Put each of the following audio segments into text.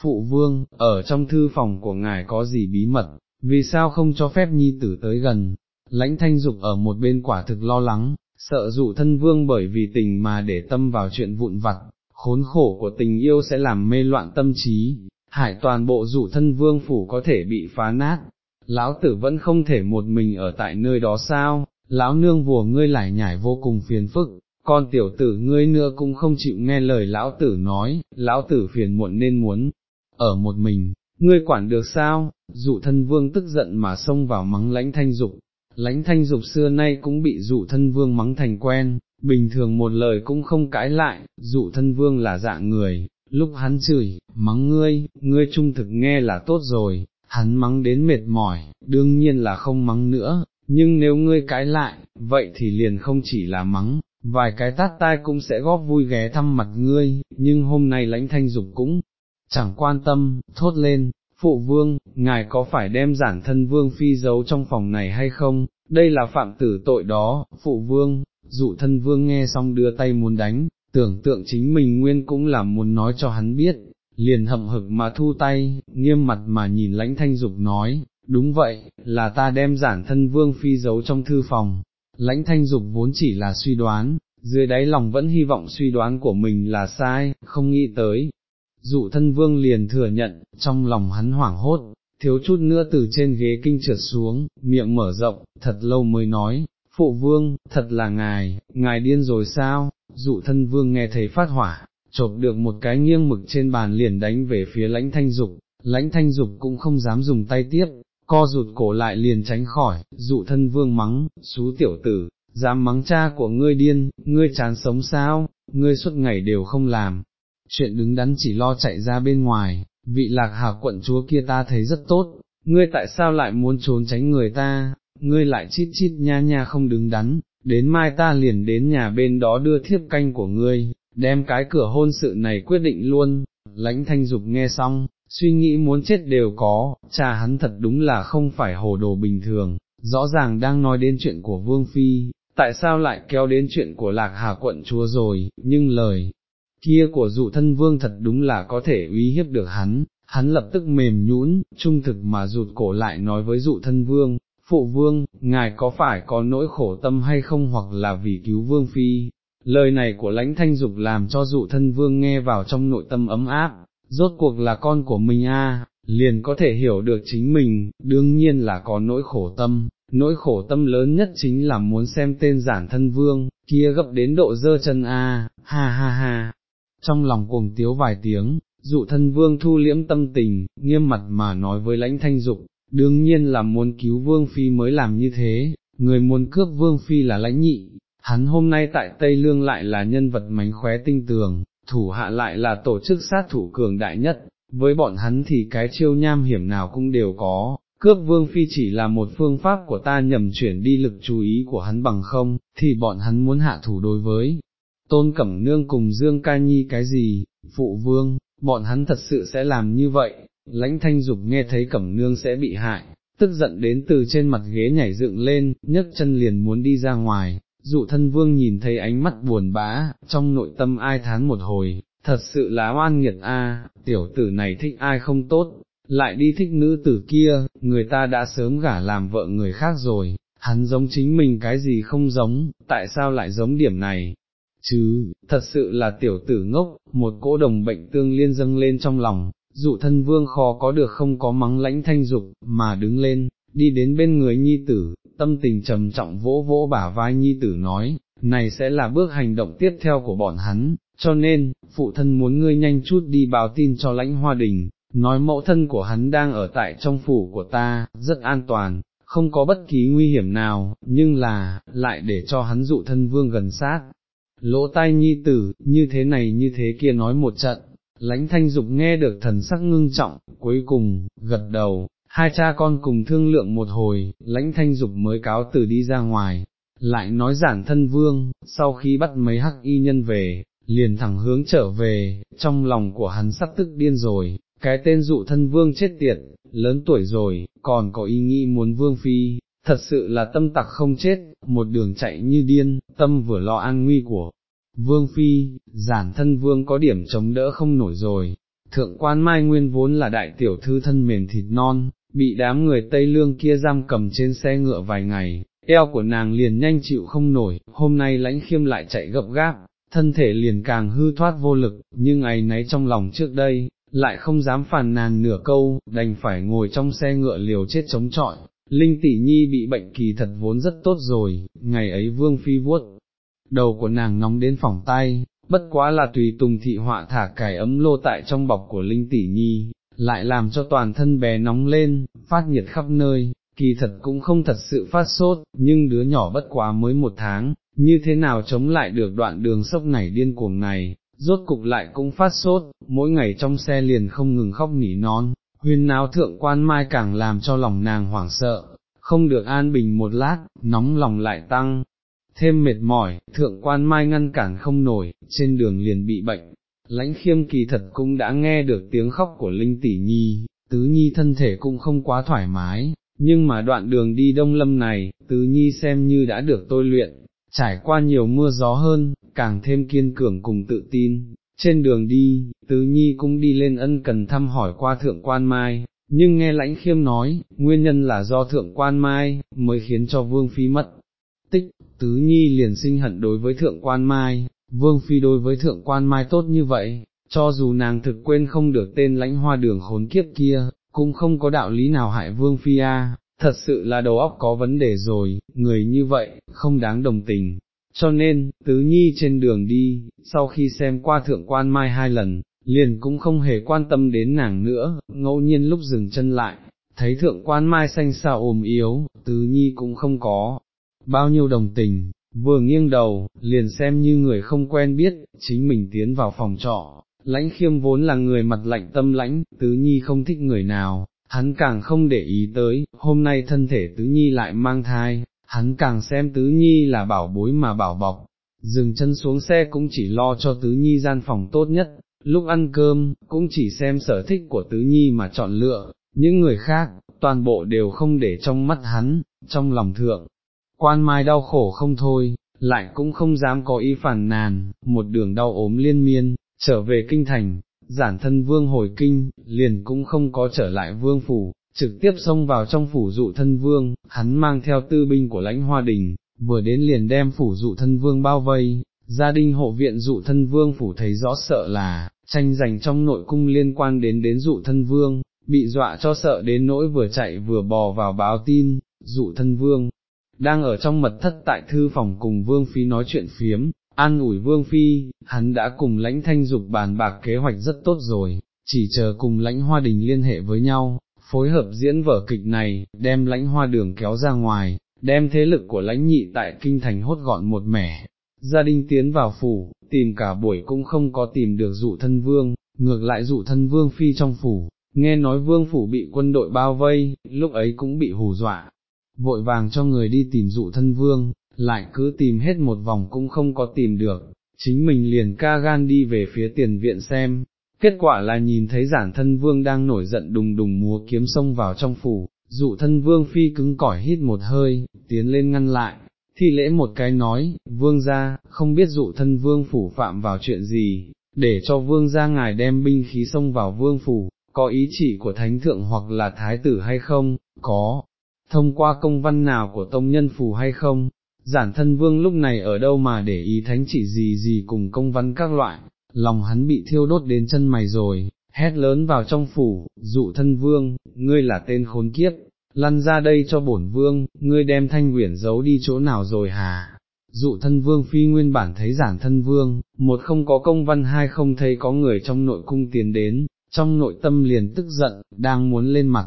phụ vương, ở trong thư phòng của ngài có gì bí mật, vì sao không cho phép nhi tử tới gần, lãnh thanh dục ở một bên quả thực lo lắng, sợ dụ thân vương bởi vì tình mà để tâm vào chuyện vụn vặt, khốn khổ của tình yêu sẽ làm mê loạn tâm trí, hại toàn bộ dụ thân vương phủ có thể bị phá nát, lão tử vẫn không thể một mình ở tại nơi đó sao, lão nương vùa ngươi lại nhảy vô cùng phiền phức, con tiểu tử ngươi nữa cũng không chịu nghe lời lão tử nói, lão tử phiền muộn nên muốn, ở một mình, ngươi quản được sao, dụ thân vương tức giận mà xông vào mắng lãnh thanh dục, lãnh thanh dục xưa nay cũng bị dụ thân vương mắng thành quen, bình thường một lời cũng không cãi lại, dụ thân vương là dạng người, lúc hắn chửi, mắng ngươi, ngươi trung thực nghe là tốt rồi, hắn mắng đến mệt mỏi, đương nhiên là không mắng nữa, nhưng nếu ngươi cãi lại, vậy thì liền không chỉ là mắng, vài cái tát tai cũng sẽ góp vui ghé thăm mặt ngươi, nhưng hôm nay lãnh thanh dục cũng chẳng quan tâm, thốt lên, phụ vương, ngài có phải đem giản thân vương phi giấu trong phòng này hay không, đây là phạm tử tội đó, phụ vương, dụ thân vương nghe xong đưa tay muốn đánh, tưởng tượng chính mình nguyên cũng là muốn nói cho hắn biết, liền hậm hực mà thu tay, nghiêm mặt mà nhìn lãnh thanh dục nói, đúng vậy, là ta đem giản thân vương phi giấu trong thư phòng, lãnh thanh dục vốn chỉ là suy đoán, dưới đáy lòng vẫn hy vọng suy đoán của mình là sai, không nghĩ tới. Dụ thân vương liền thừa nhận, trong lòng hắn hoảng hốt, thiếu chút nữa từ trên ghế kinh trượt xuống, miệng mở rộng, thật lâu mới nói, phụ vương, thật là ngài, ngài điên rồi sao, dụ thân vương nghe thấy phát hỏa, chộp được một cái nghiêng mực trên bàn liền đánh về phía lãnh thanh dục, lãnh thanh dục cũng không dám dùng tay tiếp, co rụt cổ lại liền tránh khỏi, dụ thân vương mắng, xú tiểu tử, dám mắng cha của ngươi điên, ngươi chán sống sao, ngươi suốt ngày đều không làm, chuyện đứng đắn chỉ lo chạy ra bên ngoài, vị lạc hà quận chúa kia ta thấy rất tốt, ngươi tại sao lại muốn trốn tránh người ta, ngươi lại chít chít nha nha không đứng đắn, đến mai ta liền đến nhà bên đó đưa thiếp canh của ngươi, đem cái cửa hôn sự này quyết định luôn, lãnh thanh dục nghe xong, suy nghĩ muốn chết đều có, cha hắn thật đúng là không phải hồ đồ bình thường, rõ ràng đang nói đến chuyện của Vương Phi, tại sao lại kéo đến chuyện của lạc hà quận chúa rồi, nhưng lời kia của dụ thân vương thật đúng là có thể uy hiếp được hắn, hắn lập tức mềm nhũn, trung thực mà rụt cổ lại nói với dụ thân vương, phụ vương, ngài có phải có nỗi khổ tâm hay không hoặc là vì cứu vương phi, lời này của lãnh thanh dục làm cho dụ thân vương nghe vào trong nội tâm ấm áp, rốt cuộc là con của mình a, liền có thể hiểu được chính mình, đương nhiên là có nỗi khổ tâm, nỗi khổ tâm lớn nhất chính là muốn xem tên giản thân vương, kia gấp đến độ dơ chân a, ha ha ha, trong lòng cuồng tiếu vài tiếng, dụ thân vương thu liễm tâm tình, nghiêm mặt mà nói với lãnh thanh dục, đương nhiên là muốn cứu vương phi mới làm như thế, người muốn cướp vương phi là lãnh nhị, hắn hôm nay tại Tây Lương lại là nhân vật mánh khóe tinh tường, thủ hạ lại là tổ chức sát thủ cường đại nhất, với bọn hắn thì cái chiêu nham hiểm nào cũng đều có, cướp vương phi chỉ là một phương pháp của ta nhầm chuyển đi lực chú ý của hắn bằng không, thì bọn hắn muốn hạ thủ đối với. Tôn Cẩm Nương cùng Dương Ca Nhi cái gì, phụ vương, bọn hắn thật sự sẽ làm như vậy, lãnh thanh dục nghe thấy Cẩm Nương sẽ bị hại, tức giận đến từ trên mặt ghế nhảy dựng lên, nhấc chân liền muốn đi ra ngoài, dụ thân vương nhìn thấy ánh mắt buồn bã, trong nội tâm ai thán một hồi, thật sự là oan nghiệt a, tiểu tử này thích ai không tốt, lại đi thích nữ tử kia, người ta đã sớm gả làm vợ người khác rồi, hắn giống chính mình cái gì không giống, tại sao lại giống điểm này, chứ, thật sự là tiểu tử ngốc, một cỗ đồng bệnh tương liên dâng lên trong lòng, dụ thân vương khó có được không có mắng lãnh thanh dục, mà đứng lên, đi đến bên người nhi tử, tâm tình trầm trọng vỗ vỗ bả vai nhi tử nói, này sẽ là bước hành động tiếp theo của bọn hắn, cho nên, phụ thân muốn ngươi nhanh chút đi báo tin cho lãnh hoa đình, nói mẫu thân của hắn đang ở tại trong phủ của ta, rất an toàn, không có bất kỳ nguy hiểm nào, nhưng là, lại để cho hắn dụ thân vương gần sát. Lỗ tai nhi tử, như thế này như thế kia nói một trận, lãnh thanh dục nghe được thần sắc ngưng trọng, cuối cùng, gật đầu, hai cha con cùng thương lượng một hồi, lãnh thanh dục mới cáo từ đi ra ngoài, lại nói giản thân vương, sau khi bắt mấy hắc y nhân về, liền thẳng hướng trở về, trong lòng của hắn sắp tức điên rồi, cái tên dụ thân vương chết tiệt, lớn tuổi rồi, còn có ý nghĩ muốn vương phi, thật sự là tâm tặc không chết, một đường chạy như điên, tâm vừa lo an nguy của vương phi, giản thân vương có điểm chống đỡ không nổi rồi, thượng quan mai nguyên vốn là đại tiểu thư thân mềm thịt non, bị đám người Tây Lương kia giam cầm trên xe ngựa vài ngày, eo của nàng liền nhanh chịu không nổi, hôm nay lãnh khiêm lại chạy gấp gáp, thân thể liền càng hư thoát vô lực, nhưng ấy nấy trong lòng trước đây, lại không dám phàn nàn nửa câu, đành phải ngồi trong xe ngựa liều chết chống chọi. Linh tỷ nhi bị bệnh kỳ thật vốn rất tốt rồi, ngày ấy vương phi vuốt, đầu của nàng nóng đến phòng tay, bất quá là tùy tùng thị họa thả cải ấm lô tại trong bọc của Linh tỷ nhi, lại làm cho toàn thân bé nóng lên, phát nhiệt khắp nơi, kỳ thật cũng không thật sự phát sốt, nhưng đứa nhỏ bất quá mới một tháng, như thế nào chống lại được đoạn đường sốc này điên cuồng này, rốt cục lại cũng phát sốt, mỗi ngày trong xe liền không ngừng khóc nỉ non, huyên náo thượng quan mai càng làm cho lòng nàng hoảng sợ, không được an bình một lát, nóng lòng lại tăng, thêm mệt mỏi, thượng quan mai ngăn cản không nổi, trên đường liền bị bệnh. Lãnh khiêm kỳ thật cũng đã nghe được tiếng khóc của Linh Tỷ Nhi, Tứ Nhi thân thể cũng không quá thoải mái, nhưng mà đoạn đường đi đông lâm này, Tứ Nhi xem như đã được tôi luyện, trải qua nhiều mưa gió hơn, càng thêm kiên cường cùng tự tin. Trên đường đi, Tứ Nhi cũng đi lên ân cần thăm hỏi qua Thượng Quan Mai, nhưng nghe lãnh khiêm nói, nguyên nhân là do Thượng Quan Mai, mới khiến cho Vương Phi mất. Tích, Tứ Nhi liền sinh hận đối với Thượng Quan Mai, Vương Phi đối với Thượng Quan Mai tốt như vậy, cho dù nàng thực quên không được tên lãnh hoa đường khốn kiếp kia, cũng không có đạo lý nào hại Vương Phi a. thật sự là đầu óc có vấn đề rồi, người như vậy, không đáng đồng tình. Cho nên, tứ nhi trên đường đi, sau khi xem qua thượng quan mai hai lần, liền cũng không hề quan tâm đến nàng nữa, ngẫu nhiên lúc dừng chân lại, thấy thượng quan mai xanh xao ồm yếu, tứ nhi cũng không có, bao nhiêu đồng tình, vừa nghiêng đầu, liền xem như người không quen biết, chính mình tiến vào phòng trọ, lãnh khiêm vốn là người mặt lạnh tâm lãnh, tứ nhi không thích người nào, hắn càng không để ý tới, hôm nay thân thể tứ nhi lại mang thai, hắn càng xem tứ nhi là bảo bối mà bảo bọc, dừng chân xuống xe cũng chỉ lo cho tứ nhi gian phòng tốt nhất, lúc ăn cơm, cũng chỉ xem sở thích của tứ nhi mà chọn lựa, những người khác, toàn bộ đều không để trong mắt hắn, trong lòng thượng. Quan mai đau khổ không thôi, lại cũng không dám có ý phản nàn, một đường đau ốm liên miên, trở về kinh thành, giản thân vương hồi kinh, liền cũng không có trở lại vương phủ, trực tiếp xông vào trong phủ dụ thân vương, hắn mang theo tư binh của lãnh hoa đình, vừa đến liền đem phủ dụ thân vương bao vây, gia đình hộ viện dụ thân vương phủ thấy rõ sợ là, tranh giành trong nội cung liên quan đến đến dụ thân vương, bị dọa cho sợ đến nỗi vừa chạy vừa bò vào báo tin, dụ thân vương, đang ở trong mật thất tại thư phòng cùng vương phi nói chuyện phiếm, an ủi vương phi, hắn đã cùng lãnh thanh dục bàn bạc kế hoạch rất tốt rồi, chỉ chờ cùng lãnh hoa đình liên hệ với nhau, phối hợp diễn vở kịch này, đem lãnh hoa đường kéo ra ngoài, đem thế lực của lãnh nhị tại kinh thành hốt gọn một mẻ. Gia đình tiến vào phủ, tìm cả buổi cũng không có tìm được dụ thân vương, ngược lại dụ thân vương phi trong phủ, nghe nói vương phủ bị quân đội bao vây, lúc ấy cũng bị hù dọa, vội vàng cho người đi tìm dụ thân vương, lại cứ tìm hết một vòng cũng không có tìm được, chính mình liền ca gan đi về phía tiền viện xem, kết quả là nhìn thấy giản thân vương đang nổi giận đùng đùng múa kiếm sông vào trong phủ, dụ thân vương phi cứng cỏi hít một hơi, tiến lên ngăn lại, thi lễ một cái nói, vương ra, không biết dụ thân vương phủ phạm vào chuyện gì, để cho vương ra ngài đem binh khí xông vào vương phủ, có ý chỉ của thánh thượng hoặc là thái tử hay không, có, thông qua công văn nào của tông nhân phủ hay không, giản thân vương lúc này ở đâu mà để ý thánh chỉ gì gì cùng công văn các loại, lòng hắn bị thiêu đốt đến chân mày rồi, hét lớn vào trong phủ, dụ thân vương, ngươi là tên khốn kiếp, lăn ra đây cho bổn vương, ngươi đem thanh quyển giấu đi chỗ nào rồi hả? Dụ thân vương phi nguyên bản thấy giản thân vương, một không có công văn hai không thấy có người trong nội cung tiến đến, trong nội tâm liền tức giận, đang muốn lên mặt.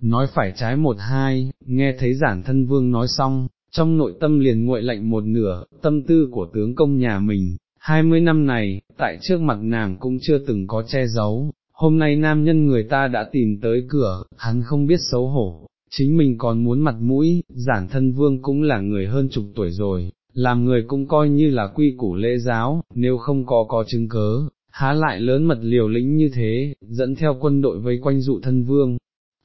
Nói phải trái một hai, nghe thấy giản thân vương nói xong, trong nội tâm liền nguội lạnh một nửa, tâm tư của tướng công nhà mình, hai mươi năm này, tại trước mặt nàng cũng chưa từng có che giấu, hôm nay nam nhân người ta đã tìm tới cửa, hắn không biết xấu hổ, chính mình còn muốn mặt mũi, giản thân vương cũng là người hơn chục tuổi rồi, làm người cũng coi như là quy củ lễ giáo, nếu không có có chứng cớ, há lại lớn mật liều lĩnh như thế, dẫn theo quân đội vây quanh dụ thân vương.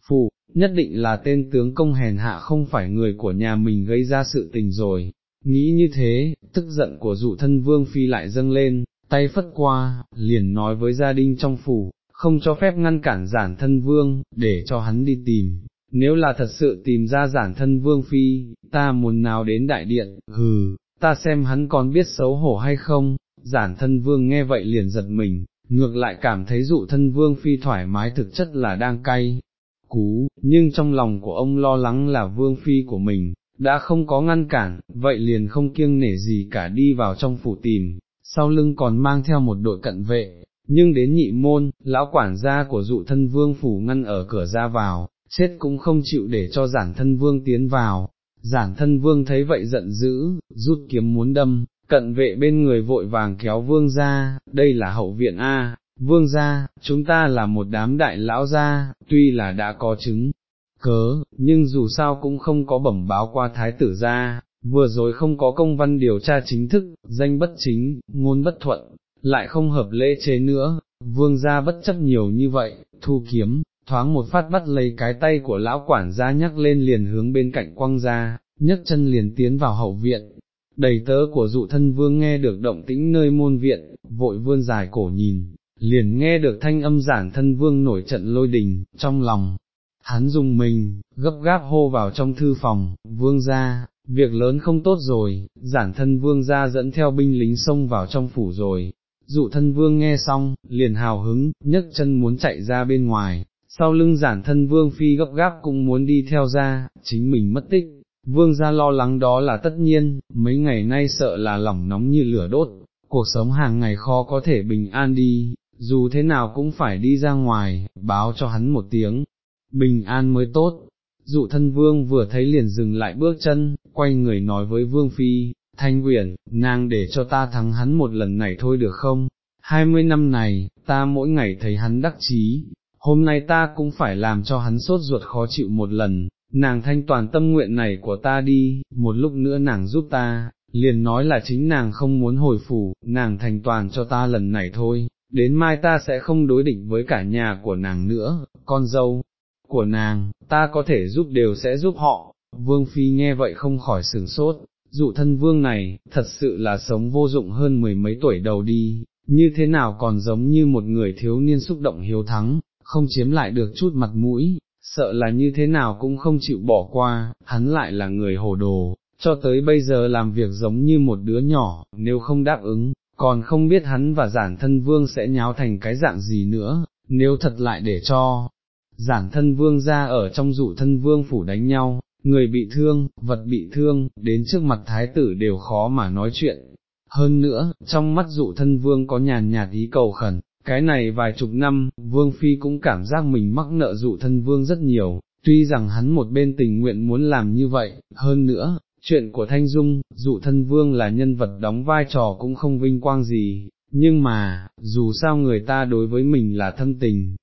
phụ, nhất định là tên tướng công hèn hạ không phải người của nhà mình gây ra sự tình rồi, nghĩ như thế, tức giận của dụ thân vương phi lại dâng lên, tay phất qua, liền nói với gia đình trong phủ, không cho phép ngăn cản giản thân vương, để cho hắn đi tìm, nếu là thật sự tìm ra giản thân vương phi, ta muốn nào đến đại điện, hừ, ta xem hắn còn biết xấu hổ hay không, giản thân vương nghe vậy liền giật mình, ngược lại cảm thấy dụ thân vương phi thoải mái thực chất là đang cay, cú, nhưng trong lòng của ông lo lắng là vương phi của mình, đã không có ngăn cản, vậy liền không kiêng nể gì cả đi vào trong phủ tìm, sau lưng còn mang theo một đội cận vệ, nhưng đến nhị môn, lão quản gia của dụ thân vương phủ ngăn ở cửa ra vào, chết cũng không chịu để cho giản thân vương tiến vào, giản thân vương thấy vậy giận dữ, rút kiếm muốn đâm, cận vệ bên người vội vàng kéo vương ra, đây là hậu viện A, vương gia, chúng ta là một đám đại lão gia, tuy là đã có chứng, cớ, nhưng dù sao cũng không có bẩm báo qua thái tử gia, vừa rồi không có công văn điều tra chính thức, danh bất chính, ngôn bất thuận, lại không hợp lễ chế nữa, vương gia bất chấp nhiều như vậy, thu kiếm, thoáng một phát bắt lấy cái tay của lão quản gia nhắc lên liền hướng bên cạnh quăng ra, nhấc chân liền tiến vào hậu viện. Đầy tớ của dụ thân vương nghe được động tĩnh nơi môn viện, vội vươn dài cổ nhìn, liền nghe được thanh âm giản thân vương nổi trận lôi đình, trong lòng, hắn dùng mình, gấp gáp hô vào trong thư phòng, vương ra, việc lớn không tốt rồi, giản thân vương ra dẫn theo binh lính xông vào trong phủ rồi, dụ thân vương nghe xong, liền hào hứng, nhấc chân muốn chạy ra bên ngoài, sau lưng giản thân vương phi gấp gáp cũng muốn đi theo ra, chính mình mất tích, vương ra lo lắng đó là tất nhiên, mấy ngày nay sợ là lỏng nóng như lửa đốt, cuộc sống hàng ngày khó có thể bình an đi, dù thế nào cũng phải đi ra ngoài, báo cho hắn một tiếng, bình an mới tốt. Dụ thân vương vừa thấy liền dừng lại bước chân, quay người nói với vương phi, thanh quyển, nàng để cho ta thắng hắn một lần này thôi được không? Hai mươi năm này, ta mỗi ngày thấy hắn đắc chí, hôm nay ta cũng phải làm cho hắn sốt ruột khó chịu một lần, nàng thanh toàn tâm nguyện này của ta đi, một lúc nữa nàng giúp ta, liền nói là chính nàng không muốn hồi phủ, nàng thành toàn cho ta lần này thôi, đến mai ta sẽ không đối địch với cả nhà của nàng nữa, con dâu của nàng, ta có thể giúp đều sẽ giúp họ, vương phi nghe vậy không khỏi sửng sốt, dụ thân vương này, thật sự là sống vô dụng hơn mười mấy tuổi đầu đi, như thế nào còn giống như một người thiếu niên xúc động hiếu thắng, không chiếm lại được chút mặt mũi, sợ là như thế nào cũng không chịu bỏ qua, hắn lại là người hồ đồ, cho tới bây giờ làm việc giống như một đứa nhỏ, nếu không đáp ứng, còn không biết hắn và giản thân vương sẽ nháo thành cái dạng gì nữa, nếu thật lại để cho giản thân vương ra ở trong dụ thân vương phủ đánh nhau, người bị thương, vật bị thương, đến trước mặt thái tử đều khó mà nói chuyện. Hơn nữa, trong mắt dụ thân vương có nhàn nhạt ý cầu khẩn, cái này vài chục năm, vương phi cũng cảm giác mình mắc nợ dụ thân vương rất nhiều, tuy rằng hắn một bên tình nguyện muốn làm như vậy, hơn nữa, chuyện của Thanh Dung, dụ thân vương là nhân vật đóng vai trò cũng không vinh quang gì, nhưng mà, dù sao người ta đối với mình là thân tình,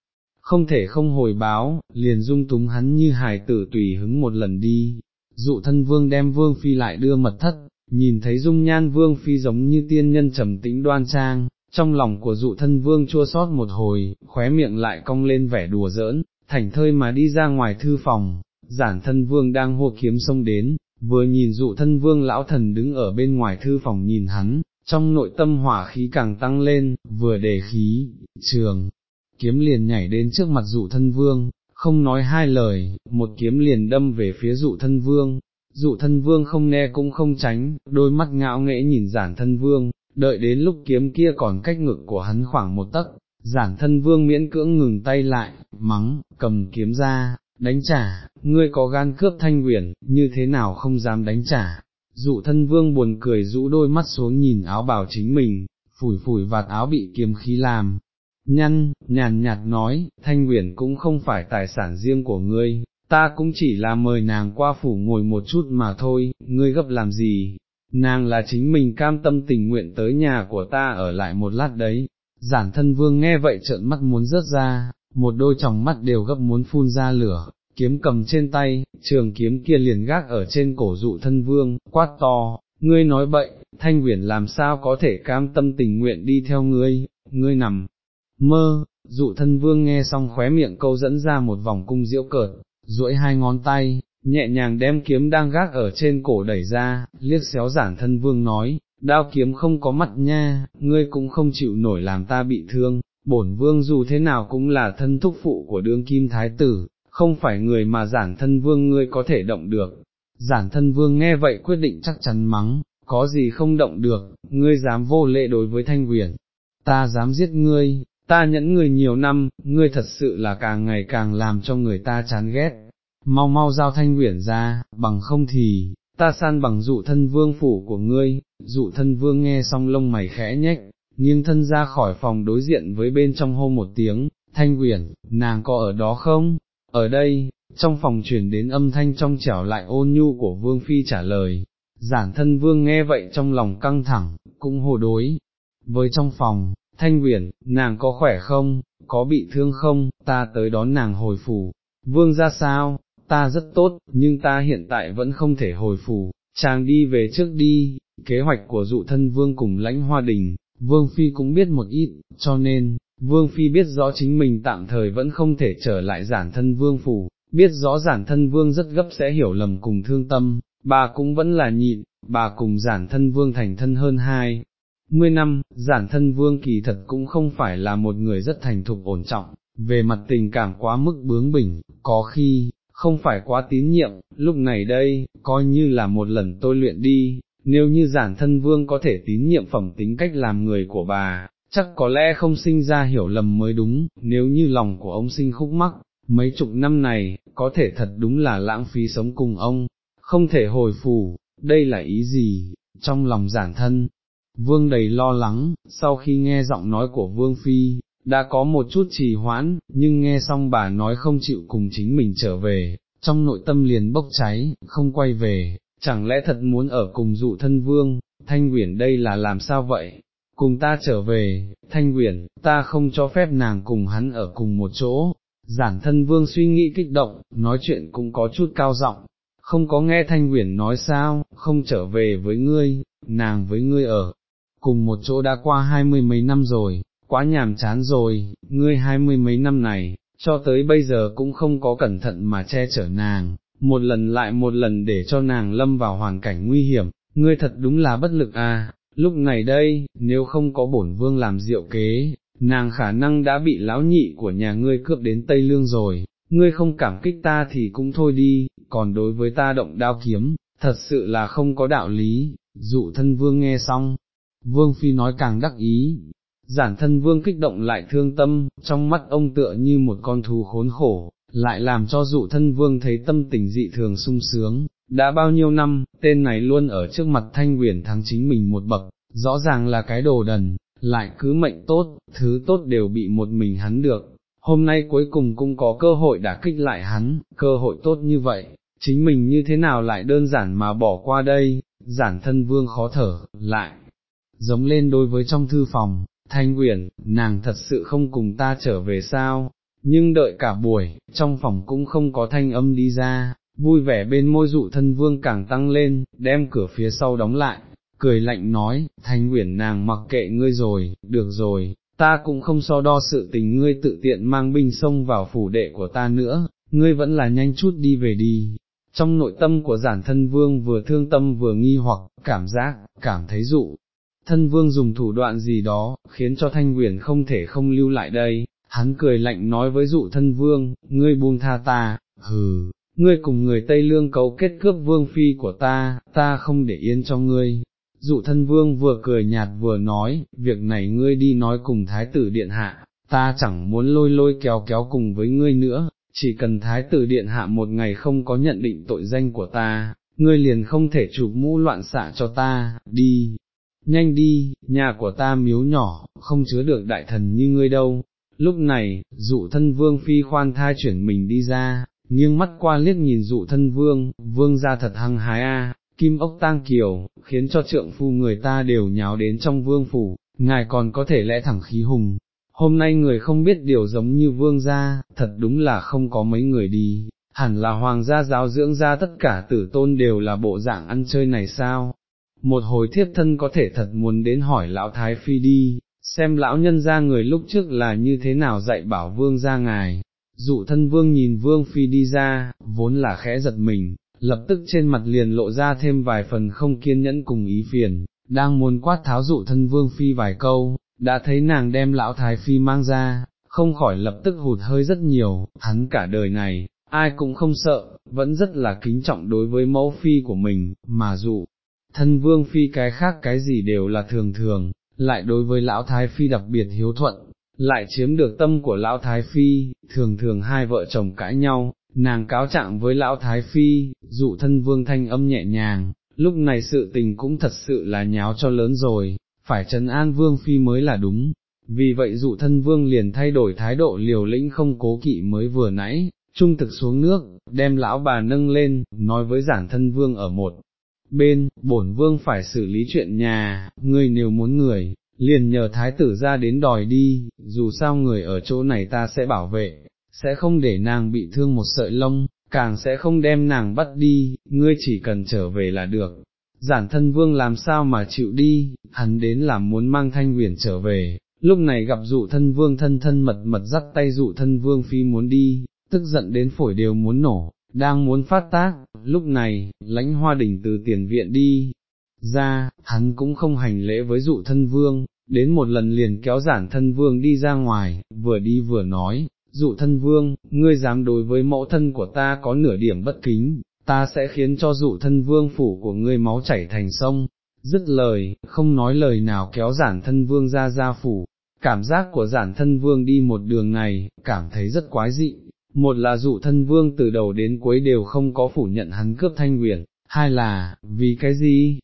không thể không hồi báo, liền dung túng hắn như hài tử tùy hứng một lần đi, dụ thân vương đem vương phi lại đưa mật thất, nhìn thấy dung nhan vương phi giống như tiên nhân trầm tĩnh đoan trang, trong lòng của dụ thân vương chua sót một hồi, khóe miệng lại cong lên vẻ đùa giỡn, thảnh thơi mà đi ra ngoài thư phòng, giản thân vương đang hô kiếm xông đến, vừa nhìn dụ thân vương lão thần đứng ở bên ngoài thư phòng nhìn hắn, trong nội tâm hỏa khí càng tăng lên, vừa đề khí, trường, kiếm liền nhảy đến trước mặt dụ thân vương, không nói hai lời, một kiếm liền đâm về phía dụ thân vương, dụ thân vương không nghe cũng không tránh, đôi mắt ngạo nghễ nhìn giản thân vương, đợi đến lúc kiếm kia còn cách ngực của hắn khoảng một tấc, giản thân vương miễn cưỡng ngừng tay lại, mắng, cầm kiếm ra, đánh trả, ngươi có gan cướp thanh quyển, như thế nào không dám đánh trả. Dụ thân vương buồn cười rũ đôi mắt xuống nhìn áo bào chính mình, phủi phủi vạt áo bị kiếm khí làm, nhăn, nhàn nhạt nói, thanh uyển cũng không phải tài sản riêng của ngươi, ta cũng chỉ là mời nàng qua phủ ngồi một chút mà thôi, ngươi gấp làm gì, nàng là chính mình cam tâm tình nguyện tới nhà của ta ở lại một lát đấy, giản thân vương nghe vậy trợn mắt muốn rớt ra, một đôi tròng mắt đều gấp muốn phun ra lửa, kiếm cầm trên tay, trường kiếm kia liền gác ở trên cổ dụ thân vương, quát to, ngươi nói bậy, thanh uyển làm sao có thể cam tâm tình nguyện đi theo ngươi, ngươi nằm, mơ, dụ thân vương nghe xong khóe miệng câu dẫn ra một vòng cung diễu cợt, duỗi hai ngón tay, nhẹ nhàng đem kiếm đang gác ở trên cổ đẩy ra, liếc xéo giản thân vương nói, đao kiếm không có mặt nha, ngươi cũng không chịu nổi làm ta bị thương, bổn vương dù thế nào cũng là thân thúc phụ của đương kim thái tử, không phải người mà giản thân vương ngươi có thể động được. Giản thân vương nghe vậy quyết định chắc chắn mắng, có gì không động được, ngươi dám vô lệ đối với thanh huyền, ta dám giết ngươi, ta nhẫn người nhiều năm, ngươi thật sự là càng ngày càng làm cho người ta chán ghét, mau mau giao thanh huyền ra, bằng không thì, ta san bằng dụ thân vương phủ của ngươi, dụ thân vương nghe xong lông mày khẽ nhếch, nghiêng thân ra khỏi phòng đối diện với bên trong hô một tiếng, thanh quyển, nàng có ở đó không? Ở đây, trong phòng chuyển đến âm thanh trong trẻo lại ôn nhu của vương phi trả lời, giản thân vương nghe vậy trong lòng căng thẳng, cũng hồ đối. Với trong phòng, thanh Uyển, nàng có khỏe không, có bị thương không, ta tới đón nàng hồi phủ, vương ra sao, ta rất tốt, nhưng ta hiện tại vẫn không thể hồi phủ, chàng đi về trước đi, kế hoạch của dụ thân vương cùng lãnh hoa đình, vương phi cũng biết một ít, cho nên, vương phi biết rõ chính mình tạm thời vẫn không thể trở lại giản thân vương phủ, biết rõ giản thân vương rất gấp sẽ hiểu lầm cùng thương tâm, bà cũng vẫn là nhịn, bà cùng giản thân vương thành thân hơn hai. Mươi năm, giản thân vương kỳ thật cũng không phải là một người rất thành thục ổn trọng, về mặt tình cảm quá mức bướng bỉnh, có khi, không phải quá tín nhiệm, lúc này đây, coi như là một lần tôi luyện đi, nếu như giản thân vương có thể tín nhiệm phẩm tính cách làm người của bà, chắc có lẽ không sinh ra hiểu lầm mới đúng, nếu như lòng của ông sinh khúc mắc, mấy chục năm này, có thể thật đúng là lãng phí sống cùng ông, không thể hồi phủ, đây là ý gì, trong lòng giản thân. Vương đầy lo lắng, sau khi nghe giọng nói của Vương Phi, đã có một chút trì hoãn, nhưng nghe xong bà nói không chịu cùng chính mình trở về, trong nội tâm liền bốc cháy, không quay về, chẳng lẽ thật muốn ở cùng dụ thân vương, thanh quyển đây là làm sao vậy, cùng ta trở về, thanh quyển, ta không cho phép nàng cùng hắn ở cùng một chỗ, giản thân vương suy nghĩ kích động, nói chuyện cũng có chút cao giọng, không có nghe thanh quyển nói sao, không trở về với ngươi, nàng với ngươi ở, cùng một chỗ đã qua hai mươi mấy năm rồi, quá nhàm chán rồi, ngươi hai mươi mấy năm này, cho tới bây giờ cũng không có cẩn thận mà che chở nàng, một lần lại một lần để cho nàng lâm vào hoàn cảnh nguy hiểm, ngươi thật đúng là bất lực à, lúc này đây, nếu không có bổn vương làm diệu kế, nàng khả năng đã bị lão nhị của nhà ngươi cướp đến Tây Lương rồi, ngươi không cảm kích ta thì cũng thôi đi, còn đối với ta động đao kiếm, thật sự là không có đạo lý, dụ thân vương nghe xong, vương phi nói càng đắc ý, giản thân vương kích động lại thương tâm, trong mắt ông tựa như một con thú khốn khổ, lại làm cho dụ thân vương thấy tâm tình dị thường sung sướng, đã bao nhiêu năm, tên này luôn ở trước mặt thanh quyển thắng chính mình một bậc, rõ ràng là cái đồ đần, lại cứ mệnh tốt, thứ tốt đều bị một mình hắn được, hôm nay cuối cùng cũng có cơ hội đã kích lại hắn, cơ hội tốt như vậy, chính mình như thế nào lại đơn giản mà bỏ qua đây, giản thân vương khó thở, lại, giống lên đối với trong thư phòng, thanh quyển, nàng thật sự không cùng ta trở về sao, nhưng đợi cả buổi, trong phòng cũng không có thanh âm đi ra, vui vẻ bên môi dụ thân vương càng tăng lên, đem cửa phía sau đóng lại, cười lạnh nói, thanh quyển nàng mặc kệ ngươi rồi, được rồi, ta cũng không so đo sự tình ngươi tự tiện mang binh xông vào phủ đệ của ta nữa, ngươi vẫn là nhanh chút đi về đi. Trong nội tâm của giản thân vương vừa thương tâm vừa nghi hoặc, cảm giác, cảm thấy dụ, thân vương dùng thủ đoạn gì đó, khiến cho thanh quyển không thể không lưu lại đây, hắn cười lạnh nói với dụ thân vương, ngươi buông tha ta, hừ, ngươi cùng người Tây Lương cấu kết cướp vương phi của ta, ta không để yên cho ngươi. Dụ thân vương vừa cười nhạt vừa nói, việc này ngươi đi nói cùng thái tử điện hạ, ta chẳng muốn lôi lôi kéo kéo cùng với ngươi nữa, chỉ cần thái tử điện hạ một ngày không có nhận định tội danh của ta, ngươi liền không thể chụp mũ loạn xạ cho ta, đi, nhanh đi, nhà của ta miếu nhỏ, không chứa được đại thần như ngươi đâu. Lúc này, dụ thân vương phi khoan thai chuyển mình đi ra, nghiêng mắt qua liếc nhìn dụ thân vương, vương ra thật hăng hái a, kim ốc tang kiều, khiến cho trượng phu người ta đều nháo đến trong vương phủ, ngài còn có thể lẽ thẳng khí hùng. Hôm nay người không biết điều giống như vương gia, thật đúng là không có mấy người đi, hẳn là hoàng gia giáo dưỡng ra tất cả tử tôn đều là bộ dạng ăn chơi này sao, một hồi thiếp thân có thể thật muốn đến hỏi lão Thái Phi đi, xem lão nhân ra người lúc trước là như thế nào dạy bảo vương ra ngài. Dụ thân vương nhìn vương phi đi ra, vốn là khẽ giật mình, lập tức trên mặt liền lộ ra thêm vài phần không kiên nhẫn cùng ý phiền, đang muốn quát tháo dụ thân vương phi vài câu, đã thấy nàng đem lão thái phi mang ra, không khỏi lập tức hụt hơi rất nhiều, hắn cả đời này, ai cũng không sợ, vẫn rất là kính trọng đối với mẫu phi của mình, mà dụ, thân vương phi cái khác cái gì đều là thường thường, lại đối với lão thái phi đặc biệt hiếu thuận, lại chiếm được tâm của lão thái phi, thường thường hai vợ chồng cãi nhau, nàng cáo trạng với lão thái phi, dụ thân vương thanh âm nhẹ nhàng, lúc này sự tình cũng thật sự là nháo cho lớn rồi, phải trấn an vương phi mới là đúng. Vì vậy dụ thân vương liền thay đổi thái độ liều lĩnh không cố kỵ mới vừa nãy, trung thực xuống nước, đem lão bà nâng lên, nói với giản thân vương ở một bên, bổn vương phải xử lý chuyện nhà, ngươi nếu muốn người, liền nhờ thái tử ra đến đòi đi, dù sao người ở chỗ này ta sẽ bảo vệ, sẽ không để nàng bị thương một sợi lông, càng sẽ không đem nàng bắt đi, ngươi chỉ cần trở về là được. Giản thân vương làm sao mà chịu đi, hắn đến làm muốn mang thanh huyền trở về, lúc này gặp dụ thân vương thân thân mật mật dắt tay dụ thân vương phi muốn đi, tức giận đến phổi đều muốn nổ, đang muốn phát tác, lúc này, lãnh hoa đỉnh từ tiền viện đi, ra, hắn cũng không hành lễ với dụ thân vương, đến một lần liền kéo giản thân vương đi ra ngoài, vừa đi vừa nói, dụ thân vương, ngươi dám đối với mẫu thân của ta có nửa điểm bất kính, ta sẽ khiến cho dụ thân vương phủ của ngươi máu chảy thành sông, dứt lời, không nói lời nào kéo giản thân vương ra ra phủ, cảm giác của giản thân vương đi một đường này, cảm thấy rất quái dị, một là dụ thân vương từ đầu đến cuối đều không có phủ nhận hắn cướp thanh nguyệt, hai là, vì cái gì?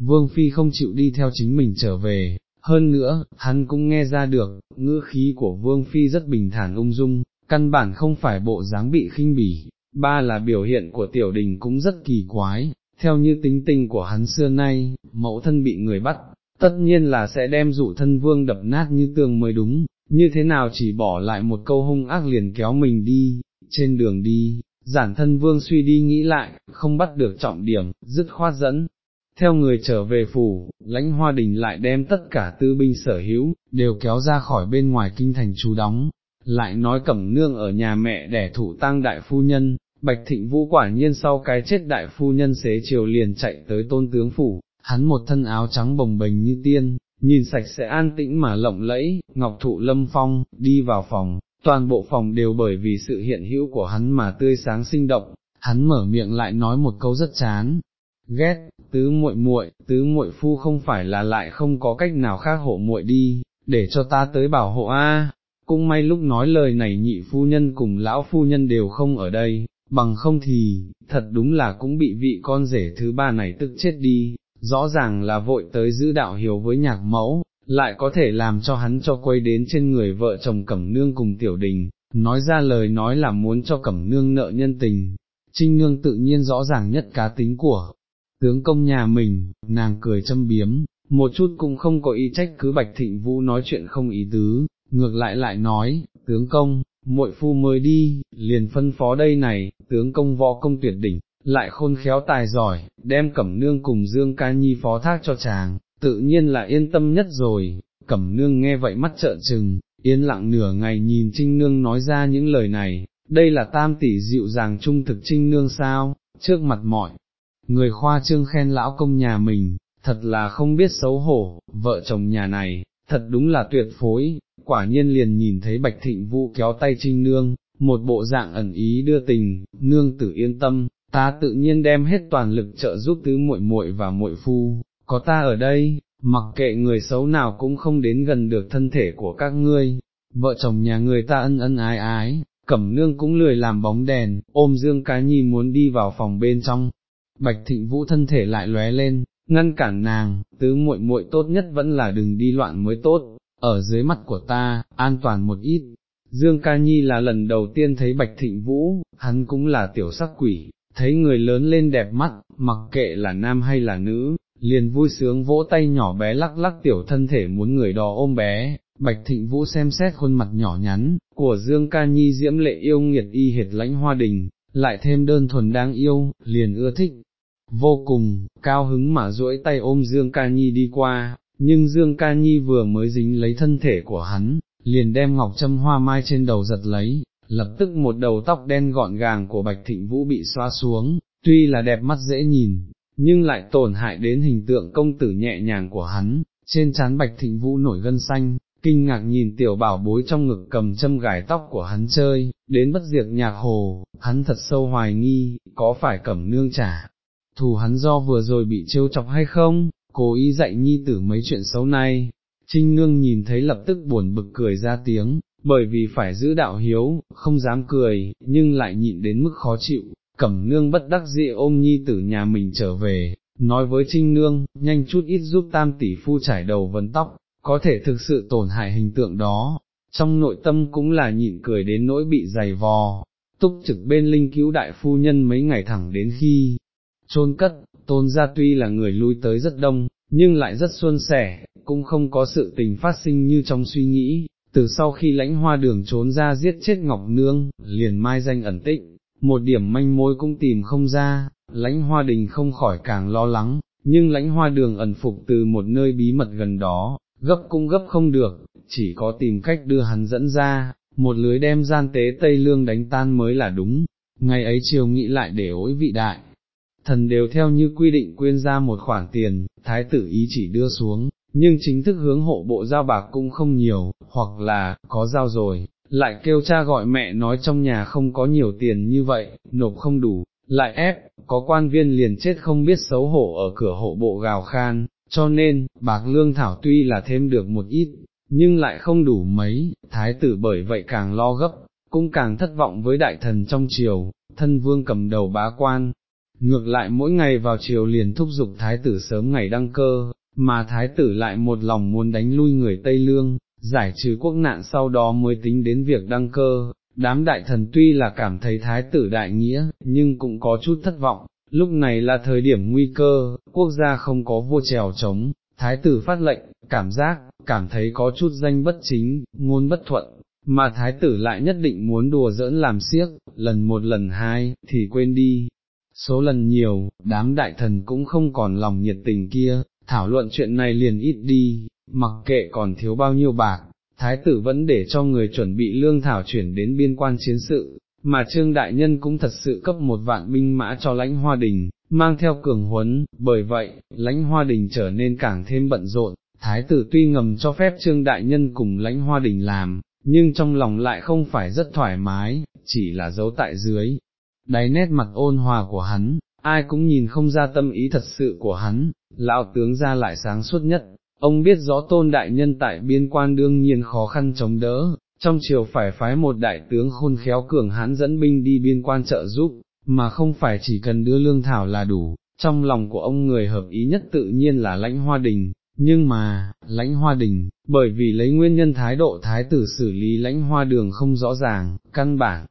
Vương Phi không chịu đi theo chính mình trở về, hơn nữa, hắn cũng nghe ra được, ngữ khí của Vương Phi rất bình thản ung dung, căn bản không phải bộ dáng bị khinh bỉ, ba là biểu hiện của tiểu đình cũng rất kỳ quái, theo như tính tình của hắn xưa nay, mẫu thân bị người bắt, tất nhiên là sẽ đem dụ thân vương đập nát như tường mới đúng, như thế nào chỉ bỏ lại một câu hung ác liền kéo mình đi, trên đường đi, giản thân vương suy đi nghĩ lại, không bắt được trọng điểm, dứt khoát dẫn. Theo người trở về phủ, lãnh hoa đình lại đem tất cả tư binh sở hữu, đều kéo ra khỏi bên ngoài kinh thành chú đóng, lại nói cẩm nương ở nhà mẹ đẻ thủ tang đại phu nhân, bạch thịnh vũ quả nhiên sau cái chết đại phu nhân xế chiều liền chạy tới tôn tướng phủ, hắn một thân áo trắng bồng bềnh như tiên, nhìn sạch sẽ an tĩnh mà lộng lẫy, ngọc thụ lâm phong, đi vào phòng, toàn bộ phòng đều bởi vì sự hiện hữu của hắn mà tươi sáng sinh động, hắn mở miệng lại nói một câu rất chán, ghét, tứ muội muội, tứ muội phu không phải là lại không có cách nào khác hộ muội đi, để cho ta tới bảo hộ a. Cũng may lúc nói lời này nhị phu nhân cùng lão phu nhân đều không ở đây, bằng không thì, thật đúng là cũng bị vị con rể thứ ba này tức chết đi, rõ ràng là vội tới giữ đạo hiếu với nhạc mẫu, lại có thể làm cho hắn cho quay đến trên người vợ chồng Cẩm Nương cùng Tiểu Đình, nói ra lời nói là muốn cho Cẩm Nương nợ nhân tình. Trinh Nương tự nhiên rõ ràng nhất cá tính của tướng công nhà mình, nàng cười châm biếm, một chút cũng không có ý trách cứ Bạch Thịnh Vũ nói chuyện không ý tứ, ngược lại lại nói, tướng công, muội phu mới đi, liền phân phó đây này, tướng công võ công tuyệt đỉnh, lại khôn khéo tài giỏi, đem Cẩm Nương cùng Dương Ca Nhi phó thác cho chàng, tự nhiên là yên tâm nhất rồi, Cẩm Nương nghe vậy mắt trợn trừng, yên lặng nửa ngày nhìn Trinh Nương nói ra những lời này, đây là tam tỷ dịu dàng trung thực Trinh Nương sao, trước mặt mọi người khoa trương khen lão công nhà mình, thật là không biết xấu hổ, vợ chồng nhà này, thật đúng là tuyệt phối, quả nhiên liền nhìn thấy Bạch Thịnh Vũ kéo tay Trinh Nương, một bộ dạng ẩn ý đưa tình, nương tử yên tâm, ta tự nhiên đem hết toàn lực trợ giúp tứ muội muội và muội phu, có ta ở đây, mặc kệ người xấu nào cũng không đến gần được thân thể của các ngươi, vợ chồng nhà người ta ân ân ái ái, cẩm nương cũng lười làm bóng đèn, ôm Dương Cá Nhi muốn đi vào phòng bên trong, Bạch Thịnh Vũ thân thể lại lóe lên, ngăn cản nàng, tứ muội muội tốt nhất vẫn là đừng đi loạn mới tốt, ở dưới mắt của ta, an toàn một ít. Dương Ca Nhi là lần đầu tiên thấy Bạch Thịnh Vũ, hắn cũng là tiểu sắc quỷ, thấy người lớn lên đẹp mắt, mặc kệ là nam hay là nữ, liền vui sướng vỗ tay nhỏ bé lắc lắc tiểu thân thể muốn người đó ôm bé. Bạch Thịnh Vũ xem xét khuôn mặt nhỏ nhắn, của Dương Ca Nhi diễm lệ yêu nghiệt y hệt lãnh hoa đình, lại thêm đơn thuần đáng yêu, liền ưa thích, vô cùng, cao hứng mà duỗi tay ôm Dương Ca Nhi đi qua, nhưng Dương Ca Nhi vừa mới dính lấy thân thể của hắn, liền đem ngọc châm hoa mai trên đầu giật lấy, lập tức một đầu tóc đen gọn gàng của Bạch Thịnh Vũ bị xóa xuống, tuy là đẹp mắt dễ nhìn, nhưng lại tổn hại đến hình tượng công tử nhẹ nhàng của hắn, trên trán Bạch Thịnh Vũ nổi gân xanh, kinh ngạc nhìn tiểu bảo bối trong ngực cầm châm gải tóc của hắn chơi, đến bất diệt nhạc hồ, hắn thật sâu hoài nghi, có phải cẩm nương trả, thù hắn do vừa rồi bị trêu chọc hay không, cố ý dạy nhi tử mấy chuyện xấu này, trinh nương nhìn thấy lập tức buồn bực cười ra tiếng, bởi vì phải giữ đạo hiếu, không dám cười, nhưng lại nhịn đến mức khó chịu, cẩm nương bất đắc dĩ ôm nhi tử nhà mình trở về, nói với trinh nương, nhanh chút ít giúp tam tỷ phu trải đầu vấn tóc, có thể thực sự tổn hại hình tượng đó, trong nội tâm cũng là nhịn cười đến nỗi bị dày vò, túc trực bên linh cứu đại phu nhân mấy ngày thẳng đến khi chôn cất, tôn gia tuy là người lui tới rất đông, nhưng lại rất xuân sẻ, cũng không có sự tình phát sinh như trong suy nghĩ, từ sau khi lãnh hoa đường trốn ra giết chết Ngọc Nương, liền mai danh ẩn tịnh, một điểm manh mối cũng tìm không ra, lãnh hoa đình không khỏi càng lo lắng, nhưng lãnh hoa đường ẩn phục từ một nơi bí mật gần đó, gấp cũng gấp không được, chỉ có tìm cách đưa hắn dẫn ra, một lưới đem gian tế Tây Lương đánh tan mới là đúng, ngày ấy chiều nghĩ lại để ối vị đại. Thần đều theo như quy định quyên ra một khoản tiền, thái tử ý chỉ đưa xuống, nhưng chính thức hướng hộ bộ giao bạc cũng không nhiều, hoặc là, có giao rồi, lại kêu cha gọi mẹ nói trong nhà không có nhiều tiền như vậy, nộp không đủ, lại ép, có quan viên liền chết không biết xấu hổ ở cửa hộ bộ gào khan, cho nên, bạc lương thảo tuy là thêm được một ít, nhưng lại không đủ mấy, thái tử bởi vậy càng lo gấp, cũng càng thất vọng với đại thần trong triều, thân vương cầm đầu bá quan. Ngược lại mỗi ngày vào chiều liền thúc giục thái tử sớm ngày đăng cơ, mà thái tử lại một lòng muốn đánh lui người Tây Lương, giải trừ quốc nạn sau đó mới tính đến việc đăng cơ, đám đại thần tuy là cảm thấy thái tử đại nghĩa, nhưng cũng có chút thất vọng, lúc này là thời điểm nguy cơ, quốc gia không có vua trèo trống, thái tử phát lệnh, cảm giác, cảm thấy có chút danh bất chính, ngôn bất thuận, mà thái tử lại nhất định muốn đùa giỡn làm siếc, lần một lần hai, thì quên đi. Số lần nhiều, đám đại thần cũng không còn lòng nhiệt tình kia, thảo luận chuyện này liền ít đi, mặc kệ còn thiếu bao nhiêu bạc, thái tử vẫn để cho người chuẩn bị lương thảo chuyển đến biên quan chiến sự, mà Trương Đại Nhân cũng thật sự cấp một vạn binh mã cho lãnh hoa đình, mang theo cường huấn, bởi vậy, lãnh hoa đình trở nên càng thêm bận rộn, thái tử tuy ngầm cho phép Trương Đại Nhân cùng lãnh hoa đình làm, nhưng trong lòng lại không phải rất thoải mái, chỉ là giấu tại dưới. Đáy nét mặt ôn hòa của hắn, ai cũng nhìn không ra tâm ý thật sự của hắn, lão tướng ra lại sáng suốt nhất, ông biết rõ tôn đại nhân tại biên quan đương nhiên khó khăn chống đỡ, trong triều phải phái một đại tướng khôn khéo cường hán dẫn binh đi biên quan trợ giúp, mà không phải chỉ cần đưa lương thảo là đủ, trong lòng của ông người hợp ý nhất tự nhiên là lãnh hoa đình, nhưng mà, lãnh hoa đình, bởi vì lấy nguyên nhân thái độ thái tử xử lý lãnh hoa đường không rõ ràng, căn bản,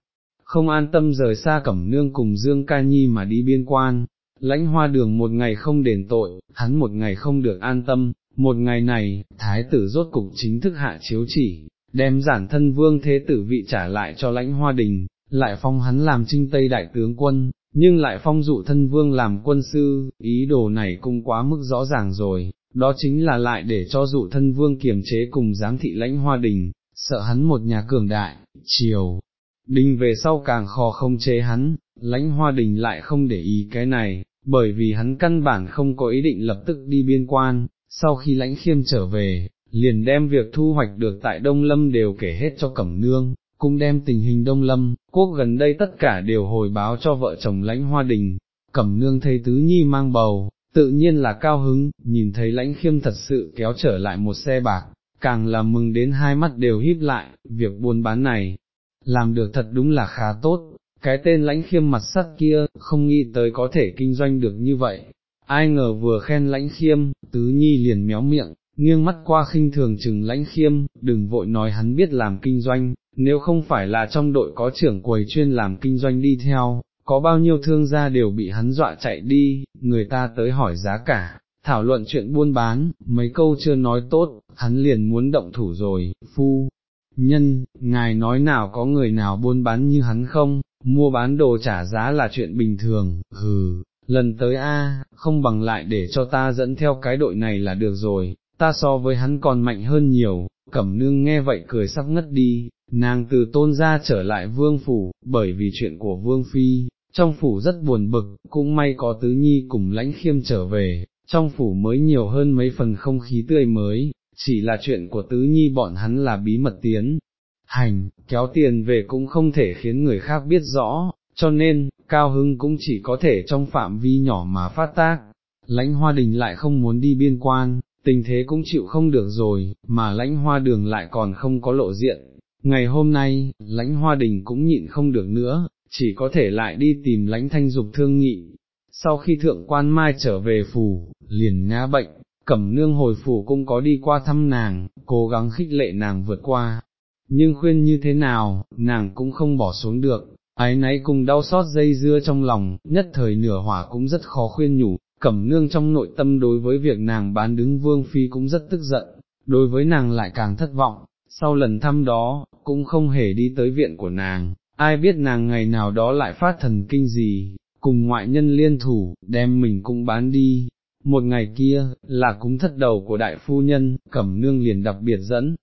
không an tâm rời xa cẩm nương cùng Dương Ca Nhi mà đi biên quan, lãnh hoa đường một ngày không đền tội, hắn một ngày không được an tâm, một ngày này, thái tử rốt cục chính thức hạ chiếu chỉ, đem giản thân vương thế tử vị trả lại cho lãnh hoa đình, lại phong hắn làm trinh tây đại tướng quân, nhưng lại phong dụ thân vương làm quân sư, ý đồ này cũng quá mức rõ ràng rồi, đó chính là lại để cho dụ thân vương kiềm chế cùng giám thị lãnh hoa đình, sợ hắn một nhà cường đại, chiều. Đình về sau càng khó không chế hắn, lãnh hoa đình lại không để ý cái này, bởi vì hắn căn bản không có ý định lập tức đi biên quan, sau khi lãnh khiêm trở về, liền đem việc thu hoạch được tại Đông Lâm đều kể hết cho Cẩm Nương, cũng đem tình hình Đông Lâm, quốc gần đây tất cả đều hồi báo cho vợ chồng lãnh hoa đình, Cẩm Nương thấy Tứ Nhi mang bầu, tự nhiên là cao hứng, nhìn thấy lãnh khiêm thật sự kéo trở lại một xe bạc, càng là mừng đến hai mắt đều híp lại, việc buôn bán này, làm được thật đúng là khá tốt, cái tên lãnh khiêm mặt sắt kia, không nghĩ tới có thể kinh doanh được như vậy. Ai ngờ vừa khen lãnh khiêm, tứ nhi liền méo miệng, nghiêng mắt qua khinh thường chừng lãnh khiêm, đừng vội nói hắn biết làm kinh doanh, nếu không phải là trong đội có trưởng quầy chuyên làm kinh doanh đi theo, có bao nhiêu thương gia đều bị hắn dọa chạy đi, người ta tới hỏi giá cả, thảo luận chuyện buôn bán, mấy câu chưa nói tốt, hắn liền muốn động thủ rồi, phu. Nhân, ngài nói nào có người nào buôn bán như hắn không, mua bán đồ trả giá là chuyện bình thường, hừ, lần tới a, không bằng lại để cho ta dẫn theo cái đội này là được rồi, ta so với hắn còn mạnh hơn nhiều, cẩm nương nghe vậy cười sắp ngất đi, nàng từ tôn ra trở lại vương phủ, bởi vì chuyện của vương phi, trong phủ rất buồn bực, cũng may có tứ nhi cùng lãnh khiêm trở về, trong phủ mới nhiều hơn mấy phần không khí tươi mới, chỉ là chuyện của tứ nhi bọn hắn là bí mật tiến. Hành, kéo tiền về cũng không thể khiến người khác biết rõ, cho nên, Cao Hưng cũng chỉ có thể trong phạm vi nhỏ mà phát tác. Lãnh hoa đình lại không muốn đi biên quan, tình thế cũng chịu không được rồi, mà lãnh hoa đường lại còn không có lộ diện. Ngày hôm nay, lãnh hoa đình cũng nhịn không được nữa, chỉ có thể lại đi tìm lãnh thanh dục thương nghị. Sau khi thượng quan mai trở về phủ, liền ngã bệnh, cẩm nương hồi phủ cũng có đi qua thăm nàng, cố gắng khích lệ nàng vượt qua. Nhưng khuyên như thế nào, nàng cũng không bỏ xuống được, ái náy cùng đau xót dây dưa trong lòng, nhất thời nửa hỏa cũng rất khó khuyên nhủ, cẩm nương trong nội tâm đối với việc nàng bán đứng vương phi cũng rất tức giận, đối với nàng lại càng thất vọng, sau lần thăm đó, cũng không hề đi tới viện của nàng, ai biết nàng ngày nào đó lại phát thần kinh gì, cùng ngoại nhân liên thủ, đem mình cũng bán đi. Một ngày kia, là cúng thất đầu của đại phu nhân, cẩm nương liền đặc biệt dẫn,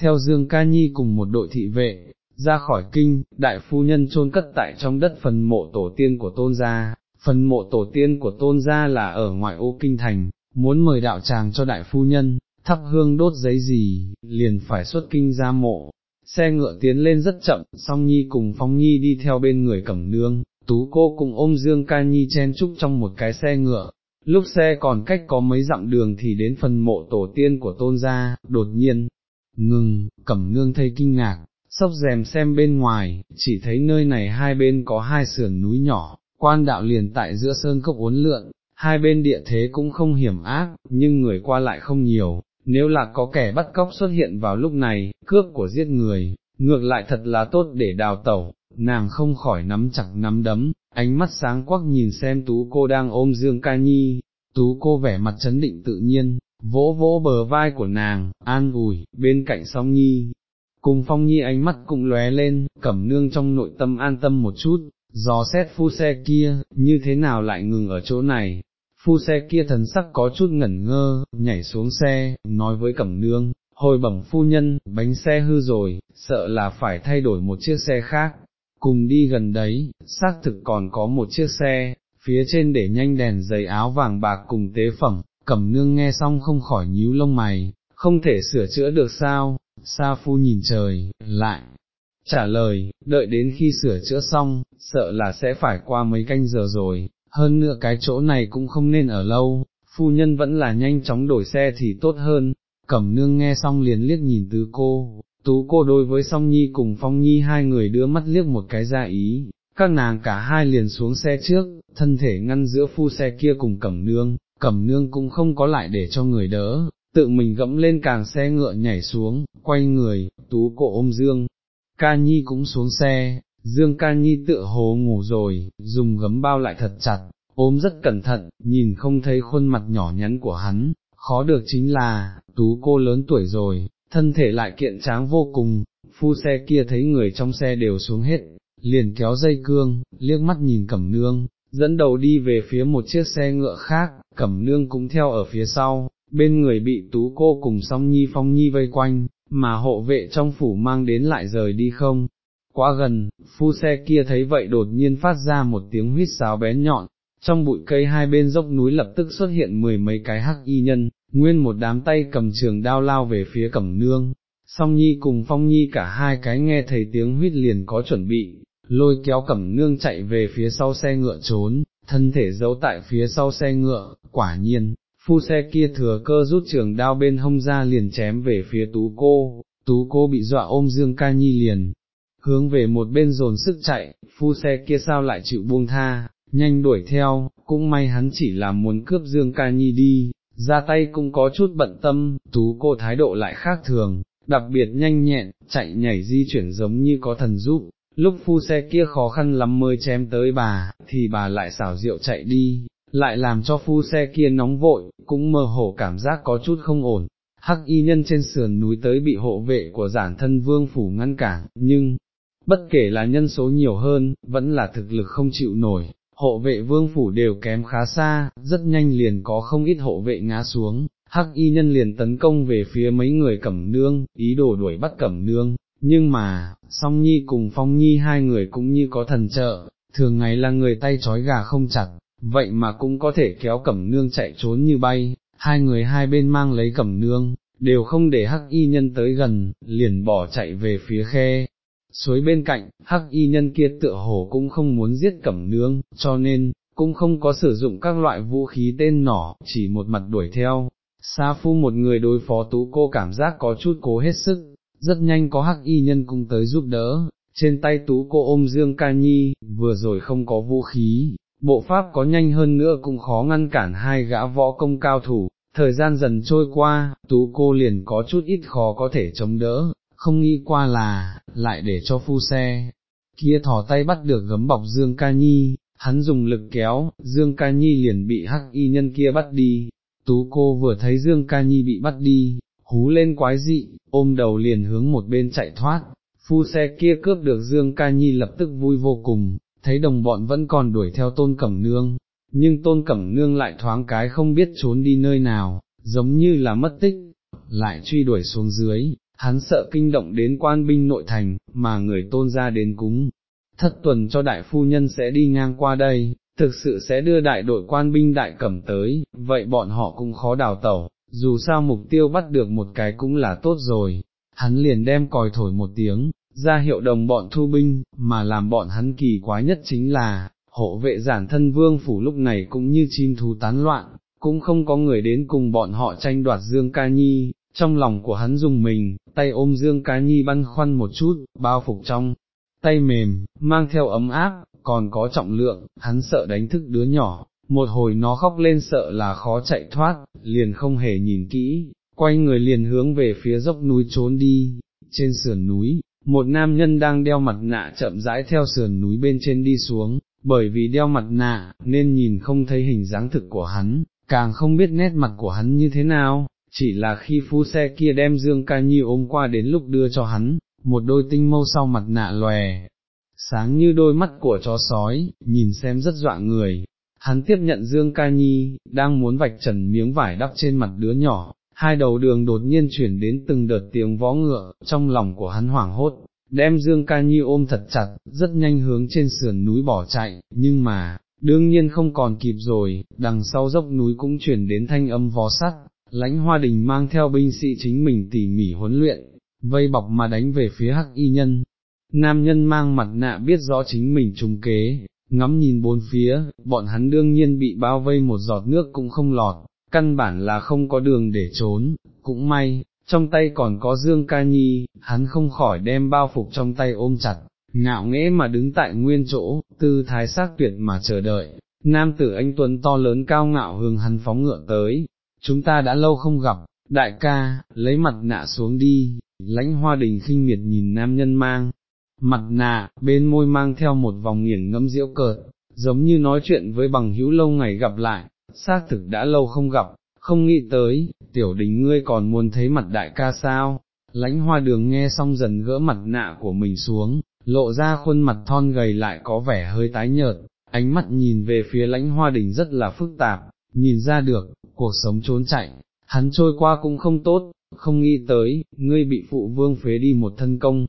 theo Dương Ca Nhi cùng một đội thị vệ, ra khỏi kinh, đại phu nhân chôn cất tại trong đất phần mộ tổ tiên của tôn gia, phần mộ tổ tiên của tôn gia là ở ngoại ô kinh thành, muốn mời đạo tràng cho đại phu nhân, thắp hương đốt giấy gì, liền phải xuất kinh ra mộ. Xe ngựa tiến lên rất chậm, song nhi cùng phong nhi đi theo bên người cẩm nương, tú cô cùng ôm dương ca nhi chen chúc trong một cái xe ngựa, lúc xe còn cách có mấy dặm đường thì đến phần mộ tổ tiên của tôn gia, đột nhiên, ngừng, cẩm nương thấy kinh ngạc, sốc rèm xem bên ngoài, chỉ thấy nơi này hai bên có hai sườn núi nhỏ, quan đạo liền tại giữa sơn cốc uốn lượn, hai bên địa thế cũng không hiểm ác, nhưng người qua lại không nhiều, nếu là có kẻ bắt cóc xuất hiện vào lúc này, cướp của giết người, ngược lại thật là tốt để đào tẩu, nàng không khỏi nắm chặt nắm đấm, ánh mắt sáng quắc nhìn xem tú cô đang ôm Dương Ca Nhi, tú cô vẻ mặt chấn định tự nhiên, vỗ vỗ bờ vai của nàng, an ủi, bên cạnh song nhi. Cùng phong nhi ánh mắt cũng lóe lên, cẩm nương trong nội tâm an tâm một chút, dò xét phu xe kia, như thế nào lại ngừng ở chỗ này, phu xe kia thần sắc có chút ngẩn ngơ, nhảy xuống xe, nói với cẩm nương, hồi bẩm phu nhân, bánh xe hư rồi, sợ là phải thay đổi một chiếc xe khác, cùng đi gần đấy, xác thực còn có một chiếc xe, phía trên để nhanh đèn giấy áo vàng bạc cùng tế phẩm, cẩm nương nghe xong không khỏi nhíu lông mày, không thể sửa chữa được sao, sa phu nhìn trời, lại, trả lời, đợi đến khi sửa chữa xong, sợ là sẽ phải qua mấy canh giờ rồi, hơn nữa cái chỗ này cũng không nên ở lâu, phu nhân vẫn là nhanh chóng đổi xe thì tốt hơn, cẩm nương nghe xong liền liếc nhìn tứ cô, tú cô đối với song nhi cùng phong nhi hai người đưa mắt liếc một cái ra ý, các nàng cả hai liền xuống xe trước, thân thể ngăn giữa phu xe kia cùng cẩm nương, cẩm nương cũng không có lại để cho người đỡ, tự mình gẫm lên càng xe ngựa nhảy xuống, quay người, tú cô ôm dương, ca nhi cũng xuống xe, Dương Ca Nhi tựa hồ ngủ rồi, dùng gấm bao lại thật chặt, ôm rất cẩn thận, nhìn không thấy khuôn mặt nhỏ nhắn của hắn, khó được chính là, tú cô lớn tuổi rồi, thân thể lại kiện tráng vô cùng, phu xe kia thấy người trong xe đều xuống hết, liền kéo dây cương, liếc mắt nhìn cẩm nương, dẫn đầu đi về phía một chiếc xe ngựa khác, cẩm nương cũng theo ở phía sau, bên người bị tú cô cùng song nhi phong nhi vây quanh, mà hộ vệ trong phủ mang đến lại rời đi không, quá gần, phu xe kia thấy vậy đột nhiên phát ra một tiếng huyết sáo bén nhọn, trong bụi cây hai bên dốc núi lập tức xuất hiện mười mấy cái hắc y nhân, nguyên một đám tay cầm trường đao lao về phía cẩm nương, song nhi cùng phong nhi cả hai cái nghe thấy tiếng huyết liền có chuẩn bị, lôi kéo cẩm nương chạy về phía sau xe ngựa trốn, thân thể giấu tại phía sau xe ngựa, quả nhiên. Phu xe kia thừa cơ rút trường đao bên hông ra liền chém về phía tú cô, tú cô bị dọa ôm Dương Ca Nhi liền, hướng về một bên dồn sức chạy, phu xe kia sao lại chịu buông tha, nhanh đuổi theo, cũng may hắn chỉ là muốn cướp Dương Ca Nhi đi, ra tay cũng có chút bận tâm, tú cô thái độ lại khác thường, đặc biệt nhanh nhẹn, chạy nhảy di chuyển giống như có thần giúp, lúc phu xe kia khó khăn lắm mới chém tới bà, thì bà lại xảo rượu chạy đi, lại làm cho phu xe kia nóng vội, cũng mơ hồ cảm giác có chút không ổn. Hắc y nhân trên sườn núi tới bị hộ vệ của giản thân vương phủ ngăn cản, nhưng, bất kể là nhân số nhiều hơn, vẫn là thực lực không chịu nổi, hộ vệ vương phủ đều kém khá xa, rất nhanh liền có không ít hộ vệ ngã xuống, hắc y nhân liền tấn công về phía mấy người cẩm nương, ý đồ đuổi bắt cẩm nương, nhưng mà, song nhi cùng phong nhi hai người cũng như có thần trợ, thường ngày là người tay trói gà không chặt, vậy mà cũng có thể kéo cẩm nương chạy trốn như bay, hai người hai bên mang lấy cẩm nương, đều không để hắc y nhân tới gần, liền bỏ chạy về phía khe. Suối bên cạnh, hắc y nhân kia tựa hồ cũng không muốn giết cẩm nương, cho nên, cũng không có sử dụng các loại vũ khí tên nỏ, chỉ một mặt đuổi theo. Sa phu một người đối phó tú cô cảm giác có chút cố hết sức, rất nhanh có hắc y nhân cũng tới giúp đỡ, trên tay tú cô ôm Dương Ca Nhi, vừa rồi không có vũ khí, bộ pháp có nhanh hơn nữa cũng khó ngăn cản hai gã võ công cao thủ, thời gian dần trôi qua, tú cô liền có chút ít khó có thể chống đỡ, không nghĩ qua là, lại để cho phu xe, kia thỏ tay bắt được gấm bọc Dương Ca Nhi, hắn dùng lực kéo, Dương Ca Nhi liền bị hắc y nhân kia bắt đi, tú cô vừa thấy Dương Ca Nhi bị bắt đi, hú lên quái dị, ôm đầu liền hướng một bên chạy thoát, phu xe kia cướp được Dương Ca Nhi lập tức vui vô cùng, thấy đồng bọn vẫn còn đuổi theo tôn cẩm nương, nhưng tôn cẩm nương lại thoáng cái không biết trốn đi nơi nào, giống như là mất tích, lại truy đuổi xuống dưới, hắn sợ kinh động đến quan binh nội thành, mà người tôn ra đến cúng. Thất tuần cho đại phu nhân sẽ đi ngang qua đây, thực sự sẽ đưa đại đội quan binh đại cẩm tới, vậy bọn họ cũng khó đào tẩu, dù sao mục tiêu bắt được một cái cũng là tốt rồi, hắn liền đem còi thổi một tiếng, ra hiệu đồng bọn thu binh, mà làm bọn hắn kỳ quái nhất chính là, hộ vệ giản thân vương phủ lúc này cũng như chim thú tán loạn, cũng không có người đến cùng bọn họ tranh đoạt Dương Ca Nhi, trong lòng của hắn dùng mình, tay ôm Dương Cá Nhi băn khoăn một chút, bao phục trong, tay mềm, mang theo ấm áp, còn có trọng lượng, hắn sợ đánh thức đứa nhỏ, một hồi nó khóc lên sợ là khó chạy thoát, liền không hề nhìn kỹ, quay người liền hướng về phía dốc núi trốn đi, trên sườn núi, một nam nhân đang đeo mặt nạ chậm rãi theo sườn núi bên trên đi xuống, bởi vì đeo mặt nạ, nên nhìn không thấy hình dáng thực của hắn, càng không biết nét mặt của hắn như thế nào, chỉ là khi phu xe kia đem Dương Ca Nhi ôm qua đến lúc đưa cho hắn, một đôi tinh mâu sau mặt nạ lòe, sáng như đôi mắt của chó sói, nhìn xem rất dọa người. Hắn tiếp nhận Dương Ca Nhi, đang muốn vạch trần miếng vải đắp trên mặt đứa nhỏ, hai đầu đường đột nhiên chuyển đến từng đợt tiếng vó ngựa, trong lòng của hắn hoảng hốt, đem Dương Ca Nhi ôm thật chặt, rất nhanh hướng trên sườn núi bỏ chạy, nhưng mà, đương nhiên không còn kịp rồi, đằng sau dốc núi cũng chuyển đến thanh âm vó sắt, lãnh hoa đình mang theo binh sĩ chính mình tỉ mỉ huấn luyện, vây bọc mà đánh về phía hắc y nhân. Nam nhân mang mặt nạ biết rõ chính mình trùng kế, ngắm nhìn bốn phía, bọn hắn đương nhiên bị bao vây một giọt nước cũng không lọt, căn bản là không có đường để trốn, cũng may, trong tay còn có Dương Ca Nhi, hắn không khỏi đem bao phục trong tay ôm chặt, ngạo nghễ mà đứng tại nguyên chỗ, tư thái sắc tuyệt mà chờ đợi, nam tử anh Tuấn to lớn cao ngạo hướng hắn phóng ngựa tới, chúng ta đã lâu không gặp, đại ca, lấy mặt nạ xuống đi, lãnh hoa đình khinh miệt nhìn nam nhân mang, mặt nạ, bên môi mang theo một vòng nghiền ngẫm diễu cợt, giống như nói chuyện với bằng hữu lâu ngày gặp lại, xác thực đã lâu không gặp, không nghĩ tới, tiểu đình ngươi còn muốn thấy mặt đại ca sao, lãnh hoa đường nghe xong dần gỡ mặt nạ của mình xuống, lộ ra khuôn mặt thon gầy lại có vẻ hơi tái nhợt, ánh mắt nhìn về phía lãnh hoa đình rất là phức tạp, nhìn ra được, cuộc sống trốn chạy, hắn trôi qua cũng không tốt, không nghĩ tới, ngươi bị phụ vương phế đi một thân công.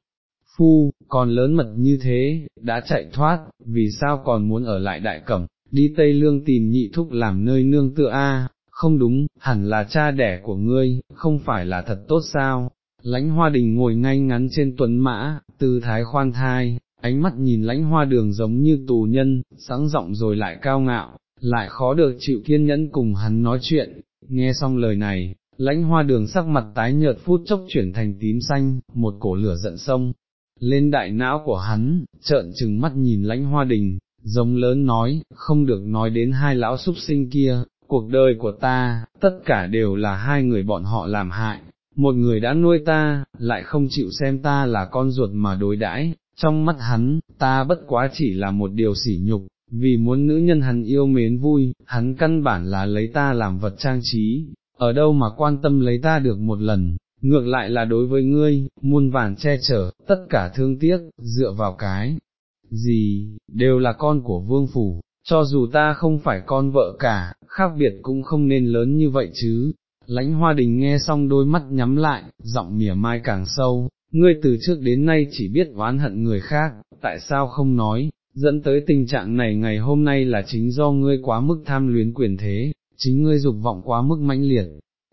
Phu, còn lớn mật như thế, đã chạy thoát, vì sao còn muốn ở lại đại cẩm, đi Tây Lương tìm nhị thúc làm nơi nương tựa a? Không đúng, hẳn là cha đẻ của ngươi, không phải là thật tốt sao, lãnh hoa đình ngồi ngay ngắn trên tuấn mã, tư thái khoan thai, ánh mắt nhìn lãnh hoa đường giống như tù nhân, sáng rộng rồi lại cao ngạo, lại khó được chịu kiên nhẫn cùng hắn nói chuyện, nghe xong lời này, lãnh hoa đường sắc mặt tái nhợt phút chốc chuyển thành tím xanh, một cổ lửa giận sông, lên đại não của hắn, trợn trừng mắt nhìn lãnh hoa đình, giống lớn nói, không được nói đến hai lão súc sinh kia, cuộc đời của ta, tất cả đều là hai người bọn họ làm hại, một người đã nuôi ta, lại không chịu xem ta là con ruột mà đối đãi, trong mắt hắn, ta bất quá chỉ là một điều sỉ nhục, vì muốn nữ nhân hắn yêu mến vui, hắn căn bản là lấy ta làm vật trang trí, ở đâu mà quan tâm lấy ta được một lần, ngược lại là đối với ngươi, muôn vàn che chở, tất cả thương tiếc, dựa vào cái, gì, đều là con của vương phủ, cho dù ta không phải con vợ cả, khác biệt cũng không nên lớn như vậy chứ. Lãnh hoa đình nghe xong đôi mắt nhắm lại, giọng mỉa mai càng sâu, ngươi từ trước đến nay chỉ biết oán hận người khác, tại sao không nói, dẫn tới tình trạng này ngày hôm nay là chính do ngươi quá mức tham luyến quyền thế, chính ngươi dục vọng quá mức mãnh liệt,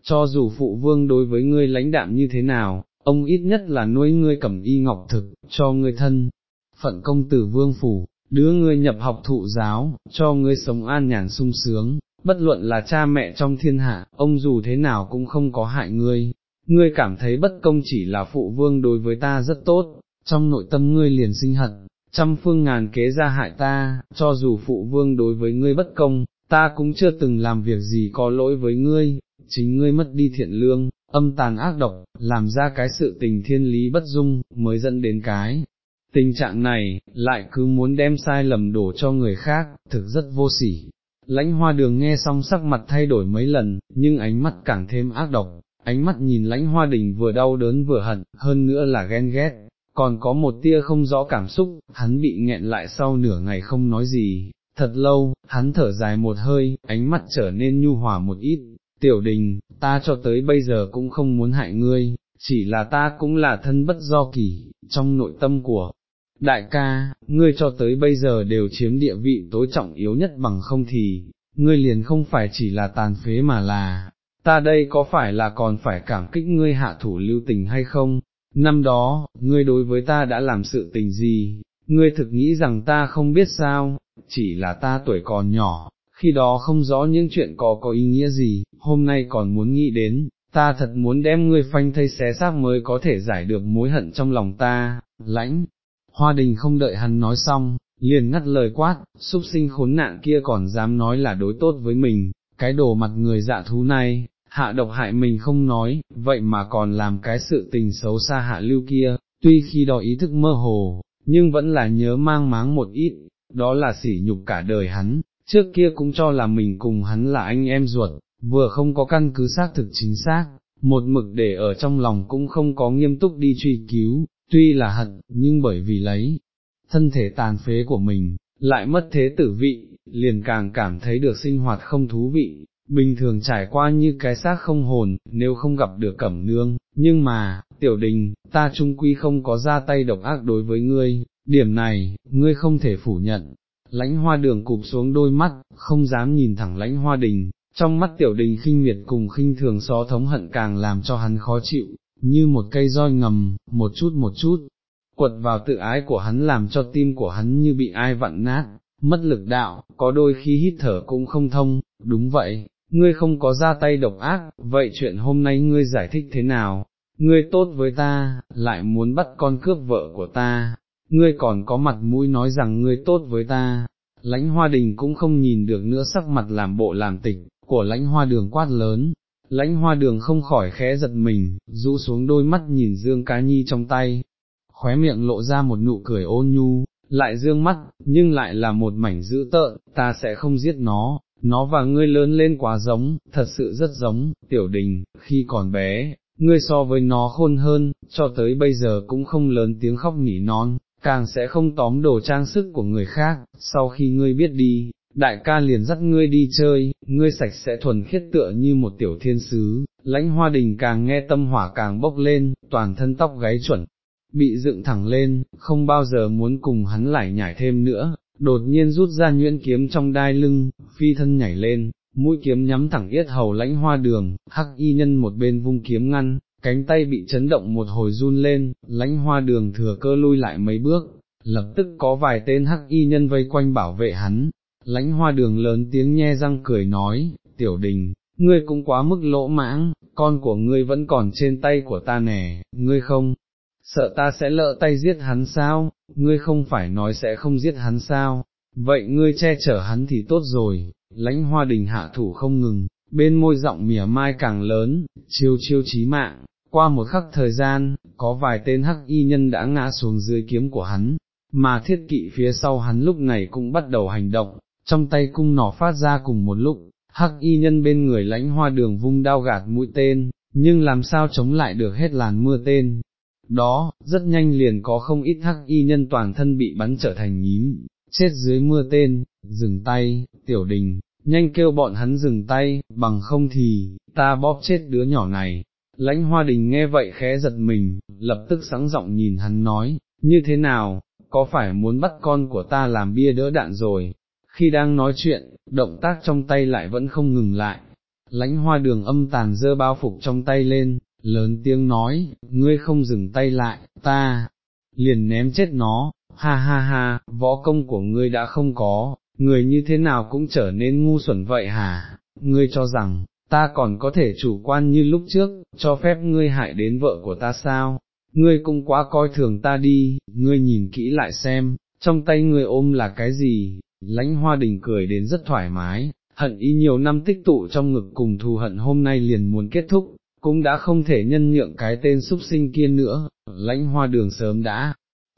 cho dù phụ vương đối với ngươi lãnh đạm như thế nào, ông ít nhất là nuôi ngươi cẩm y ngọc thực, cho ngươi thân, phận công tử vương phủ, đứa ngươi nhập học thụ giáo, cho ngươi sống an nhàn sung sướng, bất luận là cha mẹ trong thiên hạ, ông dù thế nào cũng không có hại ngươi, ngươi cảm thấy bất công chỉ là phụ vương đối với ta rất tốt, trong nội tâm ngươi liền sinh hận, trăm phương ngàn kế ra hại ta, cho dù phụ vương đối với ngươi bất công, ta cũng chưa từng làm việc gì có lỗi với ngươi, chính ngươi mất đi thiện lương, âm tàn ác độc, làm ra cái sự tình thiên lý bất dung, mới dẫn đến cái. Tình trạng này, lại cứ muốn đem sai lầm đổ cho người khác, thực rất vô sỉ. Lãnh hoa đường nghe xong sắc mặt thay đổi mấy lần, nhưng ánh mắt càng thêm ác độc, ánh mắt nhìn lãnh hoa đình vừa đau đớn vừa hận, hơn nữa là ghen ghét, còn có một tia không rõ cảm xúc, hắn bị nghẹn lại sau nửa ngày không nói gì, thật lâu, hắn thở dài một hơi, ánh mắt trở nên nhu hòa một ít, tiểu đình, ta cho tới bây giờ cũng không muốn hại ngươi, chỉ là ta cũng là thân bất do kỳ, trong nội tâm của đại ca, ngươi cho tới bây giờ đều chiếm địa vị tối trọng yếu nhất bằng không thì, ngươi liền không phải chỉ là tàn phế mà là, ta đây có phải là còn phải cảm kích ngươi hạ thủ lưu tình hay không, năm đó, ngươi đối với ta đã làm sự tình gì, ngươi thực nghĩ rằng ta không biết sao, chỉ là ta tuổi còn nhỏ, khi đó không rõ những chuyện có có ý nghĩa gì, hôm nay còn muốn nghĩ đến, ta thật muốn đem ngươi phanh thây xé xác mới có thể giải được mối hận trong lòng ta, lãnh, hoa đình không đợi hắn nói xong, liền ngắt lời quát, súc sinh khốn nạn kia còn dám nói là đối tốt với mình, cái đồ mặt người dạ thú này, hạ độc hại mình không nói, vậy mà còn làm cái sự tình xấu xa hạ lưu kia, tuy khi đó ý thức mơ hồ, nhưng vẫn là nhớ mang máng một ít, đó là sỉ nhục cả đời hắn, trước kia cũng cho là mình cùng hắn là anh em ruột, vừa không có căn cứ xác thực chính xác, một mực để ở trong lòng cũng không có nghiêm túc đi truy cứu, tuy là hận, nhưng bởi vì lấy thân thể tàn phế của mình, lại mất thế tử vị, liền càng cảm thấy được sinh hoạt không thú vị, bình thường trải qua như cái xác không hồn, nếu không gặp được cẩm nương, nhưng mà, tiểu đình, ta trung quy không có ra tay độc ác đối với ngươi, điểm này, ngươi không thể phủ nhận. Lãnh hoa đường cụp xuống đôi mắt, không dám nhìn thẳng lãnh hoa đình, trong mắt tiểu đình khinh miệt cùng khinh thường xó thống hận càng làm cho hắn khó chịu, như một cây roi ngầm, một chút một chút, quật vào tự ái của hắn làm cho tim của hắn như bị ai vặn nát, mất lực đạo, có đôi khi hít thở cũng không thông, đúng vậy, ngươi không có ra tay độc ác, vậy chuyện hôm nay ngươi giải thích thế nào, ngươi tốt với ta, lại muốn bắt con cướp vợ của ta, ngươi còn có mặt mũi nói rằng ngươi tốt với ta, lãnh hoa đình cũng không nhìn được nữa sắc mặt làm bộ làm tịch, của lãnh hoa đường quát lớn, lãnh hoa đường không khỏi khẽ giật mình, rũ xuống đôi mắt nhìn dương cá nhi trong tay, khóe miệng lộ ra một nụ cười ôn nhu, lại dương mắt, nhưng lại là một mảnh dữ tợn, ta sẽ không giết nó, nó và ngươi lớn lên quá giống, thật sự rất giống, tiểu đình, khi còn bé, ngươi so với nó khôn hơn, cho tới bây giờ cũng không lớn tiếng khóc nỉ non, càng sẽ không tóm đồ trang sức của người khác, sau khi ngươi biết đi, đại ca liền dắt ngươi đi chơi, ngươi sạch sẽ thuần khiết tựa như một tiểu thiên sứ, lãnh hoa đình càng nghe tâm hỏa càng bốc lên, toàn thân tóc gáy chuẩn, bị dựng thẳng lên, không bao giờ muốn cùng hắn lại nhảy thêm nữa, đột nhiên rút ra nhuyễn kiếm trong đai lưng, phi thân nhảy lên, mũi kiếm nhắm thẳng yết hầu lãnh hoa đường, hắc y nhân một bên vung kiếm ngăn, cánh tay bị chấn động một hồi run lên, lãnh hoa đường thừa cơ lui lại mấy bước, lập tức có vài tên hắc y nhân vây quanh bảo vệ hắn, lãnh hoa đường lớn tiếng nhe răng cười nói, tiểu đình, ngươi cũng quá mức lỗ mãng, con của ngươi vẫn còn trên tay của ta nè, ngươi không, sợ ta sẽ lỡ tay giết hắn sao, ngươi không phải nói sẽ không giết hắn sao, vậy ngươi che chở hắn thì tốt rồi, lãnh hoa đình hạ thủ không ngừng, bên môi giọng mỉa mai càng lớn, chiêu chiêu chí mạng, qua một khắc thời gian, có vài tên hắc y nhân đã ngã xuống dưới kiếm của hắn, mà thiết kỵ phía sau hắn lúc này cũng bắt đầu hành động, trong tay cung nỏ phát ra cùng một lúc, hắc y nhân bên người lãnh hoa đường vung đao gạt mũi tên, nhưng làm sao chống lại được hết làn mưa tên, đó, rất nhanh liền có không ít hắc y nhân toàn thân bị bắn trở thành nhím, chết dưới mưa tên, dừng tay, tiểu đình, nhanh kêu bọn hắn dừng tay, bằng không thì, ta bóp chết đứa nhỏ này. Lãnh hoa đình nghe vậy khẽ giật mình, lập tức sáng giọng nhìn hắn nói, như thế nào, có phải muốn bắt con của ta làm bia đỡ đạn rồi, khi đang nói chuyện, động tác trong tay lại vẫn không ngừng lại. lãnh hoa đường âm tàn dơ bao phục trong tay lên, lớn tiếng nói, ngươi không dừng tay lại, ta, liền ném chết nó, ha ha ha, võ công của ngươi đã không có, người như thế nào cũng trở nên ngu xuẩn vậy hả, ngươi cho rằng, ta còn có thể chủ quan như lúc trước, cho phép ngươi hại đến vợ của ta sao, ngươi cũng quá coi thường ta đi, ngươi nhìn kỹ lại xem, trong tay ngươi ôm là cái gì, lãnh hoa đình cười đến rất thoải mái, hận ý nhiều năm tích tụ trong ngực cùng thù hận hôm nay liền muốn kết thúc, cũng đã không thể nhân nhượng cái tên súc sinh kia nữa, lãnh hoa đường sớm đã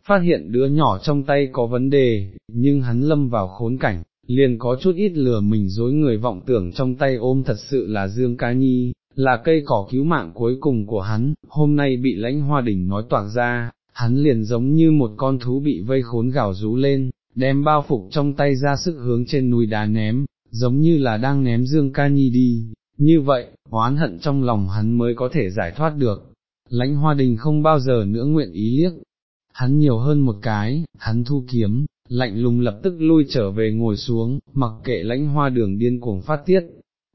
phát hiện đứa nhỏ trong tay có vấn đề, nhưng hắn lâm vào khốn cảnh, liền có chút ít lừa mình dối người vọng tưởng trong tay ôm thật sự là Dương Cá Nhi, là cây cỏ cứu mạng cuối cùng của hắn, hôm nay bị lãnh hoa đỉnh nói toạc ra, hắn liền giống như một con thú bị vây khốn gào rú lên, đem bao phục trong tay ra sức hướng trên núi đá ném, giống như là đang ném Dương Ca Nhi đi, như vậy, oán hận trong lòng hắn mới có thể giải thoát được. Lãnh hoa đình không bao giờ nữa nguyện ý liếc, hắn nhiều hơn một cái, hắn thu kiếm, lạnh lùng lập tức lui trở về ngồi xuống, mặc kệ lãnh hoa đường điên cuồng phát tiết,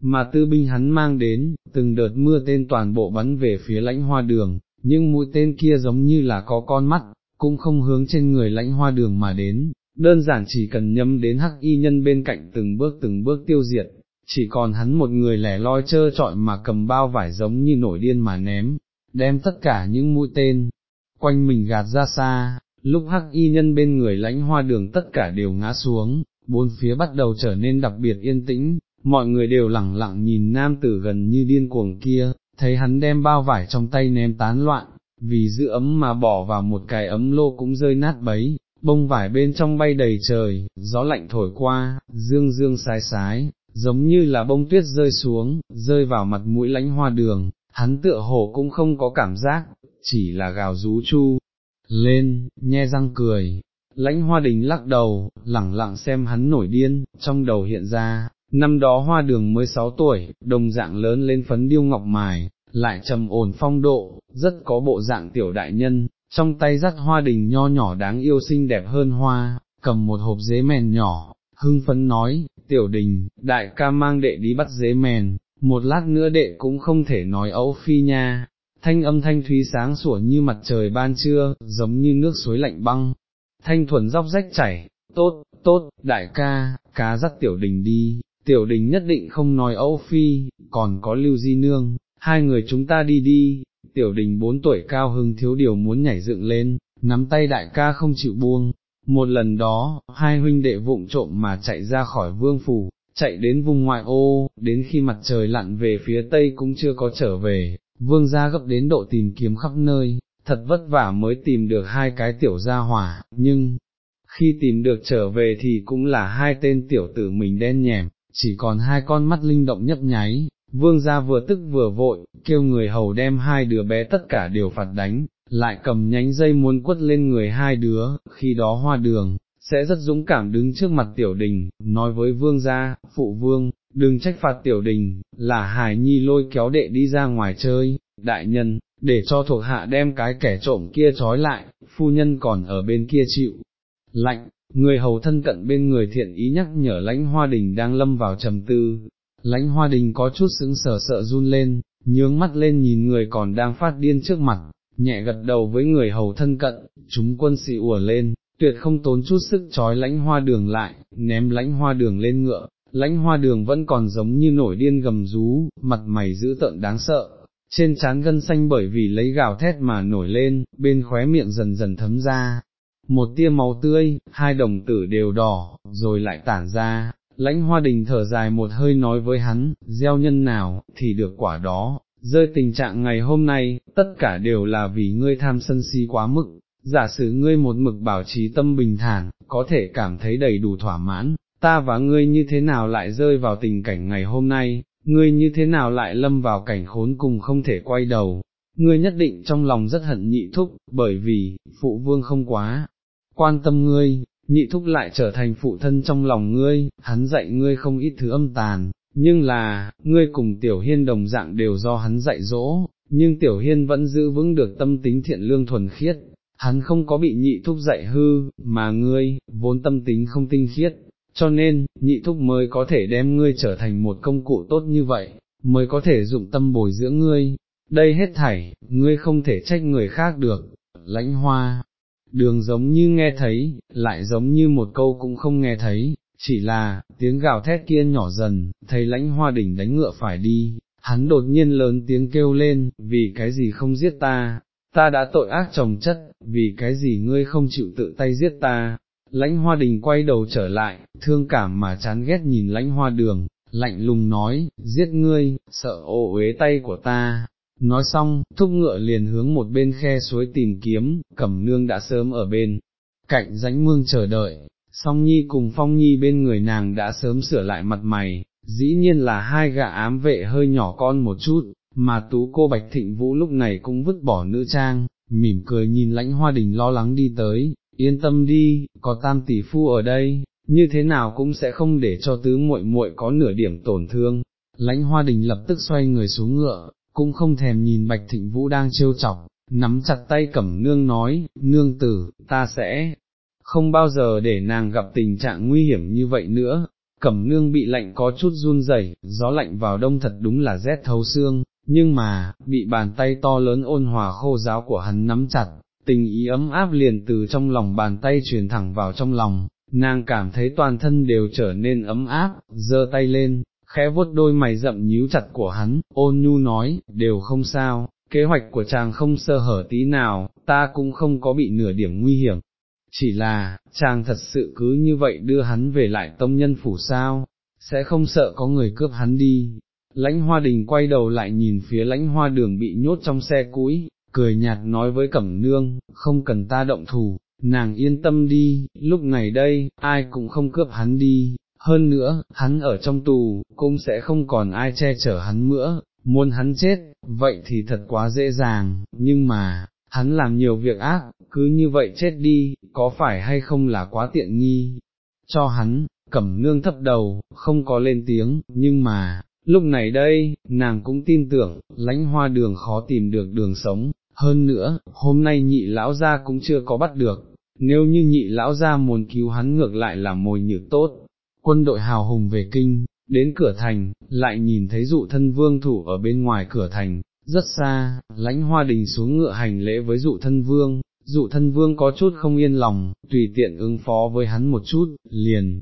mà tư binh hắn mang đến, từng đợt mưa tên toàn bộ bắn về phía lãnh hoa đường, nhưng mũi tên kia giống như là có con mắt, cũng không hướng trên người lãnh hoa đường mà đến, đơn giản chỉ cần nhâm đến hắc y nhân bên cạnh từng bước từng bước tiêu diệt, chỉ còn hắn một người lẻ loi trơ trọi mà cầm bao vải giống như nổi điên mà ném, đem tất cả những mũi tên, quanh mình gạt ra xa, lúc hắc y nhân bên người lãnh hoa đường tất cả đều ngã xuống, bốn phía bắt đầu trở nên đặc biệt yên tĩnh, mọi người đều lẳng lặng nhìn nam tử gần như điên cuồng kia, thấy hắn đem bao vải trong tay ném tán loạn, vì giữ ấm mà bỏ vào một cái ấm lô cũng rơi nát bấy, bông vải bên trong bay đầy trời, gió lạnh thổi qua, dương dương sai sái, giống như là bông tuyết rơi xuống, rơi vào mặt mũi lãnh hoa đường, hắn tựa hồ cũng không có cảm giác, chỉ là gào rú chu, lên, nhe răng cười, lãnh hoa đình lắc đầu, lẳng lặng xem hắn nổi điên, trong đầu hiện ra, năm đó hoa đường mới sáu tuổi, đồng dạng lớn lên phấn điêu ngọc mài, lại trầm ổn phong độ, rất có bộ dạng tiểu đại nhân, trong tay dắt hoa đình nho nhỏ đáng yêu xinh đẹp hơn hoa, cầm một hộp dế mèn nhỏ, hưng phấn nói, tiểu đình, đại ca mang đệ đi bắt dế mèn, một lát nữa đệ cũng không thể nói ấu phi nha, thanh âm thanh thúy sáng sủa như mặt trời ban trưa, giống như nước suối lạnh băng, thanh thuần dốc rách chảy, tốt, tốt, đại ca, cá dắt tiểu đình đi, tiểu đình nhất định không nói ấu Phi, còn có lưu di nương, hai người chúng ta đi đi, tiểu đình bốn tuổi cao hưng thiếu điều muốn nhảy dựng lên, nắm tay đại ca không chịu buông. Một lần đó, hai huynh đệ vụng trộm mà chạy ra khỏi vương phủ, chạy đến vùng ngoại ô, đến khi mặt trời lặn về phía tây cũng chưa có trở về, vương gia gấp đến độ tìm kiếm khắp nơi, thật vất vả mới tìm được hai cái tiểu gia hỏa, nhưng, khi tìm được trở về thì cũng là hai tên tiểu tử mình đen nhèm, chỉ còn hai con mắt linh động nhấp nháy, vương gia vừa tức vừa vội, kêu người hầu đem hai đứa bé tất cả đều phạt đánh, lại cầm nhánh dây muốn quất lên người hai đứa, khi đó hoa đường, sẽ rất dũng cảm đứng trước mặt tiểu đình, nói với vương gia, phụ vương, đừng trách phạt tiểu đình, là hài nhi lôi kéo đệ đi ra ngoài chơi, đại nhân, để cho thuộc hạ đem cái kẻ trộm kia trói lại, phu nhân còn ở bên kia chịu. Lạnh, người hầu thân cận bên người thiện ý nhắc nhở lãnh hoa đình đang lâm vào trầm tư, lãnh hoa đình có chút sững sờ sợ run lên, nhướng mắt lên nhìn người còn đang phát điên trước mặt, nhẹ gật đầu với người hầu thân cận, chúng quân sĩ ùa lên, tuyệt không tốn chút sức trói lãnh hoa đường lại, ném lãnh hoa đường lên ngựa, lãnh hoa đường vẫn còn giống như nổi điên gầm rú, mặt mày dữ tợn đáng sợ, trên trán gân xanh bởi vì lấy gào thét mà nổi lên, bên khóe miệng dần dần thấm ra, một tia máu tươi, hai đồng tử đều đỏ, rồi lại tản ra, lãnh hoa đình thở dài một hơi nói với hắn, gieo nhân nào, thì được quả đó, rơi tình trạng ngày hôm nay, tất cả đều là vì ngươi tham sân si quá mức, giả sử ngươi một mực bảo trì tâm bình thản, có thể cảm thấy đầy đủ thỏa mãn, ta và ngươi như thế nào lại rơi vào tình cảnh ngày hôm nay, ngươi như thế nào lại lâm vào cảnh khốn cùng không thể quay đầu, ngươi nhất định trong lòng rất hận nhị thúc, bởi vì, phụ vương không quá, quan tâm ngươi, nhị thúc lại trở thành phụ thân trong lòng ngươi, hắn dạy ngươi không ít thứ âm tàn, nhưng là, ngươi cùng tiểu hiên đồng dạng đều do hắn dạy dỗ, nhưng tiểu hiên vẫn giữ vững được tâm tính thiện lương thuần khiết, hắn không có bị nhị thúc dạy hư, mà ngươi, vốn tâm tính không tinh khiết, cho nên, nhị thúc mới có thể đem ngươi trở thành một công cụ tốt như vậy, mới có thể dụng tâm bồi dưỡng ngươi, đây hết thảy, ngươi không thể trách người khác được, lãnh hoa, đường giống như nghe thấy, lại giống như một câu cũng không nghe thấy, chỉ là, tiếng gào thét kia nhỏ dần, thấy lãnh hoa đỉnh đánh ngựa phải đi, hắn đột nhiên lớn tiếng kêu lên, vì cái gì không giết ta, ta đã tội ác chồng chất, vì cái gì ngươi không chịu tự tay giết ta. Lãnh hoa đình quay đầu trở lại, thương cảm mà chán ghét nhìn lãnh hoa đường, lạnh lùng nói, giết ngươi, sợ ô uế tay của ta, Nói xong, thúc ngựa liền hướng một bên khe suối tìm kiếm, cẩm nương đã sớm ở bên, cạnh rãnh mương chờ đợi, song nhi cùng phong nhi bên người nàng đã sớm sửa lại mặt mày, dĩ nhiên là hai gã ám vệ hơi nhỏ con một chút, mà tú cô Bạch Thịnh Vũ lúc này cũng vứt bỏ nữ trang, mỉm cười nhìn lãnh hoa đình lo lắng đi tới, yên tâm đi, có tam tỷ phu ở đây, như thế nào cũng sẽ không để cho tứ muội muội có nửa điểm tổn thương. Lãnh hoa đình lập tức xoay người xuống ngựa, cũng không thèm nhìn Bạch Thịnh Vũ đang trêu chọc, nắm chặt tay cẩm nương nói, nương tử, ta sẽ không bao giờ để nàng gặp tình trạng nguy hiểm như vậy nữa. Cẩm nương bị lạnh có chút run rẩy, gió lạnh vào đông thật đúng là rét thấu xương, nhưng mà, bị bàn tay to lớn ôn hòa khô giáo của hắn nắm chặt, tình ý ấm áp liền từ trong lòng bàn tay truyền thẳng vào trong lòng, nàng cảm thấy toàn thân đều trở nên ấm áp, giơ tay lên, khẽ vuốt đôi mày rậm nhíu chặt của hắn, ôn nhu nói, đều không sao, kế hoạch của chàng không sơ hở tí nào, ta cũng không có bị nửa điểm nguy hiểm. Chỉ là, chàng thật sự cứ như vậy đưa hắn về lại tông nhân phủ sao, sẽ không sợ có người cướp hắn đi. Lãnh hoa đình quay đầu lại nhìn phía lãnh hoa đường bị nhốt trong xe cũi, cười nhạt nói với cẩm nương, không cần ta động thủ, nàng yên tâm đi, lúc này đây, ai cũng không cướp hắn đi, hơn nữa, hắn ở trong tù, cũng sẽ không còn ai che chở hắn nữa, muốn hắn chết, vậy thì thật quá dễ dàng, nhưng mà, hắn làm nhiều việc ác, cứ như vậy chết đi, có phải hay không là quá tiện nghi, cho hắn, cẩm nương thấp đầu, không có lên tiếng, nhưng mà, lúc này đây, nàng cũng tin tưởng, lãnh hoa đường khó tìm được đường sống, hơn nữa, hôm nay nhị lão gia cũng chưa có bắt được, nếu như nhị lão gia muốn cứu hắn ngược lại là mồi nhược tốt, quân đội hào hùng về kinh, đến cửa thành, lại nhìn thấy dụ thân vương thủ ở bên ngoài cửa thành, rất xa, lãnh hoa đình xuống ngựa hành lễ với dụ thân vương, dụ thân vương có chút không yên lòng, tùy tiện ứng phó với hắn một chút, liền.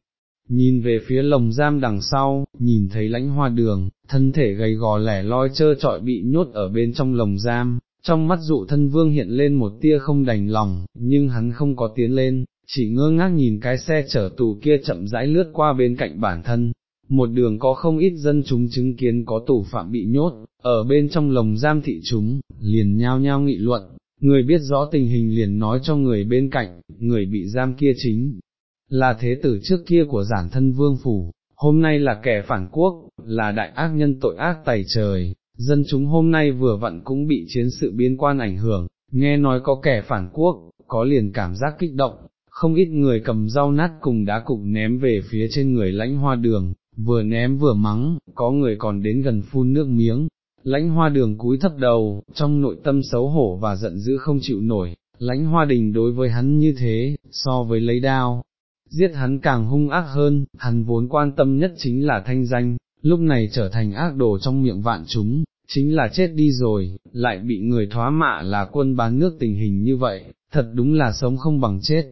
Nhìn về phía lồng giam đằng sau, nhìn thấy lãnh hoa đường, thân thể gầy gò lẻ loi trơ trọi bị nhốt ở bên trong lồng giam, trong mắt dụ thân vương hiện lên một tia không đành lòng, nhưng hắn không có tiến lên, chỉ ngơ ngác nhìn cái xe chở tù kia chậm rãi lướt qua bên cạnh bản thân, một đường có không ít dân chúng chứng kiến có tù phạm bị nhốt, ở bên trong lồng giam thị chúng, liền nhao nhao nghị luận, người biết rõ tình hình liền nói cho người bên cạnh, người bị giam kia chính là thế tử trước kia của giản thân vương phủ, hôm nay là kẻ phản quốc, là đại ác nhân tội ác tày trời, dân chúng hôm nay vừa vặn cũng bị chiến sự biên quan ảnh hưởng, nghe nói có kẻ phản quốc, có liền cảm giác kích động, không ít người cầm rau nát cùng đá cục ném về phía trên người lãnh hoa đường, vừa ném vừa mắng, có người còn đến gần phun nước miếng. Lãnh hoa đường cúi thấp đầu, trong nội tâm xấu hổ và giận dữ không chịu nổi, lãnh hoa đình đối với hắn như thế, so với lấy đao, giết hắn càng hung ác hơn, hắn vốn quan tâm nhất chính là thanh danh, lúc này trở thành ác đồ trong miệng vạn chúng, chính là chết đi rồi, lại bị người thoá mạ là quân bán nước tình hình như vậy, thật đúng là sống không bằng chết,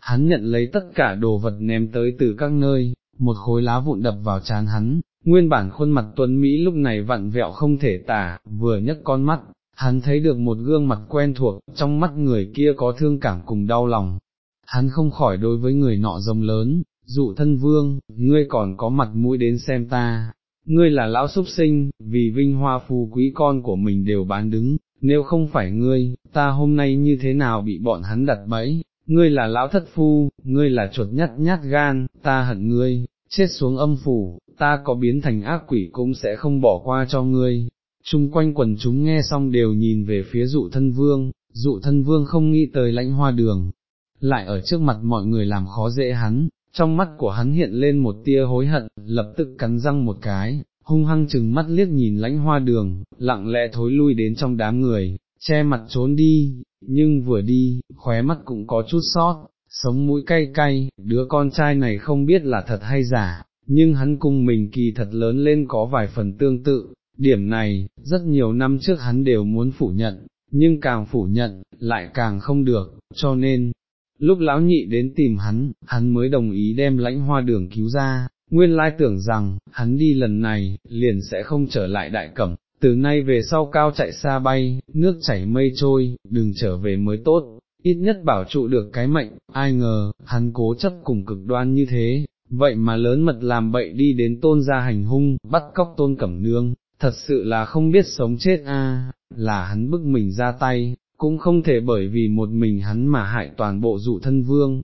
hắn nhận lấy tất cả đồ vật ném tới từ các nơi, một khối lá vụn đập vào trán hắn, nguyên bản khuôn mặt tuấn Mỹ lúc này vặn vẹo không thể tả, vừa nhấc con mắt, hắn thấy được một gương mặt quen thuộc, trong mắt người kia có thương cảm cùng đau lòng, hắn không khỏi đối với người nọ rồng lớn, dụ thân vương, ngươi còn có mặt mũi đến xem ta, ngươi là lão súc sinh, vì vinh hoa phù quý con của mình đều bán đứng, nếu không phải ngươi, ta hôm nay như thế nào bị bọn hắn đặt bẫy, ngươi là lão thất phu, ngươi là chuột nhắt nhát gan, ta hận ngươi, chết xuống âm phủ, ta có biến thành ác quỷ cũng sẽ không bỏ qua cho ngươi. Trung quanh quần chúng nghe xong đều nhìn về phía dụ thân vương, dụ thân vương không nghĩ tới lãnh hoa đường, lại ở trước mặt mọi người làm khó dễ hắn, trong mắt của hắn hiện lên một tia hối hận, lập tức cắn răng một cái, hung hăng chừng mắt liếc nhìn lãnh hoa đường, lặng lẽ thối lui đến trong đám người, che mặt trốn đi, nhưng vừa đi, khóe mắt cũng có chút sót, sống mũi cay cay, đứa con trai này không biết là thật hay giả, nhưng hắn cùng mình kỳ thật lớn lên có vài phần tương tự, điểm này, rất nhiều năm trước hắn đều muốn phủ nhận, nhưng càng phủ nhận, lại càng không được, cho nên, lúc lão nhị đến tìm hắn, hắn mới đồng ý đem lãnh hoa đường cứu ra, nguyên lai tưởng rằng, hắn đi lần này, liền sẽ không trở lại đại cẩm, từ nay về sau cao chạy xa bay, nước chảy mây trôi, đừng trở về mới tốt, ít nhất bảo trụ được cái mệnh, ai ngờ, hắn cố chấp cùng cực đoan như thế, vậy mà lớn mật làm bậy đi đến tôn gia hành hung, bắt cóc tôn cẩm nương, thật sự là không biết sống chết a, là hắn bức mình ra tay, cũng không thể bởi vì một mình hắn mà hại toàn bộ dụ thân vương.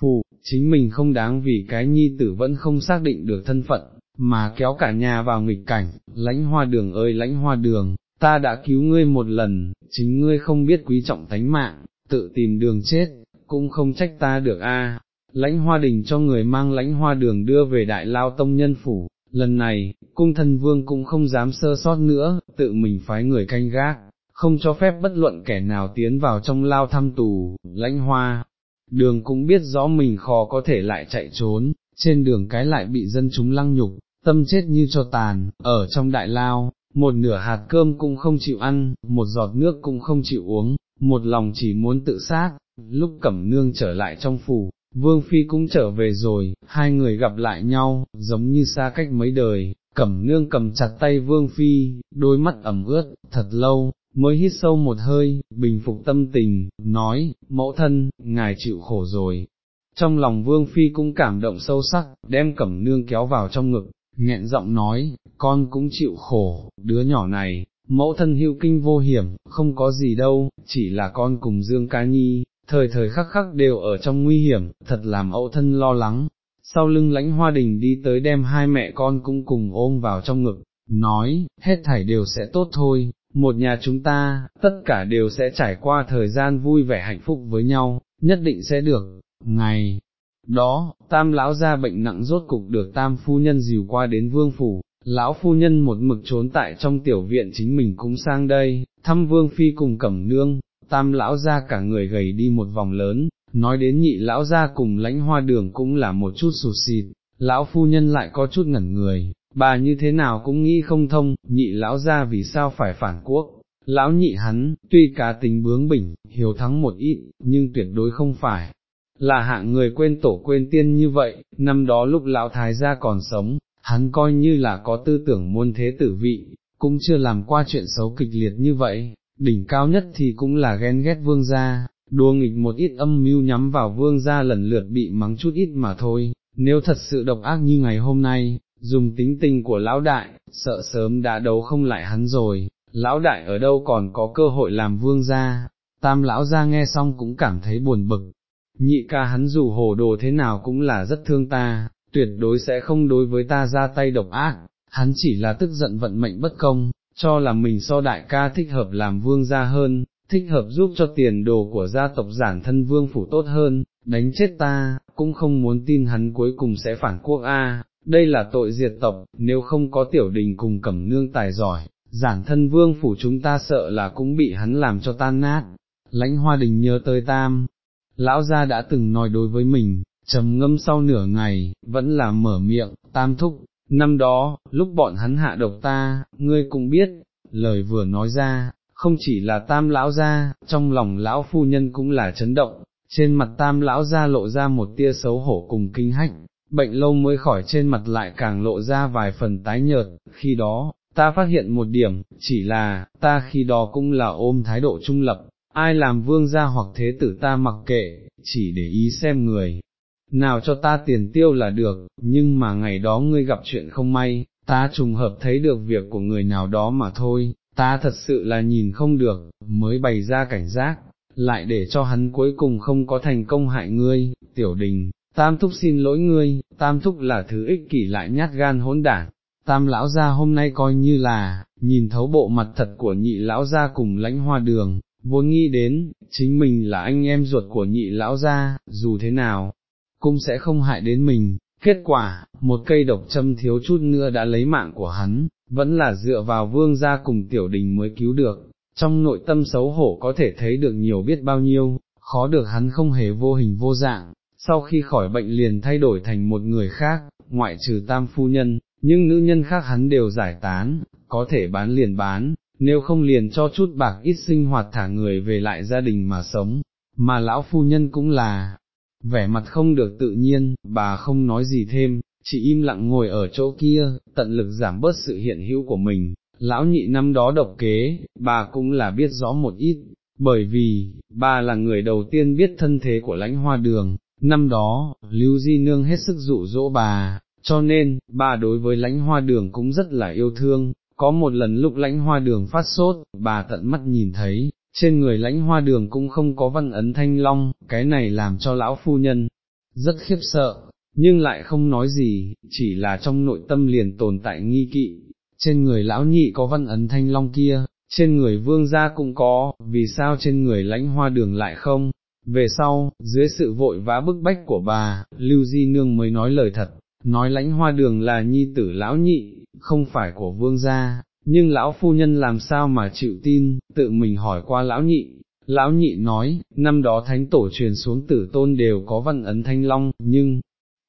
Phù, chính mình không đáng vì cái nhi tử vẫn không xác định được thân phận, mà kéo cả nhà vào nghịch cảnh, lãnh hoa đường ơi lãnh hoa đường, ta đã cứu ngươi một lần, chính ngươi không biết quý trọng tánh mạng, tự tìm đường chết, cũng không trách ta được a. Lãnh hoa đình cho người mang lãnh hoa đường đưa về đại lao tông nhân phủ, lần này, cung thân vương cũng không dám sơ sót nữa, tự mình phái người canh gác, không cho phép bất luận kẻ nào tiến vào trong lao thăm tù, lãnh hoa. Đường cũng biết rõ mình khó có thể lại chạy trốn, trên đường cái lại bị dân chúng lăng nhục, tâm chết như cho tàn, ở trong đại lao, một nửa hạt cơm cũng không chịu ăn, một giọt nước cũng không chịu uống, một lòng chỉ muốn tự sát, lúc cẩm nương trở lại trong phủ, vương phi cũng trở về rồi, hai người gặp lại nhau, giống như xa cách mấy đời, cẩm nương cầm chặt tay vương phi, đôi mắt ẩm ướt, thật lâu, mới hít sâu một hơi, bình phục tâm tình, nói, mẫu thân, ngài chịu khổ rồi. Trong lòng vương phi cũng cảm động sâu sắc, đem cẩm nương kéo vào trong ngực, nghẹn giọng nói, con cũng chịu khổ, đứa nhỏ này, mẫu thân hữu kinh vô hiểm, không có gì đâu, chỉ là con cùng Dương Cá Nhi, thời thời khắc khắc đều ở trong nguy hiểm, thật làm ậu thân lo lắng. Sau lưng lãnh hoa đình đi tới đem hai mẹ con cũng cùng ôm vào trong ngực, nói, hết thảy đều sẽ tốt thôi, một nhà chúng ta, tất cả đều sẽ trải qua thời gian vui vẻ hạnh phúc với nhau, nhất định sẽ được, ngày đó, tam lão ra bệnh nặng rốt cục được tam phu nhân dìu qua đến vương phủ, lão phu nhân một mực trốn tại trong tiểu viện chính mình cũng sang đây, thăm vương phi cùng cẩm nương, tam lão ra cả người gầy đi một vòng lớn, nói đến nhị lão ra cùng lãnh hoa đường cũng là một chút sụt xịt, lão phu nhân lại có chút ngẩn người, bà như thế nào cũng nghĩ không thông, nhị lão ra vì sao phải phản quốc. Lão nhị hắn, tuy cá tính bướng bỉnh, hiểu thắng một ít, nhưng tuyệt đối không phải, là hạng người quên tổ quên tiên như vậy, năm đó lúc lão thái gia còn sống, hắn coi như là có tư tưởng muôn thế tử vị, cũng chưa làm qua chuyện xấu kịch liệt như vậy, đỉnh cao nhất thì cũng là ghen ghét vương gia, đua nghịch một ít âm mưu nhắm vào vương gia lần lượt bị mắng chút ít mà thôi, nếu thật sự độc ác như ngày hôm nay, dùng tính tình của lão đại, sợ sớm đã đấu không lại hắn rồi, lão đại ở đâu còn có cơ hội làm vương gia, tam lão gia nghe xong cũng cảm thấy buồn bực, nhị ca hắn dù hồ đồ thế nào cũng là rất thương ta, tuyệt đối sẽ không đối với ta ra tay độc ác, hắn chỉ là tức giận vận mệnh bất công, cho là mình so đại ca thích hợp làm vương gia hơn, thích hợp giúp cho tiền đồ của gia tộc giản thân vương phủ tốt hơn, đánh chết ta, cũng không muốn tin hắn cuối cùng sẽ phản quốc a. đây là tội diệt tộc, nếu không có tiểu đình cùng cẩm nương tài giỏi, giản thân vương phủ chúng ta sợ là cũng bị hắn làm cho tan nát. Lãnh hoa đình nhớ tới tam, lão gia đã từng nói đối với mình, trầm ngâm sau nửa ngày, vẫn là mở miệng, tam thúc, năm đó, lúc bọn hắn hạ độc ta, ngươi cũng biết, lời vừa nói ra, không chỉ là tam lão gia, trong lòng lão phu nhân cũng là chấn động, trên mặt tam lão gia lộ ra một tia xấu hổ cùng kinh hách, bệnh lâu mới khỏi trên mặt lại càng lộ ra vài phần tái nhợt, khi đó, ta phát hiện một điểm, chỉ là, ta khi đó cũng là ôm thái độ trung lập, ai làm vương gia hoặc thế tử ta mặc kệ, chỉ để ý xem người, nào cho ta tiền tiêu là được, nhưng mà ngày đó ngươi gặp chuyện không may, ta trùng hợp thấy được việc của người nào đó mà thôi, ta thật sự là nhìn không được, mới bày ra cảnh giác, lại để cho hắn cuối cùng không có thành công hại ngươi, tiểu đình, tam thúc xin lỗi ngươi, tam thúc là thứ ích kỷ lại nhát gan hỗn đản. Tam lão gia hôm nay coi như là, nhìn thấu bộ mặt thật của nhị lão gia cùng lãnh hoa đường, vốn nghĩ đến, chính mình là anh em ruột của nhị lão gia, dù thế nào, cũng sẽ không hại đến mình. Kết quả, một cây độc châm thiếu chút nữa đã lấy mạng của hắn, vẫn là dựa vào vương gia cùng tiểu đình mới cứu được, trong nội tâm xấu hổ có thể thấy được nhiều biết bao nhiêu, khó được hắn không hề vô hình vô dạng, sau khi khỏi bệnh liền thay đổi thành một người khác, ngoại trừ tam phu nhân, nhưng nữ nhân khác hắn đều giải tán, có thể bán liền bán, nếu không liền cho chút bạc ít sinh hoạt thả người về lại gia đình mà sống, mà lão phu nhân cũng là, vẻ mặt không được tự nhiên, bà không nói gì thêm, chỉ im lặng ngồi ở chỗ kia, tận lực giảm bớt sự hiện hữu của mình, lão nhị năm đó độc kế, bà cũng là biết rõ một ít, bởi vì, bà là người đầu tiên biết thân thế của lãnh hoa đường, năm đó, Lưu Di Nương hết sức dụ dỗ bà, cho nên, bà đối với lãnh hoa đường cũng rất là yêu thương, có một lần lúc lãnh hoa đường phát sốt, bà tận mắt nhìn thấy, trên người lãnh hoa đường cũng không có văn ấn thanh long, cái này làm cho lão phu nhân rất khiếp sợ, nhưng lại không nói gì, chỉ là trong nội tâm liền tồn tại nghi kỵ, trên người lão nhị có văn ấn thanh long kia, trên người vương gia cũng có, vì sao trên người lãnh hoa đường lại không, về sau, dưới sự vội vã bức bách của bà, Lưu Di Nương mới nói lời thật, nói lãnh hoa đường là nhi tử lão nhị, không phải của vương gia, nhưng lão phu nhân làm sao mà chịu tin, tự mình hỏi qua lão nhị, lão nhị nói, năm đó thánh tổ truyền xuống tử tôn đều có văn ấn thanh long, nhưng,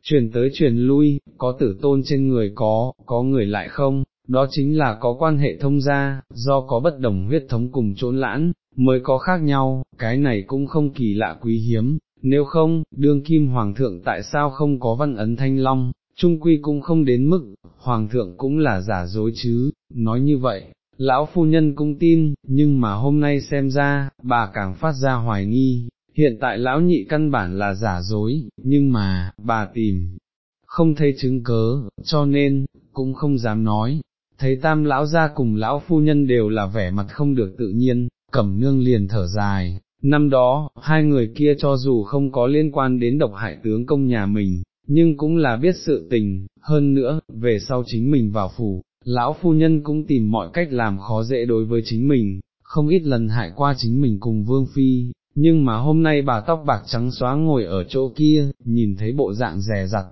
truyền tới truyền lui, có tử tôn trên người có, có người lại không, đó chính là có quan hệ thông gia, do có bất đồng huyết thống cùng trốn lãn, mới có khác nhau, cái này cũng không kỳ lạ quý hiếm, nếu không, đương kim hoàng thượng tại sao không có văn ấn thanh long, trung quy cũng không đến mức, hoàng thượng cũng là giả dối chứ, nói như vậy, lão phu nhân cũng tin, nhưng mà hôm nay xem ra, bà càng phát ra hoài nghi, hiện tại lão nhị căn bản là giả dối, nhưng mà, bà tìm, không thấy chứng cớ, cho nên, cũng không dám nói, thấy tam lão ra cùng lão phu nhân đều là vẻ mặt không được tự nhiên, cẩm nương liền thở dài, năm đó, hai người kia cho dù không có liên quan đến độc hại tướng công nhà mình, nhưng cũng là biết sự tình, hơn nữa, về sau chính mình vào phủ, lão phu nhân cũng tìm mọi cách làm khó dễ đối với chính mình, không ít lần hại qua chính mình cùng vương phi, nhưng mà hôm nay bà tóc bạc trắng xóa ngồi ở chỗ kia, nhìn thấy bộ dạng rè rặt,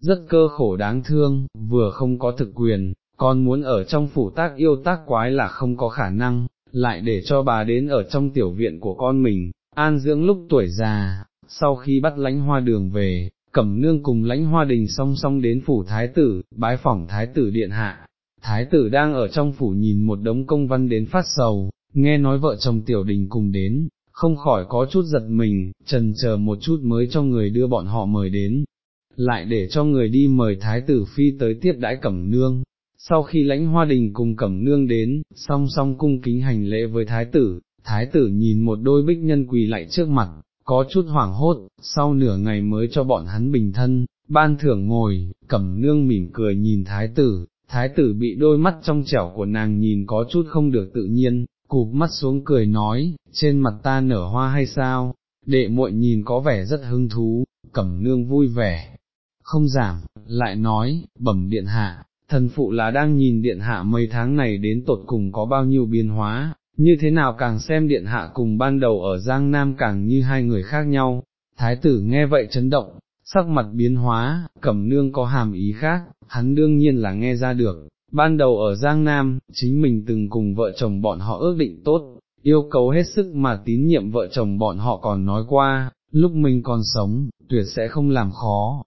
rất cơ khổ đáng thương, vừa không có thực quyền, còn muốn ở trong phủ tác yêu tác quái là không có khả năng, lại để cho bà đến ở trong tiểu viện của con mình, an dưỡng lúc tuổi già, sau khi bắt lánh hoa đường về, cẩm nương cùng lãnh hoa đình song song đến phủ thái tử, bái phỏng thái tử điện hạ. Thái tử đang ở trong phủ nhìn một đống công văn đến phát sầu, nghe nói vợ chồng tiểu đình cùng đến, không khỏi có chút giật mình, trần chờ một chút mới cho người đưa bọn họ mời đến, lại để cho người đi mời thái tử phi tới tiếp đãi cẩm nương. Sau khi lãnh hoa đình cùng cẩm nương đến, song song cung kính hành lễ với thái tử, thái tử nhìn một đôi bích nhân quỳ lại trước mặt, có chút hoảng hốt, sau nửa ngày mới cho bọn hắn bình thân, ban thưởng ngồi, cẩm nương mỉm cười nhìn thái tử, thái tử bị đôi mắt trong trẻo của nàng nhìn có chút không được tự nhiên, cụp mắt xuống cười nói, trên mặt ta nở hoa hay sao, đệ muội nhìn có vẻ rất hứng thú, cẩm nương vui vẻ, không giảm, lại nói, bẩm điện hạ, thần phụ là đang nhìn điện hạ mấy tháng này đến tột cùng có bao nhiêu biến hóa, như thế nào càng xem điện hạ cùng ban đầu ở Giang Nam càng như hai người khác nhau, thái tử nghe vậy chấn động, sắc mặt biến hóa, cẩm nương có hàm ý khác, hắn đương nhiên là nghe ra được, ban đầu ở Giang Nam, chính mình từng cùng vợ chồng bọn họ ước định tốt, yêu cầu hết sức mà tín nhiệm vợ chồng bọn họ còn nói qua, lúc mình còn sống, tuyệt sẽ không làm khó.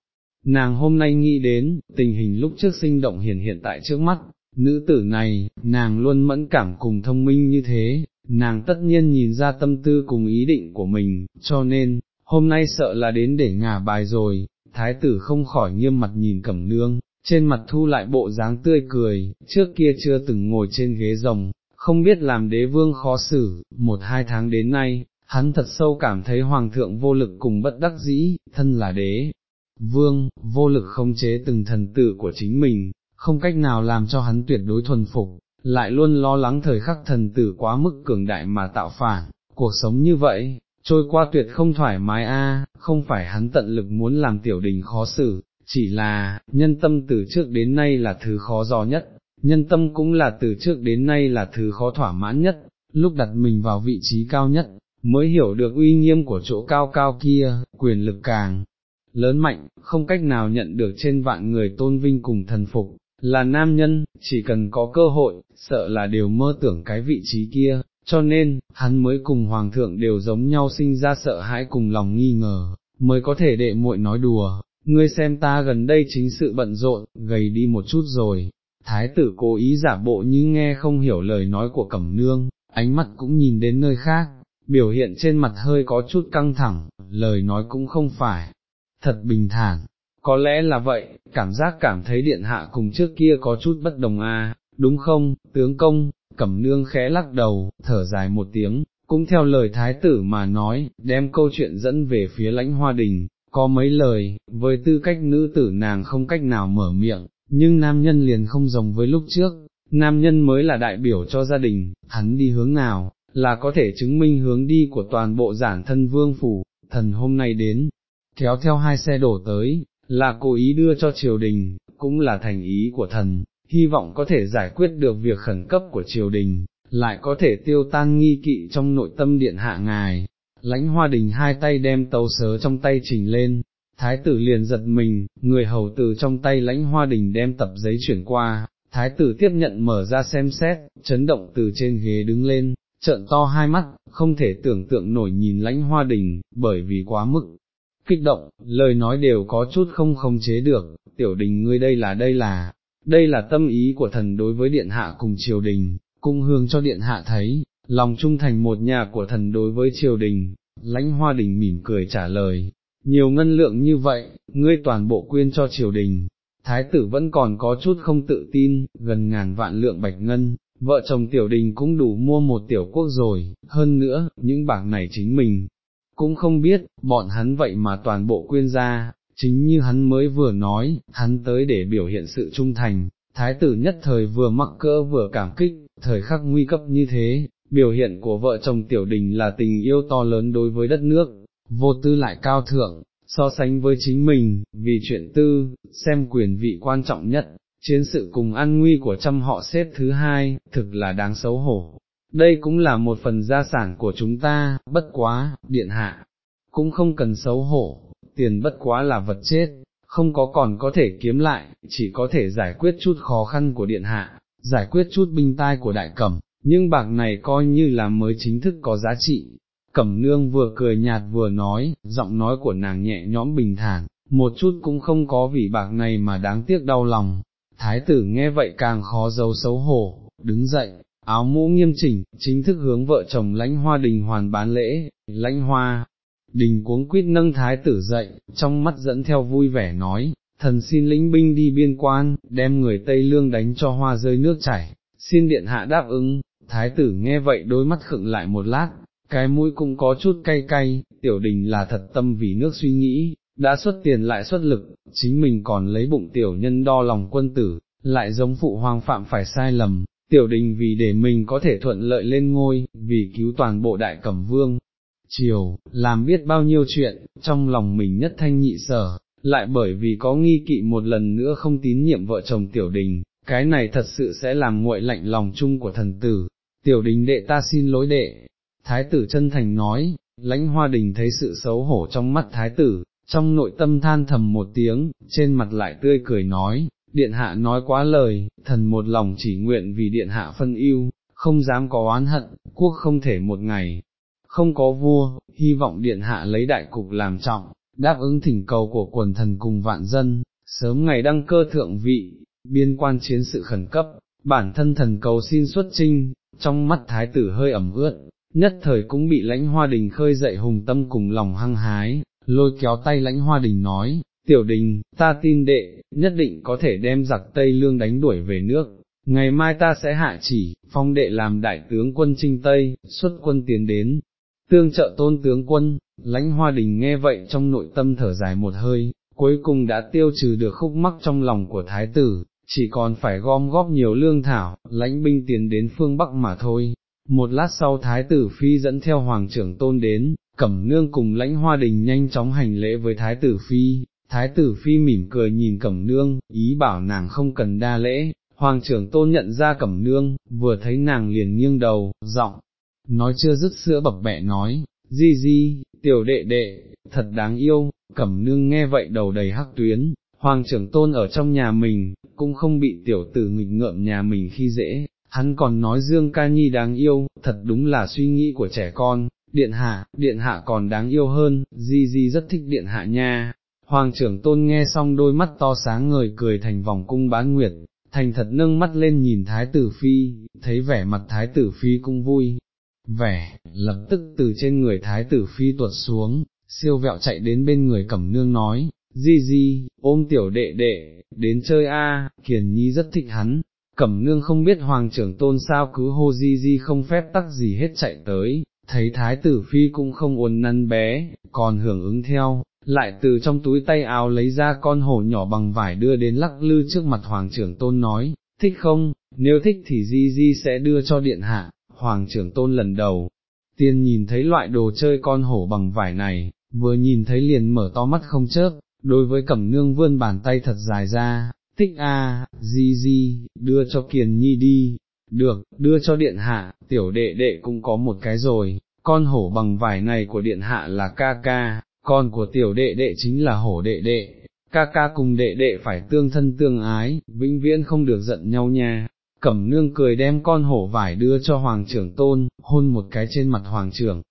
Nàng hôm nay nghĩ đến, tình hình lúc trước sinh động hiển hiện tại trước mắt, Nữ tử này, nàng luôn mẫn cảm cùng thông minh như thế, nàng tất nhiên nhìn ra tâm tư cùng ý định của mình, cho nên, hôm nay sợ là đến để ngả bài rồi, thái tử không khỏi nghiêm mặt nhìn cẩm nương, trên mặt thu lại bộ dáng tươi cười, trước kia chưa từng ngồi trên ghế rồng, không biết làm đế vương khó xử, một hai tháng đến nay, hắn thật sâu cảm thấy hoàng thượng vô lực cùng bất đắc dĩ, thân là đế. Vương, vô lực không chế từng thần tử của chính mình, không cách nào làm cho hắn tuyệt đối thuần phục, lại luôn lo lắng thời khắc thần tử quá mức cường đại mà tạo phản, cuộc sống như vậy, trôi qua tuyệt không thoải mái a, không phải hắn tận lực muốn làm tiểu đình khó xử, chỉ là, nhân tâm từ trước đến nay là thứ khó dò nhất, nhân tâm cũng là từ trước đến nay là thứ khó thỏa mãn nhất, lúc đặt mình vào vị trí cao nhất, mới hiểu được uy nghiêm của chỗ cao cao kia, quyền lực càng lớn mạnh, không cách nào nhận được trên vạn người tôn vinh cùng thần phục, là nam nhân, chỉ cần có cơ hội, sợ là đều mơ tưởng cái vị trí kia, cho nên, hắn mới cùng hoàng thượng đều giống nhau sinh ra sợ hãi cùng lòng nghi ngờ, mới có thể đệ muội nói đùa, ngươi xem ta gần đây chính sự bận rộn, gầy đi một chút rồi, thái tử cố ý giả bộ như nghe không hiểu lời nói của cẩm nương, ánh mắt cũng nhìn đến nơi khác, biểu hiện trên mặt hơi có chút căng thẳng, lời nói cũng không phải, thật bình thản, có lẽ là vậy, cảm giác cảm thấy điện hạ cùng trước kia có chút bất đồng a, à, đúng không, tướng công, cẩm nương khẽ lắc đầu, thở dài một tiếng, cũng theo lời thái tử mà nói, đem câu chuyện dẫn về phía lãnh hoa đình, có mấy lời, với tư cách nữ tử nàng không cách nào mở miệng, nhưng nam nhân liền không giống với lúc trước, nam nhân mới là đại biểu cho gia đình, hắn đi hướng nào, là có thể chứng minh hướng đi của toàn bộ giản thân vương phủ, thần hôm nay đến, kéo theo hai xe đổ tới, là cố ý đưa cho triều đình, cũng là thành ý của thần, hy vọng có thể giải quyết được việc khẩn cấp của triều đình, lại có thể tiêu tan nghi kỵ trong nội tâm điện hạ ngài. Lãnh hoa đình hai tay đem tàu sớ trong tay trình lên, thái tử liền giật mình, người hầu từ trong tay lãnh hoa đình đem tập giấy chuyển qua, thái tử tiếp nhận mở ra xem xét, chấn động từ trên ghế đứng lên, trợn to hai mắt, không thể tưởng tượng nổi nhìn lãnh hoa đình, bởi vì quá mức. Kích động, lời nói đều có chút không khống chế được, tiểu đình ngươi đây là đây là, đây là tâm ý của thần đối với điện hạ cùng triều đình, cung hương cho điện hạ thấy, lòng trung thành một nhà của thần đối với triều đình, lãnh hoa đình mỉm cười trả lời, nhiều ngân lượng như vậy, ngươi toàn bộ quyên cho triều đình, thái tử vẫn còn có chút không tự tin, gần ngàn vạn lượng bạch ngân, vợ chồng tiểu đình cũng đủ mua một tiểu quốc rồi, hơn nữa, những bảng này chính mình, cũng không biết, bọn hắn vậy mà toàn bộ quyên ra, chính như hắn mới vừa nói, hắn tới để biểu hiện sự trung thành, thái tử nhất thời vừa mắc cỡ vừa cảm kích, thời khắc nguy cấp như thế, biểu hiện của vợ chồng tiểu đình là tình yêu to lớn đối với đất nước, vô tư lại cao thượng, so sánh với chính mình, vì chuyện tư, xem quyền vị quan trọng nhất, chiến sự cùng an nguy của trăm họ xếp thứ hai, thực là đáng xấu hổ. Đây cũng là một phần gia sản của chúng ta, bất quá, điện hạ, cũng không cần xấu hổ, tiền bất quá là vật chết, không có còn có thể kiếm lại, chỉ có thể giải quyết chút khó khăn của điện hạ, giải quyết chút binh tai của đại cẩm, nhưng bạc này coi như là mới chính thức có giá trị. Cẩm nương vừa cười nhạt vừa nói, giọng nói của nàng nhẹ nhõm bình thản, một chút cũng không có vì bạc này mà đáng tiếc đau lòng. Thái tử nghe vậy càng khó giấu xấu hổ, đứng dậy, áo mũ nghiêm chỉnh, chính thức hướng vợ chồng lãnh hoa đình hoàn bán lễ, lãnh hoa, đình cuống quýt nâng thái tử dậy, trong mắt dẫn theo vui vẻ nói, thần xin lĩnh binh đi biên quan, đem người Tây Lương đánh cho hoa rơi nước chảy, xin điện hạ đáp ứng, thái tử nghe vậy đôi mắt khựng lại một lát, cái mũi cũng có chút cay cay, tiểu đình là thật tâm vì nước suy nghĩ, đã xuất tiền lại xuất lực, chính mình còn lấy bụng tiểu nhân đo lòng quân tử, lại giống phụ hoàng phạm phải sai lầm, tiểu đình vì để mình có thể thuận lợi lên ngôi, vì cứu toàn bộ đại cẩm vương, chiều, làm biết bao nhiêu chuyện, trong lòng mình nhất thanh nhị sở, lại bởi vì có nghi kỵ một lần nữa không tín nhiệm vợ chồng tiểu đình, cái này thật sự sẽ làm nguội lạnh lòng chung của thần tử, tiểu đình đệ ta xin lỗi đệ. Thái tử chân thành nói, lãnh hoa đình thấy sự xấu hổ trong mắt thái tử, trong nội tâm than thầm một tiếng, trên mặt lại tươi cười nói, điện hạ nói quá lời, thần một lòng chỉ nguyện vì điện hạ phân ưu, không dám có oán hận, quốc không thể một ngày, không có vua, hy vọng điện hạ lấy đại cục làm trọng, đáp ứng thỉnh cầu của quần thần cùng vạn dân, sớm ngày đăng cơ thượng vị, biên quan chiến sự khẩn cấp, bản thân thần cầu xin xuất trinh, trong mắt thái tử hơi ẩm ướt, nhất thời cũng bị lãnh hoa đình khơi dậy hùng tâm cùng lòng hăng hái, lôi kéo tay lãnh hoa đình nói, tiểu đình, ta tin đệ, nhất định có thể đem giặc Tây Lương đánh đuổi về nước, ngày mai ta sẽ hạ chỉ, phong đệ làm đại tướng quân trinh Tây, xuất quân tiến đến, tương trợ tôn tướng quân, lãnh hoa đình nghe vậy trong nội tâm thở dài một hơi, cuối cùng đã tiêu trừ được khúc mắc trong lòng của thái tử, chỉ còn phải gom góp nhiều lương thảo, lãnh binh tiến đến phương Bắc mà thôi. Một lát sau thái tử phi dẫn theo hoàng trưởng tôn đến, cẩm nương cùng lãnh hoa đình nhanh chóng hành lễ với thái tử phi, thái tử phi mỉm cười nhìn cẩm nương, ý bảo nàng không cần đa lễ, hoàng trưởng tôn nhận ra cẩm nương, vừa thấy nàng liền nghiêng đầu, giọng, nói chưa dứt sữa bập bẹ nói, di di, tiểu đệ đệ, thật đáng yêu, cẩm nương nghe vậy đầu đầy hắc tuyến, hoàng trưởng tôn ở trong nhà mình, cũng không bị tiểu tử nghịch ngợm nhà mình khi dễ, hắn còn nói Dương Ca Nhi đáng yêu, thật đúng là suy nghĩ của trẻ con, điện hạ, điện hạ còn đáng yêu hơn, di di rất thích điện hạ nha. Hoàng trưởng tôn nghe xong đôi mắt to sáng ngời cười thành vòng cung bán nguyệt, thành thật nâng mắt lên nhìn thái tử phi, thấy vẻ mặt thái tử phi cũng vui, vẻ, lập tức từ trên người thái tử phi tuột xuống, siêu vẹo chạy đến bên người cẩm nương nói, di di, ôm tiểu đệ đệ, đến chơi a, kiền nhi rất thích hắn, cẩm nương không biết hoàng trưởng tôn sao cứ hô di di không phép tắc gì hết chạy tới, thấy thái tử phi cũng không uốn năn bé, còn hưởng ứng theo, lại từ trong túi tay áo lấy ra con hổ nhỏ bằng vải đưa đến lắc lư trước mặt hoàng trưởng tôn nói, thích không, nếu thích thì di di sẽ đưa cho điện hạ, hoàng trưởng tôn lần đầu, tiên nhìn thấy loại đồ chơi con hổ bằng vải này, vừa nhìn thấy liền mở to mắt không chớp, đối với cẩm nương vươn bàn tay thật dài ra, thích a, di di, đưa cho kiền nhi đi, được, đưa cho điện hạ, tiểu đệ đệ cũng có một cái rồi, con hổ bằng vải này của điện hạ là ca ca, con của tiểu đệ đệ chính là hổ đệ đệ, ca ca cùng đệ đệ phải tương thân tương ái, vĩnh viễn không được giận nhau nha. Cẩm nương cười đem con hổ vải đưa cho hoàng trưởng tôn, hôn một cái trên mặt hoàng trưởng.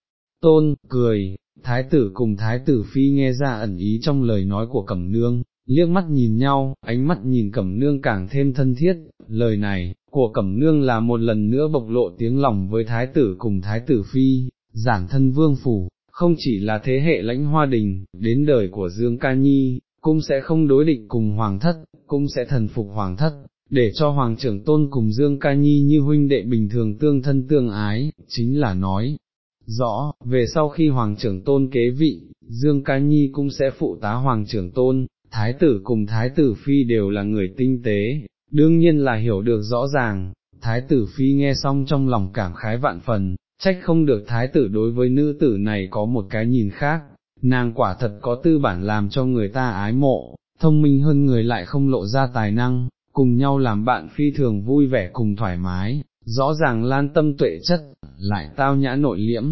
Tôn, cười, thái tử cùng thái tử phi nghe ra ẩn ý trong lời nói của cẩm nương, liếc mắt nhìn nhau, ánh mắt nhìn cẩm nương càng thêm thân thiết, lời này, của cẩm nương là một lần nữa bộc lộ tiếng lòng với thái tử cùng thái tử phi, giản thân vương phủ, không chỉ là thế hệ lãnh hoa đình, đến đời của Dương Ca Nhi, cũng sẽ không đối định cùng hoàng thất, cũng sẽ thần phục hoàng thất, để cho hoàng trưởng tôn cùng Dương Ca Nhi như huynh đệ bình thường tương thân tương ái, chính là nói. Rõ, về sau khi hoàng trưởng tôn kế vị, Dương Ca Nhi cũng sẽ phụ tá hoàng trưởng tôn, thái tử cùng thái tử phi đều là người tinh tế, đương nhiên là hiểu được rõ ràng, thái tử phi nghe xong trong lòng cảm khái vạn phần, trách không được thái tử đối với nữ tử này có một cái nhìn khác, nàng quả thật có tư bản làm cho người ta ái mộ, thông minh hơn người lại không lộ ra tài năng, cùng nhau làm bạn phi thường vui vẻ cùng thoải mái, rõ ràng lan tâm tuệ chất, lại tao nhã nội liễm,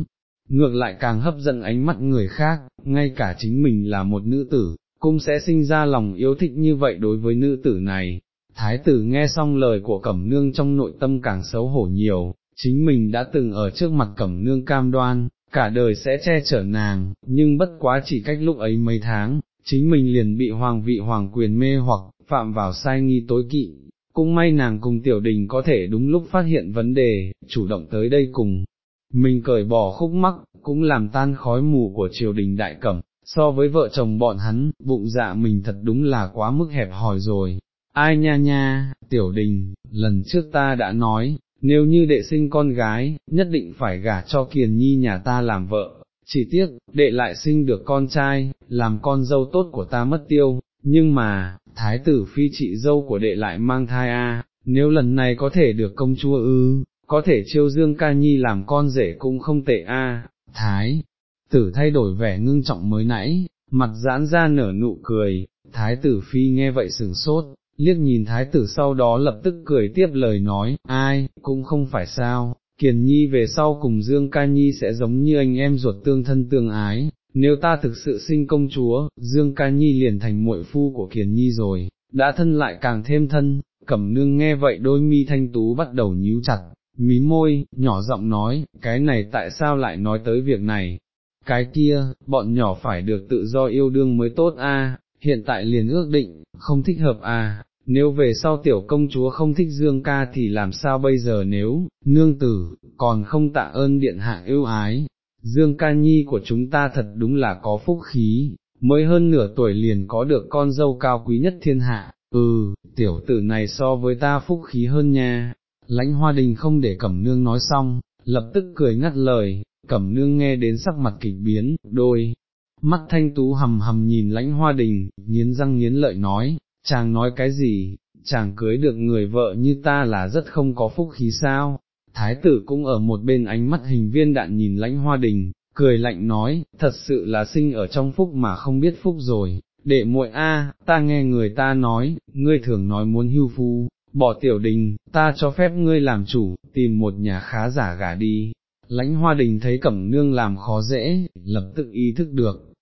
ngược lại càng hấp dẫn ánh mắt người khác, ngay cả chính mình là một nữ tử, cũng sẽ sinh ra lòng yêu thích như vậy đối với nữ tử này. Thái tử nghe xong lời của Cẩm Nương trong nội tâm càng xấu hổ nhiều, chính mình đã từng ở trước mặt Cẩm Nương cam đoan, cả đời sẽ che chở nàng, nhưng bất quá chỉ cách lúc ấy mấy tháng, chính mình liền bị hoàng vị hoàng quyền mê hoặc, phạm vào sai nghi tối kỵ. Cũng may nàng cùng tiểu đình có thể đúng lúc phát hiện vấn đề, chủ động tới đây cùng, mình cởi bỏ khúc mắc, cũng làm tan khói mù của triều đình đại cẩm, so với vợ chồng bọn hắn, bụng dạ mình thật đúng là quá mức hẹp hòi rồi. Ai nha nha, tiểu đình, lần trước ta đã nói, nếu như đệ sinh con gái, nhất định phải gả cho kiền nhi nhà ta làm vợ, chỉ tiếc, đệ lại sinh được con trai, làm con dâu tốt của ta mất tiêu, nhưng mà, thái tử phi chị dâu của đệ lại mang thai a, nếu lần này có thể được công chúa ư, có thể chiêu dương ca nhi làm con rể cũng không tệ a. thái, tử thay đổi vẻ ngưng trọng mới nãy, mặt giãn ra nở nụ cười, thái tử phi nghe vậy sừng sốt, liếc nhìn thái tử sau đó lập tức cười tiếp lời nói, ai, cũng không phải sao, kiền nhi về sau cùng Dương Ca Nhi sẽ giống như anh em ruột tương thân tương ái, nếu ta thực sự sinh công chúa, Dương Ca Nhi liền thành muội phu của kiền nhi rồi, đã thân lại càng thêm thân, cẩm nương nghe vậy đôi mi thanh tú bắt đầu nhíu chặt, mí môi, nhỏ giọng nói, cái này tại sao lại nói tới việc này, cái kia, bọn nhỏ phải được tự do yêu đương mới tốt a. hiện tại liền ước định, không thích hợp a nếu về sau tiểu công chúa không thích Dương ca thì làm sao bây giờ nếu, nương tử, còn không tạ ơn điện hạ yêu ái, Dương ca nhi của chúng ta thật đúng là có phúc khí, mới hơn nửa tuổi liền có được con dâu cao quý nhất thiên hạ, ừ, tiểu tử này so với ta phúc khí hơn nha, lãnh hoa đình không để cẩm nương nói xong, lập tức cười ngắt lời, cẩm nương nghe đến sắc mặt kịch biến, đôi, mắt thanh tú hầm hầm nhìn lãnh hoa đình, nghiến răng nghiến lợi nói, chàng nói cái gì, chàng cưới được người vợ như ta là rất không có phúc khí sao, thái tử cũng ở một bên ánh mắt hình viên đạn nhìn lãnh hoa đình, cười lạnh nói, thật sự là sinh ở trong phúc mà không biết phúc rồi, đệ muội a, ta nghe người ta nói, ngươi thường nói muốn hưu phu, bỏ tiểu đình, ta cho phép ngươi làm chủ, tìm một nhà khá giả gả đi, lãnh hoa đình thấy cẩm nương làm khó dễ, lập tức ý thức được,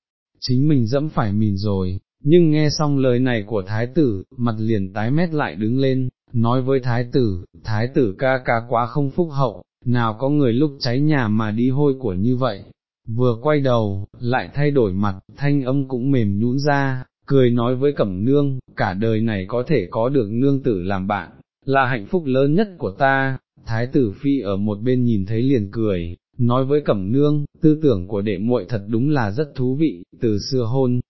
chính mình dẫm phải mìn rồi, nhưng nghe xong lời này của thái tử, mặt liền tái mét lại đứng lên, nói với thái tử, thái tử ca ca quá không phúc hậu, nào có người lúc cháy nhà mà đi hôi của như vậy, vừa quay đầu, lại thay đổi mặt, thanh âm cũng mềm nhũn ra, cười nói với cẩm nương, cả đời này có thể có được nương tử làm bạn, là hạnh phúc lớn nhất của ta, thái tử phi ở một bên nhìn thấy liền cười, nói với cẩm nương, tư tưởng của đệ muội thật đúng là rất thú vị, từ xưa hôn,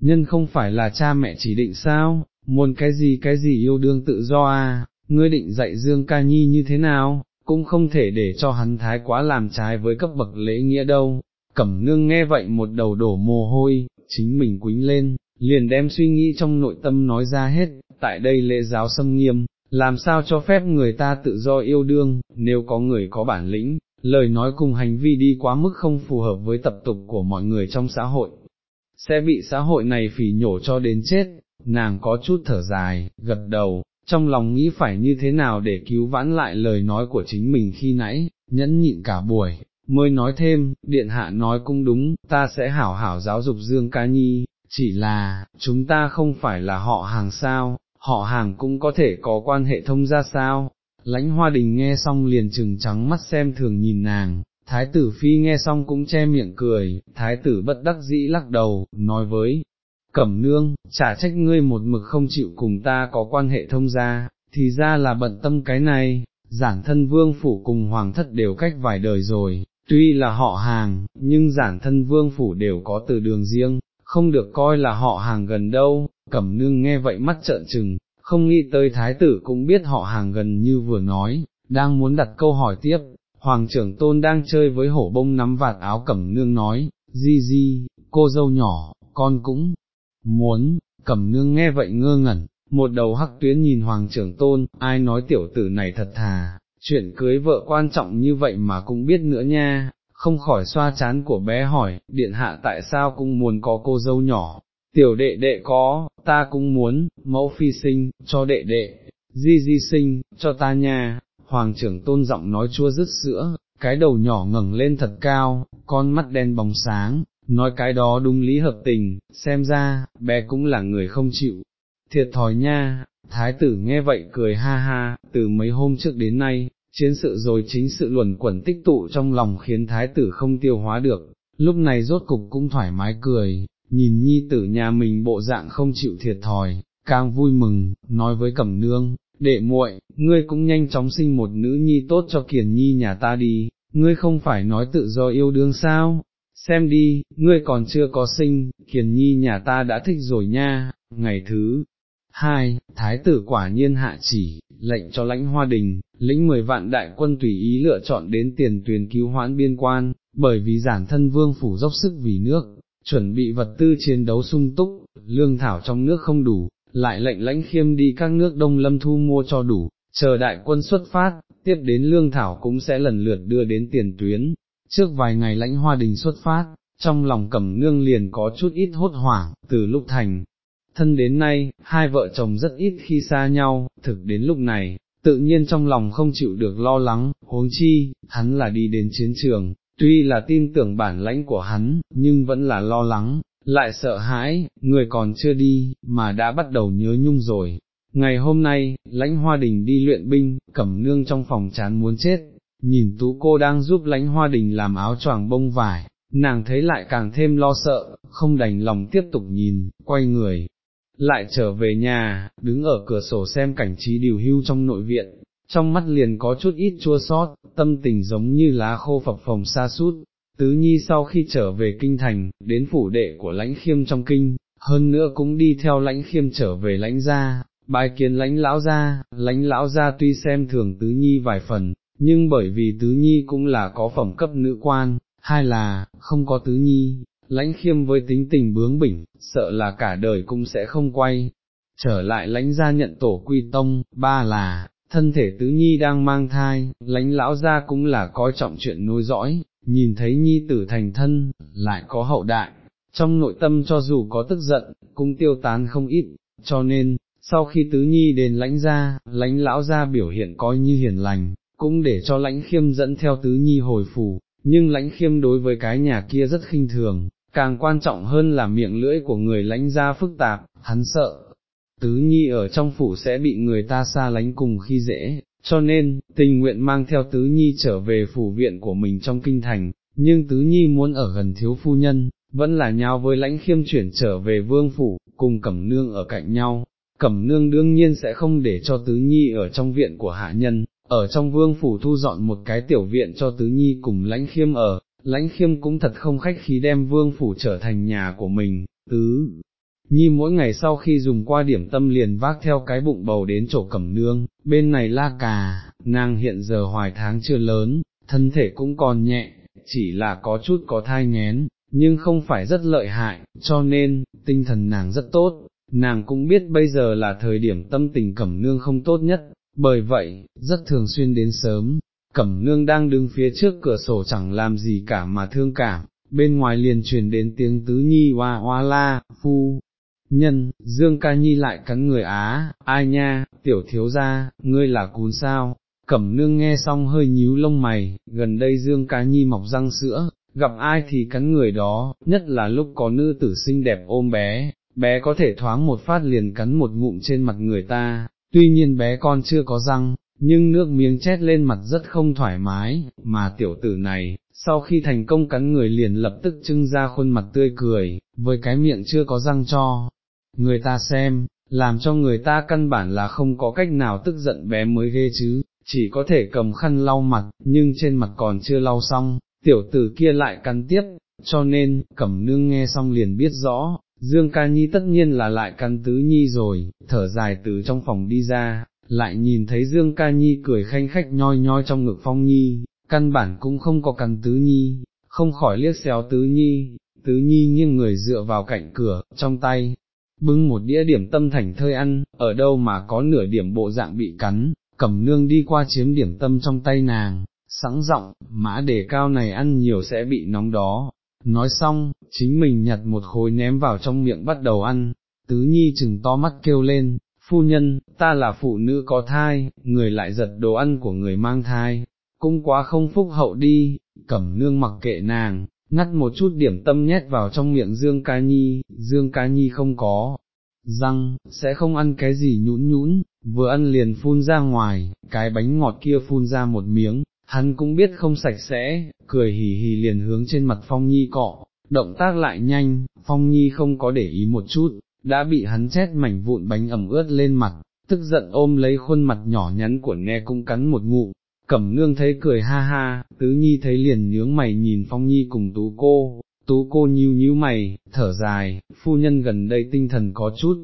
nhân không phải là cha mẹ chỉ định sao, muốn cái gì cái gì yêu đương tự do à, ngươi định dạy Dương Ca Nhi như thế nào, cũng không thể để cho hắn thái quá làm trái với cấp bậc lễ nghĩa đâu. Cẩm nương nghe vậy một đầu đổ mồ hôi, chính mình quính lên, liền đem suy nghĩ trong nội tâm nói ra hết, tại đây lễ giáo xâm nghiêm, làm sao cho phép người ta tự do yêu đương, nếu có người có bản lĩnh, lời nói cùng hành vi đi quá mức không phù hợp với tập tục của mọi người trong xã hội, sẽ bị xã hội này phỉ nhổ cho đến chết, nàng có chút thở dài, gật đầu, trong lòng nghĩ phải như thế nào để cứu vãn lại lời nói của chính mình khi nãy, nhẫn nhịn cả buổi, mới nói thêm, điện hạ nói cũng đúng, ta sẽ hảo hảo giáo dục Dương Ca Nhi, chỉ là, chúng ta không phải là họ hàng sao, họ hàng cũng có thể có quan hệ thông ra sao, lãnh hoa đình nghe xong liền trừng trắng mắt xem thường nhìn nàng, thái tử phi nghe xong cũng che miệng cười, thái tử bất đắc dĩ lắc đầu, nói với, cẩm nương, trả trách ngươi một mực không chịu cùng ta có quan hệ thông gia, thì ra là bận tâm cái này, giản thân vương phủ cùng hoàng thất đều cách vài đời rồi, tuy là họ hàng, nhưng giản thân vương phủ đều có từ đường riêng, không được coi là họ hàng gần đâu, cẩm nương nghe vậy mắt trợn trừng, không nghĩ tới thái tử cũng biết họ hàng gần như vừa nói, đang muốn đặt câu hỏi tiếp, hoàng trưởng tôn đang chơi với hổ bông nắm vạt áo cẩm nương nói, di di, cô dâu nhỏ, con cũng muốn, cẩm nương nghe vậy ngơ ngẩn, một đầu hắc tuyến nhìn hoàng trưởng tôn, ai nói tiểu tử này thật thà, chuyện cưới vợ quan trọng như vậy mà cũng biết nữa nha, không khỏi xoa chán của bé hỏi, điện hạ tại sao cũng muốn có cô dâu nhỏ, tiểu đệ đệ có, ta cũng muốn, mẫu phi sinh, cho đệ đệ, di di sinh, cho ta nha, hoàng trưởng tôn giọng nói chua rứt sữa, cái đầu nhỏ ngẩng lên thật cao, con mắt đen bóng sáng, nói cái đó đúng lý hợp tình, xem ra, bé cũng là người không chịu, thiệt thòi nha, thái tử nghe vậy cười ha ha, từ mấy hôm trước đến nay, chiến sự rồi chính sự luẩn quẩn tích tụ trong lòng khiến thái tử không tiêu hóa được, lúc này rốt cục cũng thoải mái cười, nhìn nhi tử nhà mình bộ dạng không chịu thiệt thòi, càng vui mừng, nói với cẩm nương, đệ muội, ngươi cũng nhanh chóng sinh một nữ nhi tốt cho kiền nhi nhà ta đi, ngươi không phải nói tự do yêu đương sao, xem đi, ngươi còn chưa có sinh, kiền nhi nhà ta đã thích rồi nha, ngày thứ. Hai, Thái tử quả nhiên hạ chỉ, lệnh cho lãnh hoa đình, lĩnh mười vạn đại quân tùy ý lựa chọn đến tiền tuyến cứu hoãn biên quan, bởi vì giản thân vương phủ dốc sức vì nước, chuẩn bị vật tư chiến đấu sung túc, lương thảo trong nước không đủ, lại lệnh lãnh khiêm đi các nước đông lâm thu mua cho đủ, chờ đại quân xuất phát, tiếp đến lương thảo cũng sẽ lần lượt đưa đến tiền tuyến. Trước vài ngày lãnh hoa đình xuất phát, trong lòng cẩm nương liền có chút ít hốt hoảng, từ lúc thành. Thân đến nay, hai vợ chồng rất ít khi xa nhau, thực đến lúc này, tự nhiên trong lòng không chịu được lo lắng, huống chi, hắn là đi đến chiến trường, tuy là tin tưởng bản lãnh của hắn, nhưng vẫn là lo lắng, lại sợ hãi, người còn chưa đi, mà đã bắt đầu nhớ nhung rồi. Ngày hôm nay, lãnh hoa đình đi luyện binh, cẩm nương trong phòng chán muốn chết, nhìn tú cô đang giúp lãnh hoa đình làm áo choàng bông vải, nàng thấy lại càng thêm lo sợ, không đành lòng tiếp tục nhìn, quay người, lại trở về nhà, đứng ở cửa sổ xem cảnh trí điều hưu trong nội viện, trong mắt liền có chút ít chua sót, tâm tình giống như lá khô phập phồng xa sút. Tứ Nhi sau khi trở về kinh thành, đến phủ đệ của lãnh khiêm trong kinh, hơn nữa cũng đi theo lãnh khiêm trở về lãnh gia, bài kiến lãnh lão gia, lãnh lão gia tuy xem thường Tứ Nhi vài phần, nhưng bởi vì Tứ Nhi cũng là có phẩm cấp nữ quan, hai là, không có Tứ Nhi, lãnh khiêm với tính tình bướng bỉnh, sợ là cả đời cũng sẽ không quay, trở lại lãnh gia nhận tổ quy tông, ba là, thân thể tứ nhi đang mang thai, lãnh lão gia cũng là coi trọng chuyện nuôi dõi, nhìn thấy nhi tử thành thân, lại có hậu đại, trong nội tâm cho dù có tức giận, cũng tiêu tán không ít, cho nên, sau khi tứ nhi đến lãnh gia, lãnh lão gia biểu hiện coi như hiền lành, cũng để cho lãnh khiêm dẫn theo tứ nhi hồi phủ, nhưng lãnh khiêm đối với cái nhà kia rất khinh thường, càng quan trọng hơn là miệng lưỡi của người lãnh gia phức tạp, hắn sợ, tứ nhi ở trong phủ sẽ bị người ta xa lánh cùng khi dễ, cho nên, tình nguyện mang theo tứ nhi trở về phủ viện của mình trong kinh thành, nhưng tứ nhi muốn ở gần thiếu phu nhân, vẫn là nhau với lãnh khiêm chuyển trở về vương phủ, cùng cẩm nương ở cạnh nhau. Cẩm nương đương nhiên sẽ không để cho tứ nhi ở trong viện của hạ nhân, ở trong vương phủ thu dọn một cái tiểu viện cho tứ nhi cùng lãnh khiêm ở, lãnh khiêm cũng thật không khách khí đem vương phủ trở thành nhà của mình, tứ. Nhi mỗi ngày sau khi dùng qua điểm tâm liền vác theo cái bụng bầu đến chỗ cẩm nương, bên này la cà, nàng hiện giờ hoài tháng chưa lớn, thân thể cũng còn nhẹ, chỉ là có chút có thai ngén, nhưng không phải rất lợi hại, cho nên, tinh thần nàng rất tốt, nàng cũng biết bây giờ là thời điểm tâm tình cẩm nương không tốt nhất, bởi vậy, rất thường xuyên đến sớm, cẩm nương đang đứng phía trước cửa sổ chẳng làm gì cả mà thương cảm, bên ngoài liền truyền đến tiếng tứ nhi hoa hoa la, phu. Nhân, Dương ca nhi lại cắn người á, ai nha, tiểu thiếu gia, ngươi là cún sao, cẩm nương nghe xong hơi nhíu lông mày, gần đây Dương ca nhi mọc răng sữa, gặp ai thì cắn người đó, nhất là lúc có nữ tử xinh đẹp ôm bé, bé có thể thoáng một phát liền cắn một ngụm trên mặt người ta, tuy nhiên bé con chưa có răng, nhưng nước miếng chét lên mặt rất không thoải mái, mà tiểu tử này, sau khi thành công cắn người liền lập tức trưng ra khuôn mặt tươi cười, với cái miệng chưa có răng cho, người ta xem, làm cho người ta căn bản là không có cách nào tức giận bé mới ghê chứ, chỉ có thể cầm khăn lau mặt, nhưng trên mặt còn chưa lau xong, tiểu tử kia lại cắn tiếp, cho nên, cẩm nương nghe xong liền biết rõ, Dương ca nhi tất nhiên là lại cắn tứ nhi rồi, thở dài từ trong phòng đi ra, lại nhìn thấy Dương ca nhi cười khanh khách nhoi nhoi trong ngực phong nhi, căn bản cũng không có cắn tứ nhi, không khỏi liếc xéo tứ nhi, tứ nhi nghiêng người dựa vào cạnh cửa, trong tay, bưng một đĩa điểm tâm thành thơi ăn, ở đâu mà có nửa điểm bộ dạng bị cắn, cầm nương đi qua chiếm điểm tâm trong tay nàng, sẵn giọng, mã đề cao này ăn nhiều sẽ bị nóng đó. Nói xong, chính mình nhặt một khối ném vào trong miệng bắt đầu ăn, tứ nhi chừng to mắt kêu lên, phu nhân, ta là phụ nữ có thai, người lại giật đồ ăn của người mang thai, cũng quá không phúc hậu đi, cẩm nương mặc kệ nàng, ngắt một chút điểm tâm nhét vào trong miệng Dương Ca Nhi, Dương Ca Nhi không có, răng, sẽ không ăn cái gì nhũn nhũn, vừa ăn liền phun ra ngoài, cái bánh ngọt kia phun ra một miếng, hắn cũng biết không sạch sẽ, cười hì hì liền hướng trên mặt Phong Nhi cọ, động tác lại nhanh, Phong Nhi không có để ý một chút, đã bị hắn chét mảnh vụn bánh ẩm ướt lên mặt, tức giận ôm lấy khuôn mặt nhỏ nhắn của ne cũng cắn một ngụ, cẩm nương thấy cười ha ha, tứ nhi thấy liền nhướng mày nhìn phong nhi cùng tú cô, tú cô nhíu nhíu mày, thở dài, phu nhân gần đây tinh thần có chút,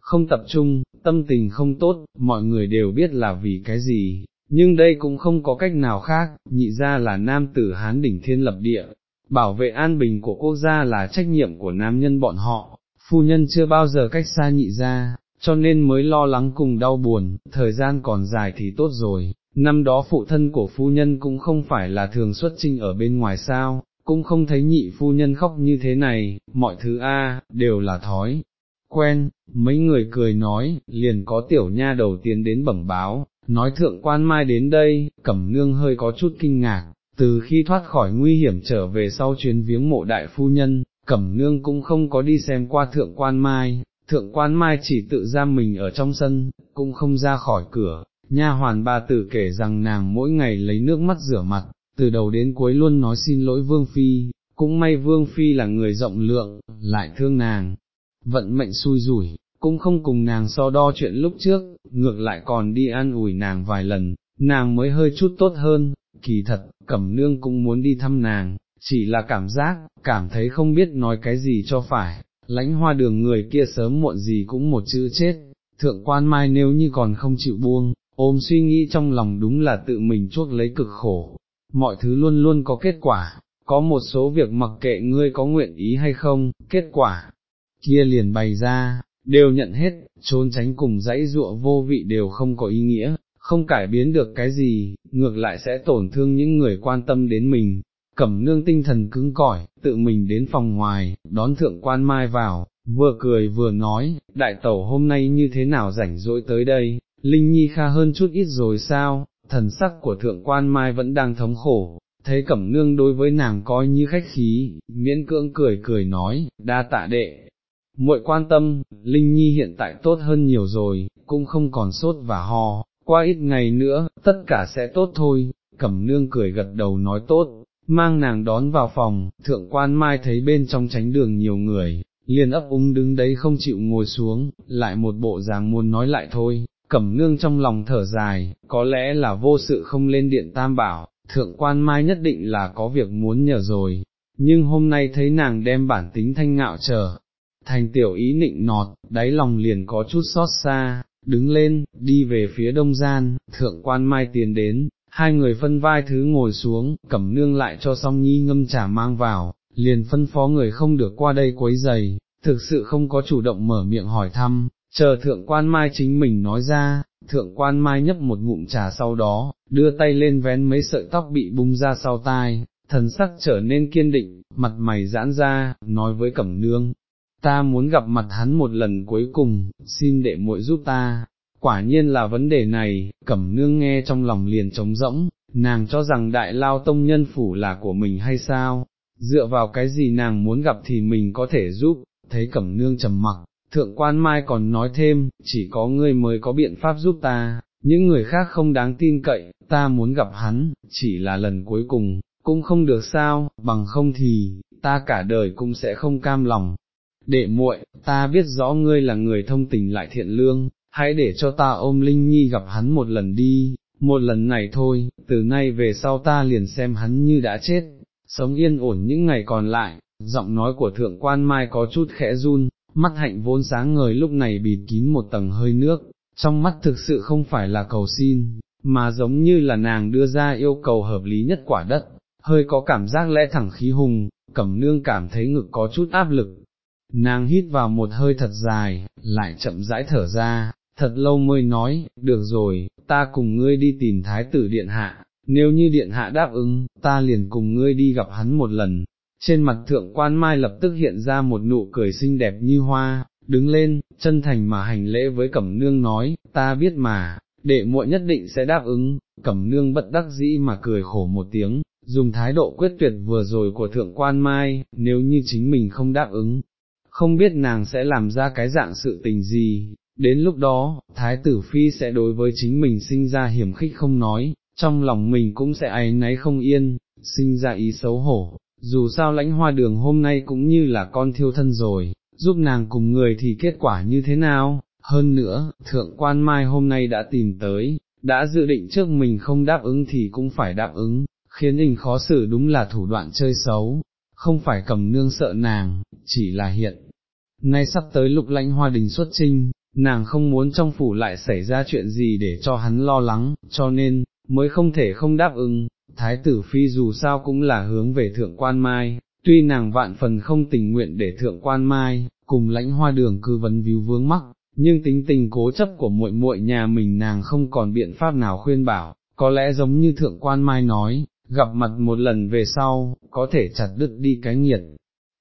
không tập trung, tâm tình không tốt, mọi người đều biết là vì cái gì, nhưng đây cũng không có cách nào khác, nhị ra là nam tử hán đỉnh thiên lập địa, bảo vệ an bình của quốc gia là trách nhiệm của nam nhân bọn họ, phu nhân chưa bao giờ cách xa nhị ra, cho nên mới lo lắng cùng đau buồn, thời gian còn dài thì tốt rồi, năm đó phụ thân của phu nhân cũng không phải là thường xuất trinh ở bên ngoài sao, cũng không thấy nhị phu nhân khóc như thế này, mọi thứ a đều là thói. Quen, mấy người cười nói, liền có tiểu nha đầu tiến đến bẩm báo, nói thượng quan mai đến đây, cẩm nương hơi có chút kinh ngạc, từ khi thoát khỏi nguy hiểm trở về sau chuyến viếng mộ đại phu nhân, cẩm nương cũng không có đi xem qua thượng quan mai, thượng quan mai chỉ tự giam mình ở trong sân, cũng không ra khỏi cửa, nha hoàn bà tử kể rằng nàng mỗi ngày lấy nước mắt rửa mặt, từ đầu đến cuối luôn nói xin lỗi vương phi, cũng may vương phi là người rộng lượng, lại thương nàng, vận mệnh xui rủi, cũng không cùng nàng so đo chuyện lúc trước, ngược lại còn đi an ủi nàng vài lần, nàng mới hơi chút tốt hơn, kỳ thật, cẩm nương cũng muốn đi thăm nàng, chỉ là cảm giác, cảm thấy không biết nói cái gì cho phải, lãnh hoa đường người kia sớm muộn gì cũng một chữ chết, thượng quan mai nếu như còn không chịu buông, ôm suy nghĩ trong lòng đúng là tự mình chuốc lấy cực khổ, mọi thứ luôn luôn có kết quả, có một số việc mặc kệ ngươi có nguyện ý hay không, kết quả, kia liền bày ra, đều nhận hết, trốn tránh cùng dãy dụa vô vị đều không có ý nghĩa, không cải biến được cái gì, ngược lại sẽ tổn thương những người quan tâm đến mình. Cẩm nương tinh thần cứng cỏi, tự mình đến phòng ngoài, đón thượng quan mai vào, vừa cười vừa nói, đại tẩu hôm nay như thế nào rảnh rỗi tới đây, Linh Nhi kha hơn chút ít rồi sao, thần sắc của thượng quan mai vẫn đang thống khổ, thấy cẩm nương đối với nàng coi như khách khí, miễn cưỡng cười cười nói, đa tạ đệ. Muội quan tâm, Linh Nhi hiện tại tốt hơn nhiều rồi, cũng không còn sốt và ho, qua ít ngày nữa, tất cả sẽ tốt thôi, cẩm nương cười gật đầu nói tốt, mang nàng đón vào phòng, thượng quan mai thấy bên trong tránh đường nhiều người, liền ấp úng đứng đấy không chịu ngồi xuống, lại một bộ dáng muốn nói lại thôi, cẩm nương trong lòng thở dài, có lẽ là vô sự không lên điện tam bảo, thượng quan mai nhất định là có việc muốn nhờ rồi, nhưng hôm nay thấy nàng đem bản tính thanh ngạo trở, thành tiểu ý nịnh nọt, đáy lòng liền có chút xót xa, đứng lên, đi về phía đông gian, thượng quan mai tiến đến, hai người phân vai thứ ngồi xuống, cẩm nương lại cho song nhi ngâm trà mang vào, liền phân phó người không được qua đây quấy giày, thực sự không có chủ động mở miệng hỏi thăm, chờ thượng quan mai chính mình nói ra, thượng quan mai nhấp một ngụm trà sau đó, đưa tay lên vén mấy sợi tóc bị bung ra sau tai, thần sắc trở nên kiên định, mặt mày giãn ra, nói với cẩm nương, ta muốn gặp mặt hắn một lần cuối cùng, xin đệ muội giúp ta. Quả nhiên là vấn đề này, cẩm nương nghe trong lòng liền trống rỗng, nàng cho rằng đại lao tông nhân phủ là của mình hay sao, dựa vào cái gì nàng muốn gặp thì mình có thể giúp, thấy cẩm nương trầm mặc, thượng quan mai còn nói thêm, chỉ có ngươi mới có biện pháp giúp ta, những người khác không đáng tin cậy, ta muốn gặp hắn, chỉ là lần cuối cùng, cũng không được sao, bằng không thì, ta cả đời cũng sẽ không cam lòng. Đệ muội, ta biết rõ ngươi là người thông tình lại thiện lương, hãy để cho ta ôm Linh Nhi gặp hắn một lần đi, một lần này thôi, từ nay về sau ta liền xem hắn như đã chết, sống yên ổn những ngày còn lại, giọng nói của thượng quan mai có chút khẽ run, mắt hạnh vốn sáng ngời lúc này bịt kín một tầng hơi nước, trong mắt thực sự không phải là cầu xin, mà giống như là nàng đưa ra yêu cầu hợp lý nhất quả đất, hơi có cảm giác lẽ thẳng khí hùng, cẩm nương cảm thấy ngực có chút áp lực. Nàng hít vào một hơi thật dài, lại chậm rãi thở ra, thật lâu mới nói, được rồi, ta cùng ngươi đi tìm thái tử điện hạ, nếu như điện hạ đáp ứng, ta liền cùng ngươi đi gặp hắn một lần. Trên mặt thượng quan mai lập tức hiện ra một nụ cười xinh đẹp như hoa, đứng lên, chân thành mà hành lễ với cẩm nương nói, ta biết mà, đệ muội nhất định sẽ đáp ứng, cẩm nương bất đắc dĩ mà cười khổ một tiếng, dùng thái độ quyết tuyệt vừa rồi của thượng quan mai, nếu như chính mình không đáp ứng, không biết nàng sẽ làm ra cái dạng sự tình gì, đến lúc đó, thái tử phi sẽ đối với chính mình sinh ra hiểm khích không nói, trong lòng mình cũng sẽ áy náy không yên, sinh ra ý xấu hổ, dù sao lãnh hoa đường hôm nay cũng như là con thiêu thân rồi, giúp nàng cùng người thì kết quả như thế nào, hơn nữa, thượng quan mai hôm nay đã tìm tới, đã dự định trước mình không đáp ứng thì cũng phải đáp ứng, khiến hình khó xử đúng là thủ đoạn chơi xấu, không phải cầm nương sợ nàng, chỉ là hiện. Nay sắp tới lục lãnh hoa đình xuất trinh, nàng không muốn trong phủ lại xảy ra chuyện gì để cho hắn lo lắng, cho nên, mới không thể không đáp ứng, thái tử phi dù sao cũng là hướng về thượng quan mai, tuy nàng vạn phần không tình nguyện để thượng quan mai, cùng lãnh hoa đường cư vấn víu vướng mắc, nhưng tính tình cố chấp của muội muội nhà mình nàng không còn biện pháp nào khuyên bảo, có lẽ giống như thượng quan mai nói, gặp mặt một lần về sau, có thể chặt đứt đi cái nghiệt.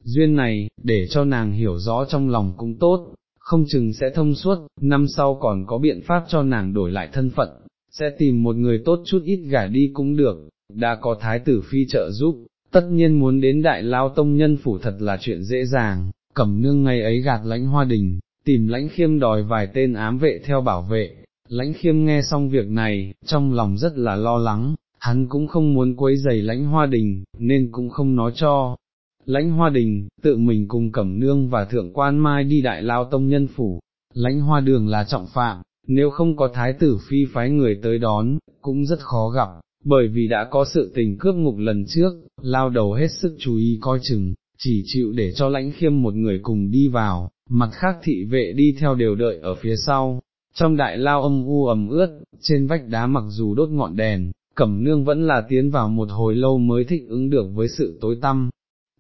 Duyên này, để cho nàng hiểu rõ trong lòng cũng tốt, không chừng sẽ thông suốt, năm sau còn có biện pháp cho nàng đổi lại thân phận, sẽ tìm một người tốt chút ít gả đi cũng được, đã có thái tử phi trợ giúp, tất nhiên muốn đến đại lao tông nhân phủ thật là chuyện dễ dàng, cầm nương ngày ấy gạt lãnh hoa đình, tìm lãnh khiêm đòi vài tên ám vệ theo bảo vệ, lãnh khiêm nghe xong việc này, trong lòng rất là lo lắng, hắn cũng không muốn quấy giày lãnh hoa đình, nên cũng không nói cho. Lãnh hoa đình, tự mình cùng cẩm nương và thượng quan mai đi đại lao tông nhân phủ, lãnh hoa đường là trọng phạm, nếu không có thái tử phi phái người tới đón, cũng rất khó gặp, bởi vì đã có sự tình cướp ngục lần trước, lao đầu hết sức chú ý coi chừng, chỉ chịu để cho lãnh khiêm một người cùng đi vào, mặt khác thị vệ đi theo đều đợi ở phía sau. Trong đại lao âm u ẩm ướt, trên vách đá mặc dù đốt ngọn đèn, cẩm nương vẫn là tiến vào một hồi lâu mới thích ứng được với sự tối tăm.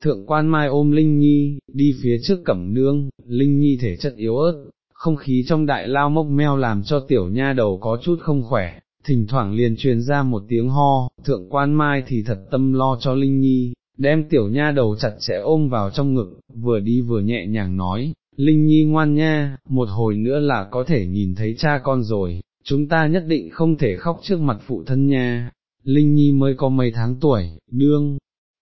Thượng quan mai ôm Linh Nhi, đi phía trước cẩm nương, Linh Nhi thể chất yếu ớt, không khí trong đại lao mốc meo làm cho tiểu nha đầu có chút không khỏe, thỉnh thoảng liền truyền ra một tiếng ho, thượng quan mai thì thật tâm lo cho Linh Nhi, đem tiểu nha đầu chặt chẽ ôm vào trong ngực, vừa đi vừa nhẹ nhàng nói, Linh Nhi ngoan nha, một hồi nữa là có thể nhìn thấy cha con rồi, chúng ta nhất định không thể khóc trước mặt phụ thân nha, Linh Nhi mới có mấy tháng tuổi, đương,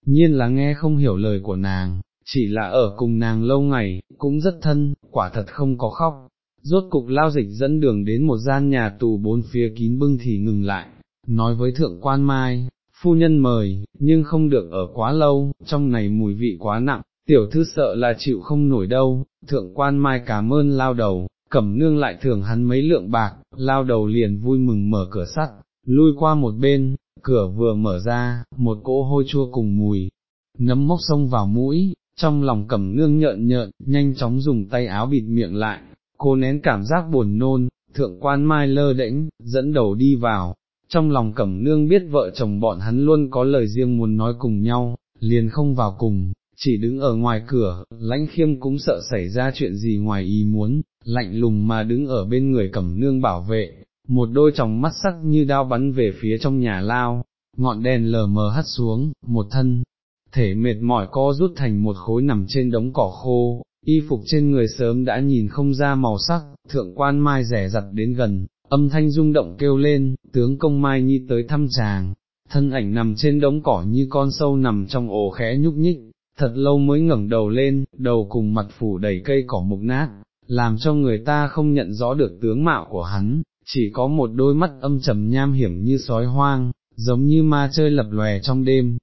nhiên là nghe không hiểu lời của nàng, chỉ là ở cùng nàng lâu ngày, cũng rất thân, quả thật không có khóc. Rốt cục lao dịch dẫn đường đến một gian nhà tù bốn phía kín bưng thì ngừng lại, nói với thượng quan mai, phu nhân mời, nhưng không được ở quá lâu, trong này mùi vị quá nặng, tiểu thư sợ là chịu không nổi đâu, thượng quan mai cảm ơn lao đầu, cẩm nương lại thưởng hắn mấy lượng bạc, lao đầu liền vui mừng mở cửa sắt, lui qua một bên, cửa vừa mở ra, một cỗ hôi chua cùng mùi, nấm mốc sông vào mũi, trong lòng cẩm nương nhợn nhợn, nhanh chóng dùng tay áo bịt miệng lại, cô nén cảm giác buồn nôn, thượng quan mai lơ đễnh, dẫn đầu đi vào, trong lòng cẩm nương biết vợ chồng bọn hắn luôn có lời riêng muốn nói cùng nhau, liền không vào cùng, chỉ đứng ở ngoài cửa, lãnh khiêm cũng sợ xảy ra chuyện gì ngoài ý muốn, lạnh lùng mà đứng ở bên người cẩm nương bảo vệ, một đôi tròng mắt sắc như đao bắn về phía trong nhà lao, ngọn đèn lờ mờ hắt xuống, một thân, thể mệt mỏi co rút thành một khối nằm trên đống cỏ khô, y phục trên người sớm đã nhìn không ra màu sắc, thượng quan mai rẻ giặt đến gần, âm thanh rung động kêu lên, tướng công mai nhi tới thăm chàng, thân ảnh nằm trên đống cỏ như con sâu nằm trong ổ khẽ nhúc nhích, thật lâu mới ngẩng đầu lên, đầu cùng mặt phủ đầy cây cỏ mục nát, làm cho người ta không nhận rõ được tướng mạo của hắn, chỉ có một đôi mắt âm trầm nham hiểm như sói hoang, giống như ma chơi lập lòe trong đêm.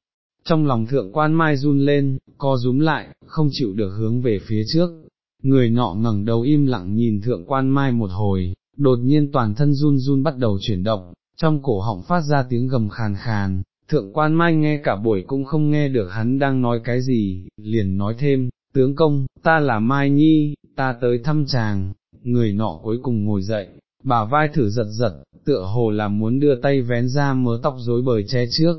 Trong lòng thượng quan mai run lên, co rúm lại, không chịu được hướng về phía trước, người nọ ngẩng đầu im lặng nhìn thượng quan mai một hồi, đột nhiên toàn thân run run bắt đầu chuyển động, trong cổ họng phát ra tiếng gầm khàn khàn, thượng quan mai nghe cả buổi cũng không nghe được hắn đang nói cái gì, liền nói thêm, tướng công, ta là Mai Nhi, ta tới thăm chàng, người nọ cuối cùng ngồi dậy, bà vai thử giật giật, tựa hồ là muốn đưa tay vén ra mớ tóc rối bời che trước,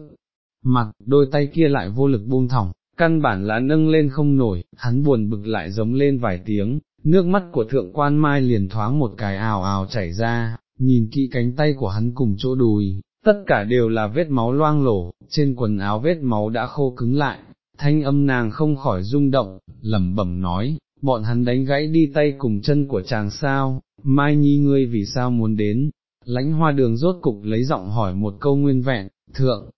mặt, đôi tay kia lại vô lực buông thỏng, căn bản là nâng lên không nổi, hắn buồn bực lại giống lên vài tiếng, nước mắt của thượng quan mai liền thoáng một cái ào ào chảy ra, nhìn kỹ cánh tay của hắn cùng chỗ đùi, tất cả đều là vết máu loang lổ, trên quần áo vết máu đã khô cứng lại, thanh âm nàng không khỏi rung động, lẩm bẩm nói, bọn hắn đánh gãy đi tay cùng chân của chàng sao, mai nhi ngươi vì sao muốn đến, lãnh hoa đường rốt cục lấy giọng hỏi một câu nguyên vẹn, thượng,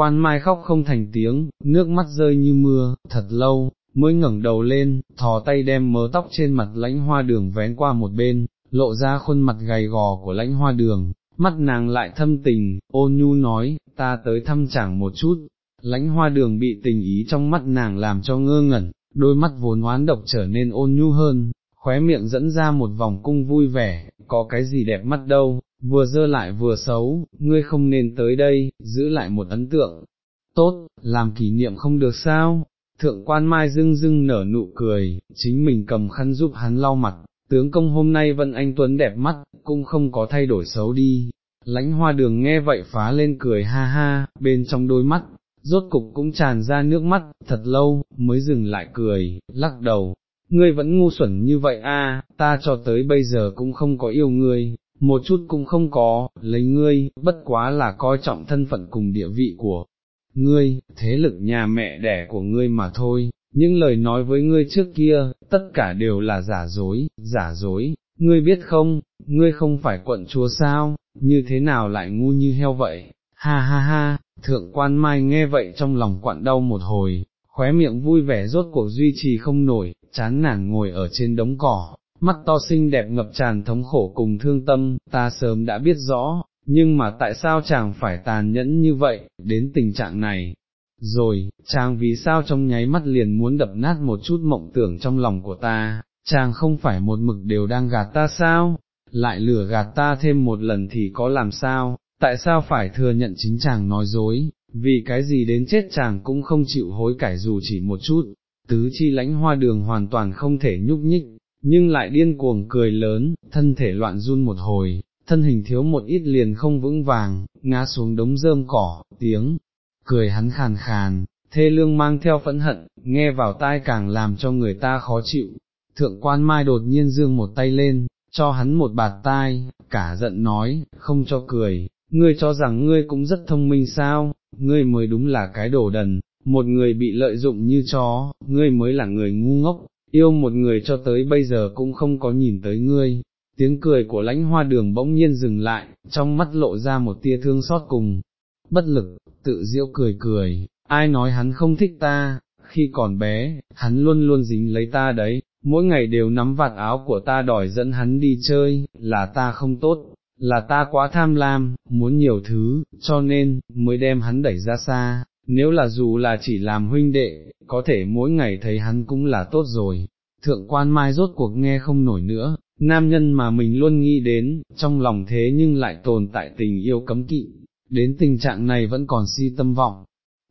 quan mai khóc không thành tiếng, nước mắt rơi như mưa, thật lâu, mới ngẩng đầu lên, thò tay đem mớ tóc trên mặt lãnh hoa đường vén qua một bên, lộ ra khuôn mặt gầy gò của lãnh hoa đường, mắt nàng lại thâm tình, ôn nhu nói, ta tới thăm chàng một chút, lãnh hoa đường bị tình ý trong mắt nàng làm cho ngơ ngẩn, đôi mắt vốn oán độc trở nên ôn nhu hơn, khóe miệng dẫn ra một vòng cung vui vẻ, có cái gì đẹp mắt đâu, vừa dơ lại vừa xấu, ngươi không nên tới đây, giữ lại một ấn tượng. Tốt, làm kỷ niệm không được sao? Thượng quan mai dưng dưng nở nụ cười, chính mình cầm khăn giúp hắn lau mặt, tướng công hôm nay vẫn anh Tuấn đẹp mắt, cũng không có thay đổi xấu đi. Lãnh hoa đường nghe vậy phá lên cười ha ha, bên trong đôi mắt, rốt cục cũng tràn ra nước mắt, thật lâu, mới dừng lại cười, lắc đầu, ngươi vẫn ngu xuẩn như vậy a, ta cho tới bây giờ cũng không có yêu ngươi, một chút cũng không có, lấy ngươi, bất quá là coi trọng thân phận cùng địa vị của ngươi, thế lực nhà mẹ đẻ của ngươi mà thôi, những lời nói với ngươi trước kia, tất cả đều là giả dối, giả dối, ngươi biết không, ngươi không phải quận chúa sao, như thế nào lại ngu như heo vậy, ha ha ha, thượng quan mai nghe vậy trong lòng quặn đau một hồi, khóe miệng vui vẻ rốt cuộc duy trì không nổi, chán nản ngồi ở trên đống cỏ, mắt to xinh đẹp ngập tràn thống khổ cùng thương tâm, ta sớm đã biết rõ, nhưng mà tại sao chàng phải tàn nhẫn như vậy, đến tình trạng này, rồi, chàng vì sao trong nháy mắt liền muốn đập nát một chút mộng tưởng trong lòng của ta, chàng không phải một mực đều đang gạt ta sao, lại lừa gạt ta thêm một lần thì có làm sao, tại sao phải thừa nhận chính chàng nói dối, vì cái gì đến chết chàng cũng không chịu hối cải dù chỉ một chút, tứ chi lãnh hoa đường hoàn toàn không thể nhúc nhích, nhưng lại điên cuồng cười lớn, thân thể loạn run một hồi, thân hình thiếu một ít liền không vững vàng, ngã xuống đống rơm cỏ, tiếng, cười hắn khàn khàn, thê lương mang theo phẫn hận, nghe vào tai càng làm cho người ta khó chịu. Thượng quan mai đột nhiên dương một tay lên, cho hắn một bạt tai, cả giận nói, không cho cười, ngươi cho rằng ngươi cũng rất thông minh sao, ngươi mới đúng là cái đồ đần, một người bị lợi dụng như chó, ngươi mới là người ngu ngốc, yêu một người cho tới bây giờ cũng không có nhìn tới ngươi. Tiếng cười của lãnh hoa đường bỗng nhiên dừng lại, trong mắt lộ ra một tia thương xót cùng, bất lực, tự diễu cười cười, ai nói hắn không thích ta, khi còn bé, hắn luôn luôn dính lấy ta đấy, mỗi ngày đều nắm vạt áo của ta đòi dẫn hắn đi chơi, là ta không tốt, là ta quá tham lam, muốn nhiều thứ, cho nên, mới đem hắn đẩy ra xa, nếu là dù là chỉ làm huynh đệ, có thể mỗi ngày thấy hắn cũng là tốt rồi. Thượng quan mai rốt cuộc nghe không nổi nữa, nam nhân mà mình luôn nghĩ đến, trong lòng thế nhưng lại tồn tại tình yêu cấm kỵ, đến tình trạng này vẫn còn si tâm vọng.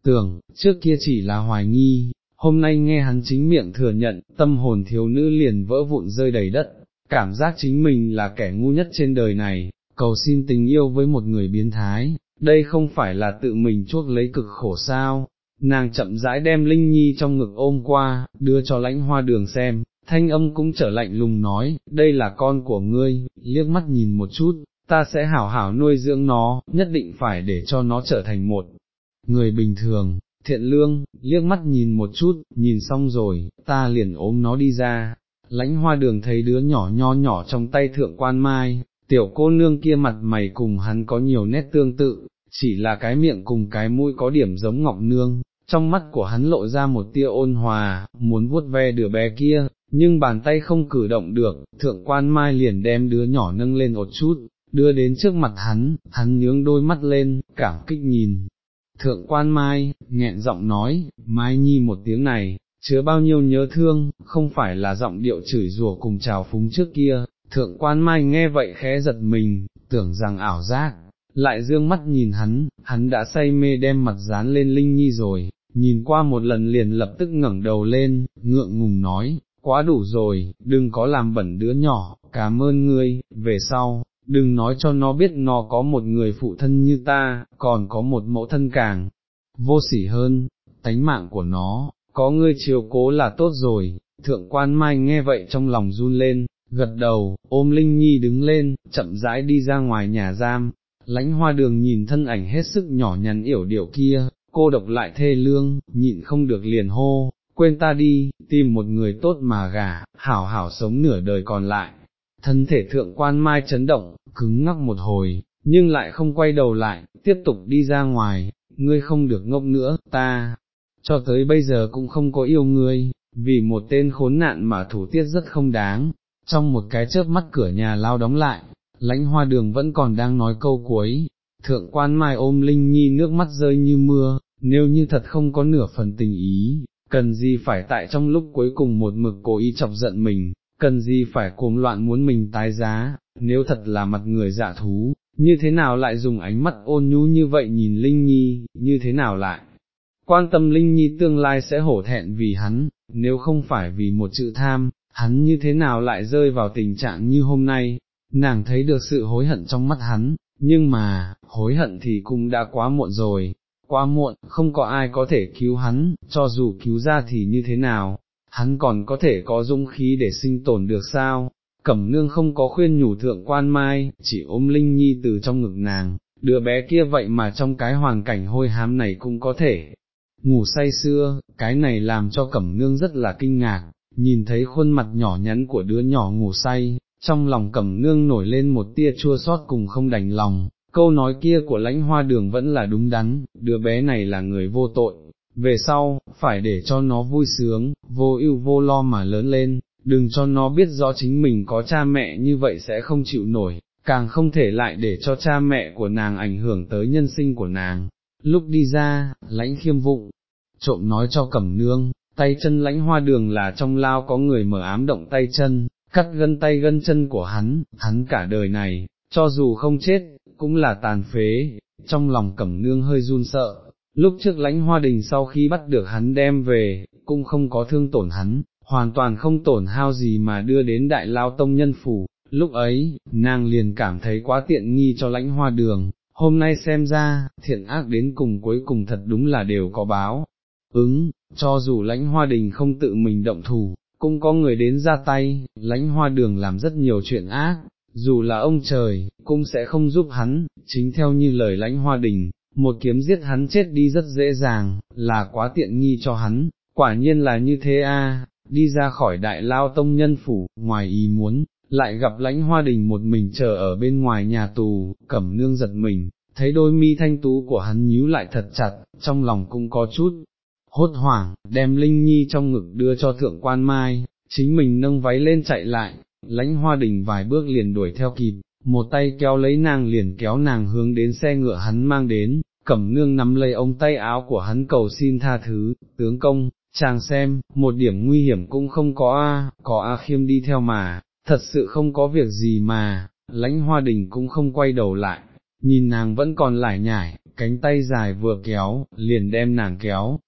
Tưởng, trước kia chỉ là hoài nghi, hôm nay nghe hắn chính miệng thừa nhận, tâm hồn thiếu nữ liền vỡ vụn rơi đầy đất, cảm giác chính mình là kẻ ngu nhất trên đời này, cầu xin tình yêu với một người biến thái, đây không phải là tự mình chuốc lấy cực khổ sao, nàng chậm rãi đem Linh Nhi trong ngực ôm qua, đưa cho lãnh hoa đường xem, thanh âm cũng trở lạnh lùng nói, đây là con của ngươi, liếc mắt nhìn một chút, ta sẽ hảo hảo nuôi dưỡng nó, nhất định phải để cho nó trở thành một người bình thường, thiện lương, liếc mắt nhìn một chút, nhìn xong rồi, ta liền ôm nó đi ra. Lãnh hoa đường thấy đứa nhỏ nho nhỏ trong tay thượng quan mai, tiểu cô nương kia mặt mày cùng hắn có nhiều nét tương tự, chỉ là cái miệng cùng cái mũi có điểm giống ngọc nương, trong mắt của hắn lộ ra một tia ôn hòa, muốn vuốt ve đứa bé kia, nhưng bàn tay không cử động được, thượng quan mai liền đem đứa nhỏ nâng lên một chút, đưa đến trước mặt hắn, hắn nhướng đôi mắt lên, cảm kích nhìn. Thượng quan mai, nghẹn giọng nói, mai nhi một tiếng này, chứa bao nhiêu nhớ thương, không phải là giọng điệu chửi rủa cùng trào phúng trước kia, thượng quan mai nghe vậy khẽ giật mình, tưởng rằng ảo giác, lại dương mắt nhìn hắn, hắn đã say mê đem mặt dán lên Linh Nhi rồi, nhìn qua một lần liền lập tức ngẩng đầu lên, ngượng ngùng nói, quá đủ rồi, đừng có làm bẩn đứa nhỏ, cảm ơn ngươi, về sau, đừng nói cho nó biết nó có một người phụ thân như ta, còn có một mẫu thân càng vô sỉ hơn, tánh mạng của nó, có ngươi chiều cố là tốt rồi, thượng quan mai nghe vậy trong lòng run lên, gật đầu, ôm Linh Nhi đứng lên, chậm rãi đi ra ngoài nhà giam, lãnh hoa đường nhìn thân ảnh hết sức nhỏ nhắn yểu điệu kia, cô độc lại thê lương, nhịn không được liền hô, quên ta đi, tìm một người tốt mà gả, hảo hảo sống nửa đời còn lại. Thân thể thượng quan mai chấn động, cứng ngắc một hồi, nhưng lại không quay đầu lại, tiếp tục đi ra ngoài, ngươi không được ngốc nữa, ta, cho tới bây giờ cũng không có yêu ngươi, vì một tên khốn nạn mà thủ tiết rất không đáng, trong một cái chớp mắt cửa nhà lao đóng lại, lãnh hoa đường vẫn còn đang nói câu cuối, thượng quan mai ôm Linh Nhi nước mắt rơi như mưa, nếu như thật không có nửa phần tình ý, cần gì phải tại trong lúc cuối cùng một mực cố ý chọc giận mình, cần gì phải cuồng loạn muốn mình tái giá, nếu thật là mặt người dạ thú, như thế nào lại dùng ánh mắt ôn nhu như vậy nhìn Linh Nhi, như thế nào lại, quan tâm Linh Nhi tương lai sẽ hổ thẹn vì hắn, nếu không phải vì một chữ tham, hắn như thế nào lại rơi vào tình trạng như hôm nay, nàng thấy được sự hối hận trong mắt hắn, nhưng mà, hối hận thì cũng đã quá muộn rồi, quá muộn, không có ai có thể cứu hắn, cho dù cứu ra thì như thế nào, hắn còn có thể có dung khí để sinh tồn được sao, cẩm nương không có khuyên nhủ thượng quan mai, chỉ ôm Linh Nhi từ trong ngực nàng, đứa bé kia vậy mà trong cái hoàn cảnh hôi hám này cũng có thể. Ngủ say xưa, cái này làm cho cẩm nương rất là kinh ngạc, nhìn thấy khuôn mặt nhỏ nhắn của đứa nhỏ ngủ say, trong lòng cẩm nương nổi lên một tia chua xót cùng không đành lòng, câu nói kia của lãnh hoa đường vẫn là đúng đắn, đứa bé này là người vô tội, về sau, phải để cho nó vui sướng, vô ưu vô lo mà lớn lên, đừng cho nó biết rõ chính mình có cha mẹ như vậy sẽ không chịu nổi, càng không thể lại để cho cha mẹ của nàng ảnh hưởng tới nhân sinh của nàng. Lúc đi ra, lãnh khiêm vụng, trộm nói cho cẩm nương, tay chân lãnh hoa đường là trong lao có người mở ám động tay chân, cắt gân tay gân chân của hắn, hắn cả đời này, cho dù không chết, cũng là tàn phế, trong lòng cẩm nương hơi run sợ, lúc trước lãnh hoa đình sau khi bắt được hắn đem về, cũng không có thương tổn hắn, hoàn toàn không tổn hao gì mà đưa đến đại lao tông nhân phủ, lúc ấy, nàng liền cảm thấy quá tiện nghi cho lãnh hoa đường, hôm nay xem ra, thiện ác đến cùng cuối cùng thật đúng là đều có báo. Ứng, cho dù lãnh hoa đình không tự mình động thủ, cũng có người đến ra tay, lãnh hoa đường làm rất nhiều chuyện ác, dù là ông trời, cũng sẽ không giúp hắn, chính theo như lời lãnh hoa đình, một kiếm giết hắn chết đi rất dễ dàng, là quá tiện nghi cho hắn, quả nhiên là như thế a. đi ra khỏi đại lao tông nhân phủ, ngoài ý muốn, lại gặp lãnh hoa đình một mình chờ ở bên ngoài nhà tù, cẩm nương giật mình, thấy đôi mi thanh tú của hắn nhíu lại thật chặt, trong lòng cũng có chút, hốt hoảng, đem Linh Nhi trong ngực đưa cho thượng quan mai, chính mình nâng váy lên chạy lại, lãnh hoa đình vài bước liền đuổi theo kịp, một tay kéo lấy nàng liền kéo nàng hướng đến xe ngựa hắn mang đến, cẩm nương nắm lấy ông tay áo của hắn cầu xin tha thứ, tướng công, chàng xem, một điểm nguy hiểm cũng không có a, có a khiêm đi theo mà, thật sự không có việc gì mà, lãnh hoa đình cũng không quay đầu lại, nhìn nàng vẫn còn lải nhải, cánh tay dài vừa kéo, liền đem nàng kéo,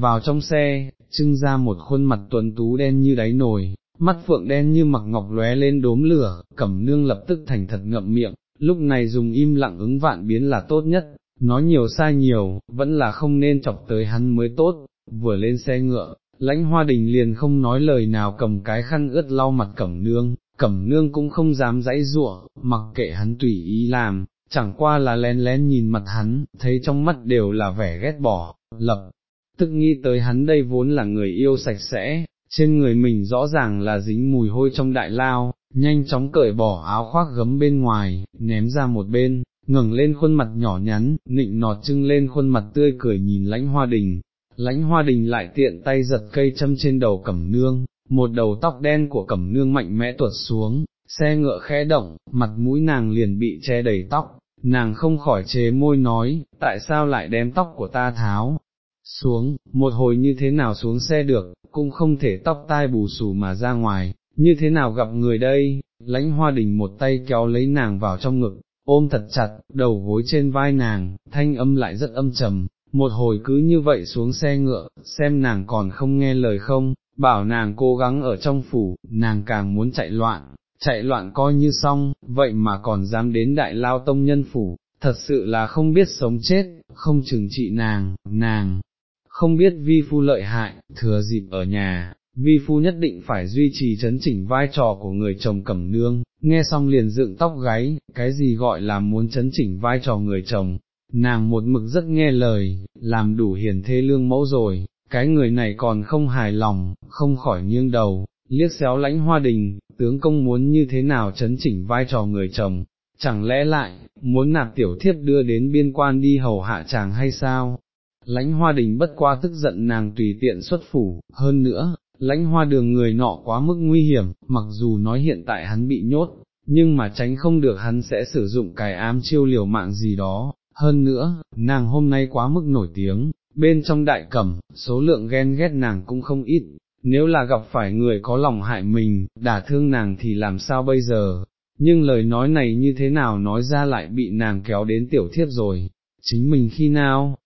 vào trong xe, trưng ra một khuôn mặt tuấn tú đen như đáy nồi, mắt phượng đen như mặc ngọc lóe lên đốm lửa, cẩm nương lập tức thành thật ngậm miệng, lúc này dùng im lặng ứng vạn biến là tốt nhất, nói nhiều sai nhiều, vẫn là không nên chọc tới hắn mới tốt, vừa lên xe ngựa, lãnh hoa đình liền không nói lời nào cầm cái khăn ướt lau mặt cẩm nương, cẩm nương cũng không dám dãy giụa, mặc kệ hắn tùy ý làm, chẳng qua là lén lén nhìn mặt hắn, thấy trong mắt đều là vẻ ghét bỏ, lập, tức nghĩ tới hắn đây vốn là người yêu sạch sẽ, trên người mình rõ ràng là dính mùi hôi trong đại lao, nhanh chóng cởi bỏ áo khoác gấm bên ngoài, ném ra một bên, ngẩng lên khuôn mặt nhỏ nhắn, nịnh nọt trưng lên khuôn mặt tươi cười nhìn lãnh hoa đình, lãnh hoa đình lại tiện tay giật cây châm trên đầu cẩm nương, một đầu tóc đen của cẩm nương mạnh mẽ tuột xuống, xe ngựa khẽ động, mặt mũi nàng liền bị che đầy tóc, nàng không khỏi chế môi nói, tại sao lại đem tóc của ta tháo, xuống, một hồi như thế nào xuống xe được, cũng không thể tóc tai bù xù mà ra ngoài, như thế nào gặp người đây, lãnh hoa đình một tay kéo lấy nàng vào trong ngực, ôm thật chặt, đầu gối trên vai nàng, thanh âm lại rất âm trầm, một hồi cứ như vậy xuống xe ngựa, xem nàng còn không nghe lời không, bảo nàng cố gắng ở trong phủ, nàng càng muốn chạy loạn, chạy loạn coi như xong, vậy mà còn dám đến đại lao tông nhân phủ, thật sự là không biết sống chết, không chừng trị nàng, nàng, không biết vi phu lợi hại, thừa dịp ở nhà, vi phu nhất định phải duy trì chấn chỉnh vai trò của người chồng cẩm nương, nghe xong liền dựng tóc gáy, cái gì gọi là muốn chấn chỉnh vai trò người chồng, nàng một mực rất nghe lời, làm đủ hiền thê lương mẫu rồi, cái người này còn không hài lòng, không khỏi nghiêng đầu, liếc xéo lãnh hoa đình, tướng công muốn như thế nào chấn chỉnh vai trò người chồng, chẳng lẽ lại, muốn nạp tiểu thiếp đưa đến biên quan đi hầu hạ chàng hay sao? Lãnh hoa đình bất qua tức giận nàng tùy tiện xuất phủ, hơn nữa, lãnh hoa đường người nọ quá mức nguy hiểm, mặc dù nói hiện tại hắn bị nhốt, nhưng mà tránh không được hắn sẽ sử dụng cái ám chiêu liều mạng gì đó, hơn nữa, nàng hôm nay quá mức nổi tiếng, bên trong đại cẩm, số lượng ghen ghét nàng cũng không ít, nếu là gặp phải người có lòng hại mình, đả thương nàng thì làm sao bây giờ, nhưng lời nói này như thế nào nói ra lại bị nàng kéo đến tiểu thiếp rồi, chính mình khi nào,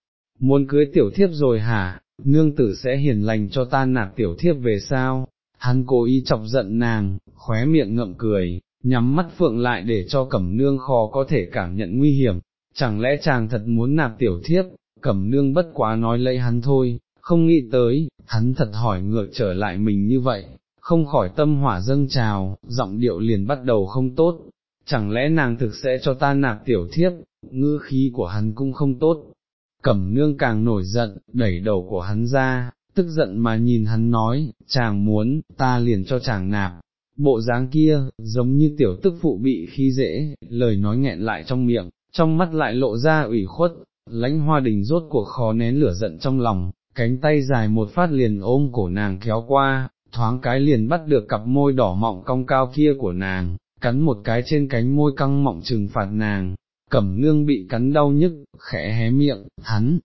muốn cưới tiểu thiếp rồi hả, nương tử sẽ hiền lành cho ta nạp tiểu thiếp về sao, hắn cố ý chọc giận nàng, khóe miệng ngậm cười, nhắm mắt phượng lại để cho cẩm nương khó có thể cảm nhận nguy hiểm, chẳng lẽ chàng thật muốn nạp tiểu thiếp, cẩm nương bất quá nói lấy hắn thôi, không nghĩ tới, hắn thật hỏi ngược trở lại mình như vậy, không khỏi tâm hỏa dâng trào, giọng điệu liền bắt đầu không tốt, chẳng lẽ nàng thực sẽ cho ta nạp tiểu thiếp, ngư khí của hắn cũng không tốt. Cẩm nương càng nổi giận, đẩy đầu của hắn ra, tức giận mà nhìn hắn nói, chàng muốn, ta liền cho chàng nạp, bộ dáng kia, giống như tiểu tức phụ bị khi dễ, lời nói nghẹn lại trong miệng, trong mắt lại lộ ra ủy khuất, lãnh hoa đình rốt cuộc khó nén lửa giận trong lòng, cánh tay dài một phát liền ôm cổ nàng kéo qua, thoáng cái liền bắt được cặp môi đỏ mọng cong cao kia của nàng, cắn một cái trên cánh môi căng mọng trừng phạt nàng, cẩm nương bị cắn đau nhức, khẽ hé miệng, hắn,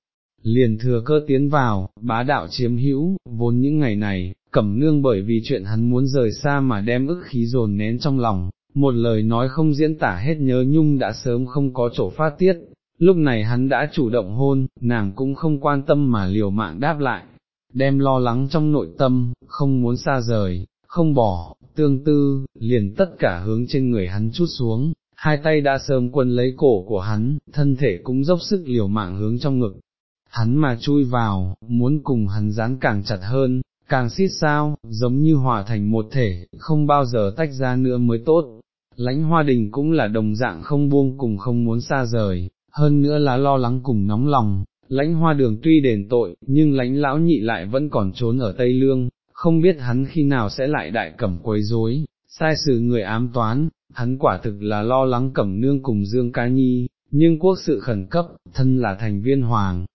liền thừa cơ tiến vào, bá đạo chiếm hữu, vốn những ngày này, cẩm nương bởi vì chuyện hắn muốn rời xa mà đem ức khí dồn nén trong lòng, một lời nói không diễn tả hết nhớ nhung đã sớm không có chỗ phát tiết, lúc này hắn đã chủ động hôn, nàng cũng không quan tâm mà liều mạng đáp lại, đem lo lắng trong nội tâm, không muốn xa rời, không bỏ, tương tư, liền tất cả hướng trên người hắn chút xuống, hai tay đã sớm quân lấy cổ của hắn, thân thể cũng dốc sức liều mạng hướng trong ngực. Hắn mà chui vào, muốn cùng hắn dán càng chặt hơn, càng xít sao, giống như hòa thành một thể, không bao giờ tách ra nữa mới tốt. Lãnh hoa đình cũng là đồng dạng không buông cùng không muốn xa rời, hơn nữa là lo lắng cùng nóng lòng, lãnh hoa đường tuy đền tội, nhưng lãnh lão nhị lại vẫn còn trốn ở Tây Lương, không biết hắn khi nào sẽ lại đại cẩm quấy rối, sai sự người ám toán, hắn quả thực là lo lắng cẩm nương cùng Dương Ca Nhi, nhưng quốc sự khẩn cấp, thân là thành viên hoàng,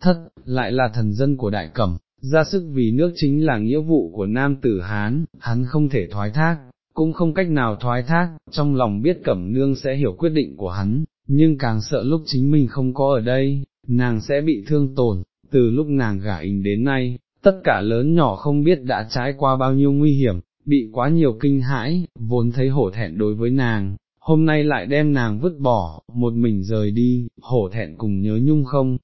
thất, lại là thần dân của đại cẩm, ra sức vì nước chính là nghĩa vụ của nam tử Hán, hắn không thể thoái thác, cũng không cách nào thoái thác, trong lòng biết cẩm nương sẽ hiểu quyết định của hắn, nhưng càng sợ lúc chính mình không có ở đây, nàng sẽ bị thương tổn, từ lúc nàng gả ình đến nay, tất cả lớn nhỏ không biết đã trải qua bao nhiêu nguy hiểm, bị quá nhiều kinh hãi, vốn thấy hổ thẹn đối với nàng, hôm nay lại đem nàng vứt bỏ, một mình rời đi, hổ thẹn cùng nhớ nhung không.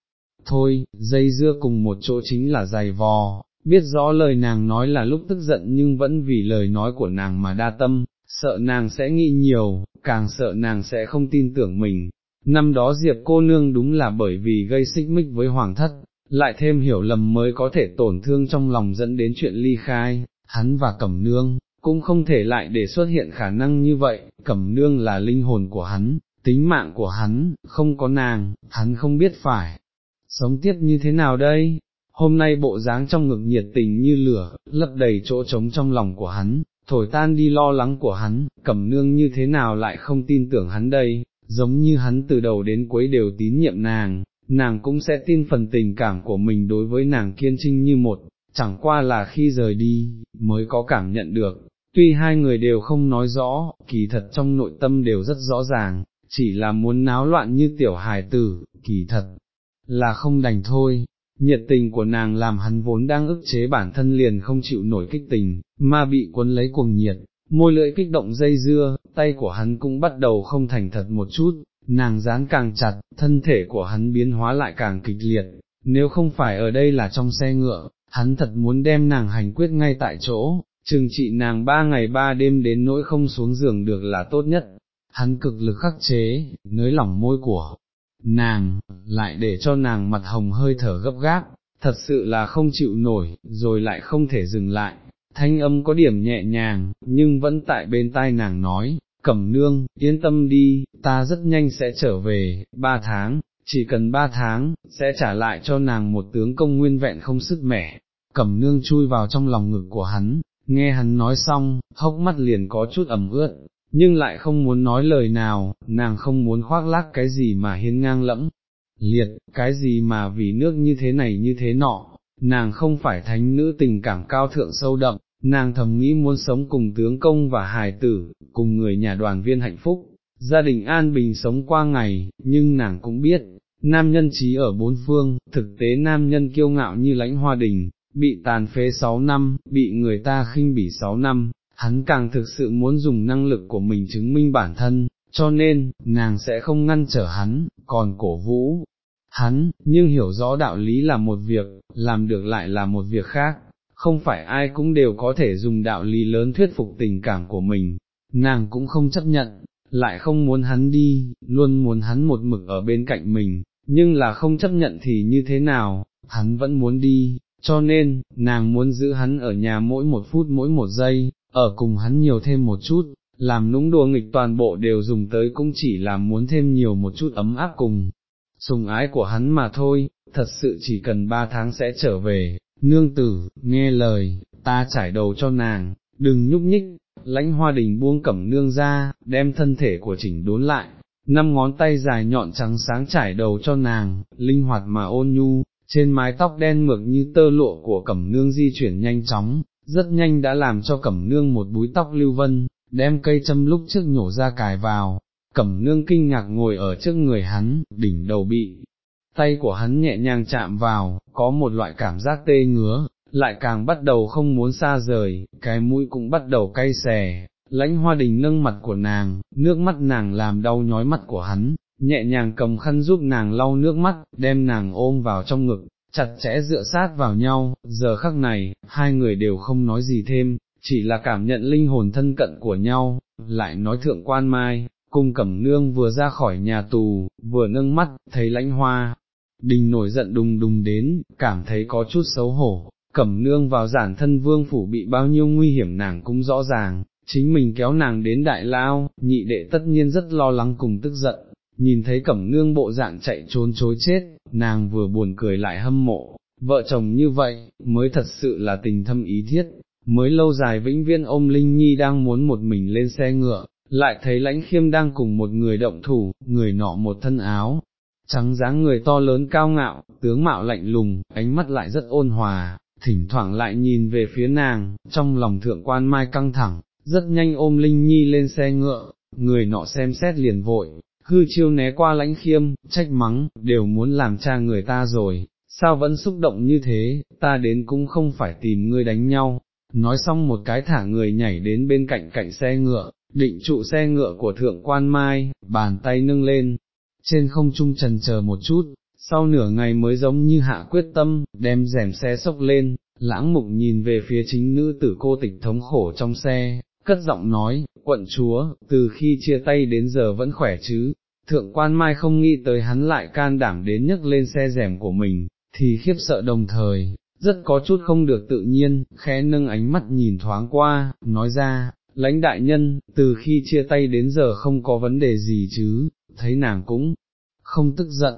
Thôi, dây dưa cùng một chỗ chính là giày vò, biết rõ lời nàng nói là lúc tức giận nhưng vẫn vì lời nói của nàng mà đa tâm, sợ nàng sẽ nghĩ nhiều, càng sợ nàng sẽ không tin tưởng mình. Năm đó Diệp cô nương đúng là bởi vì gây xích mích với hoàng thất, lại thêm hiểu lầm mới có thể tổn thương trong lòng dẫn đến chuyện ly khai, hắn và Cẩm Nương, cũng không thể lại để xuất hiện khả năng như vậy, Cẩm Nương là linh hồn của hắn, tính mạng của hắn, không có nàng, hắn không biết phải, sống tiếp như thế nào đây, hôm nay bộ dáng trong ngực nhiệt tình như lửa, lấp đầy chỗ trống trong lòng của hắn, thổi tan đi lo lắng của hắn, Cẩm Nương như thế nào lại không tin tưởng hắn đây, giống như hắn từ đầu đến cuối đều tín nhiệm nàng, nàng cũng sẽ tin phần tình cảm của mình đối với nàng kiên trinh như một, chẳng qua là khi rời đi, mới có cảm nhận được, tuy hai người đều không nói rõ, kỳ thật trong nội tâm đều rất rõ ràng, chỉ là muốn náo loạn như tiểu hài tử, kỳ thật, là không đành thôi. Nhiệt tình của nàng làm hắn vốn đang ức chế bản thân liền không chịu nổi kích tình, mà bị cuốn lấy cuồng nhiệt, môi lưỡi kích động dây dưa, tay của hắn cũng bắt đầu không thành thật một chút, nàng dán càng chặt, thân thể của hắn biến hóa lại càng kịch liệt, nếu không phải ở đây là trong xe ngựa, hắn thật muốn đem nàng hành quyết ngay tại chỗ, trừng trị nàng ba ngày ba đêm đến nỗi không xuống giường được là tốt nhất, hắn cực lực khắc chế, nới lỏng môi của nàng, lại để cho nàng mặt hồng hơi thở gấp gáp, thật sự là không chịu nổi, rồi lại không thể dừng lại, thanh âm có điểm nhẹ nhàng, nhưng vẫn tại bên tai nàng nói, cẩm nương, yên tâm đi, ta rất nhanh sẽ trở về, ba tháng, chỉ cần ba tháng, sẽ trả lại cho nàng một tướng công nguyên vẹn không sức mẻ. Cẩm nương chui vào trong lòng ngực của hắn, nghe hắn nói xong, hốc mắt liền có chút ẩm ướt, nhưng lại không muốn nói lời nào, nàng không muốn khoác lác cái gì mà hiên ngang lẫm, liệt, cái gì mà vì nước như thế này như thế nọ, nàng không phải thánh nữ tình cảm cao thượng sâu đậm, nàng thầm nghĩ muốn sống cùng tướng công và hài tử, cùng người nhà đoàn viên hạnh phúc, gia đình an bình sống qua ngày, nhưng nàng cũng biết, nam nhân trí ở bốn phương, thực tế nam nhân kiêu ngạo như lãnh hoa đình, bị tàn phế sáu năm, bị người ta khinh bỉ sáu năm, hắn càng thực sự muốn dùng năng lực của mình chứng minh bản thân, cho nên, nàng sẽ không ngăn trở hắn, còn cổ vũ. Hắn, nhưng hiểu rõ đạo lý là một việc, làm được lại là một việc khác, không phải ai cũng đều có thể dùng đạo lý lớn thuyết phục tình cảm của mình, nàng cũng không chấp nhận, lại không muốn hắn đi, luôn muốn hắn một mực ở bên cạnh mình, nhưng là không chấp nhận thì như thế nào, hắn vẫn muốn đi, cho nên, nàng muốn giữ hắn ở nhà mỗi một phút mỗi một giây, ở cùng hắn nhiều thêm một chút, làm nũng đùa nghịch toàn bộ đều dùng tới cũng chỉ là muốn thêm nhiều một chút ấm áp cùng, sùng ái của hắn mà thôi, thật sự chỉ cần ba tháng sẽ trở về, nương tử, nghe lời, ta trải đầu cho nàng, đừng nhúc nhích, lãnh hoa đình buông cẩm nương ra, đem thân thể của chỉnh đốn lại, năm ngón tay dài nhọn trắng sáng trải đầu cho nàng, linh hoạt mà ôn nhu, trên mái tóc đen mượt như tơ lụa của cẩm nương di chuyển nhanh chóng, rất nhanh đã làm cho cẩm nương một búi tóc lưu vân, đem cây châm lúc trước nhổ ra cài vào, cẩm nương kinh ngạc ngồi ở trước người hắn, đỉnh đầu bị, tay của hắn nhẹ nhàng chạm vào, có một loại cảm giác tê ngứa, lại càng bắt đầu không muốn xa rời, cái mũi cũng bắt đầu cay xè, lãnh hoa đình nâng mặt của nàng, nước mắt nàng làm đau nhói mắt của hắn, nhẹ nhàng cầm khăn giúp nàng lau nước mắt, đem nàng ôm vào trong ngực, chặt chẽ dựa sát vào nhau, giờ khắc này, hai người đều không nói gì thêm, chỉ là cảm nhận linh hồn thân cận của nhau, lại nói thượng quan mai, cùng cẩm nương vừa ra khỏi nhà tù, vừa nâng mắt, thấy lãnh hoa, đình nổi giận đùng đùng đến, cảm thấy có chút xấu hổ, cẩm nương vào giản thân vương phủ bị bao nhiêu nguy hiểm nàng cũng rõ ràng, chính mình kéo nàng đến đại lao, nhị đệ tất nhiên rất lo lắng cùng tức giận, nhìn thấy cẩm nương bộ dạng chạy trốn chối chết, nàng vừa buồn cười lại hâm mộ, vợ chồng như vậy, mới thật sự là tình thâm ý thiết, mới lâu dài vĩnh viên ôm Linh Nhi đang muốn một mình lên xe ngựa, lại thấy lãnh khiêm đang cùng một người động thủ, người nọ một thân áo, trắng dáng người to lớn cao ngạo, tướng mạo lạnh lùng, ánh mắt lại rất ôn hòa, thỉnh thoảng lại nhìn về phía nàng, trong lòng thượng quan mai căng thẳng, rất nhanh ôm Linh Nhi lên xe ngựa, người nọ xem xét liền vội, hư chiêu né qua lãnh khiêm, trách mắng, đều muốn làm cha người ta rồi, sao vẫn xúc động như thế, ta đến cũng không phải tìm ngươi đánh nhau, nói xong một cái thả người nhảy đến bên cạnh cạnh xe ngựa, định trụ xe ngựa của thượng quan mai, bàn tay nâng lên, trên không trung trần chờ một chút, sau nửa ngày mới giống như hạ quyết tâm, đem rèm xe sốc lên, lãng mục nhìn về phía chính nữ tử cô tịch thống khổ trong xe, cất giọng nói, quận chúa, từ khi chia tay đến giờ vẫn khỏe chứ, thượng quan mai không nghĩ tới hắn lại can đảm đến nhấc lên xe rèm của mình, thì khiếp sợ đồng thời, rất có chút không được tự nhiên, khẽ nâng ánh mắt nhìn thoáng qua, nói ra, lãnh đại nhân, từ khi chia tay đến giờ không có vấn đề gì chứ, thấy nàng cũng không tức giận,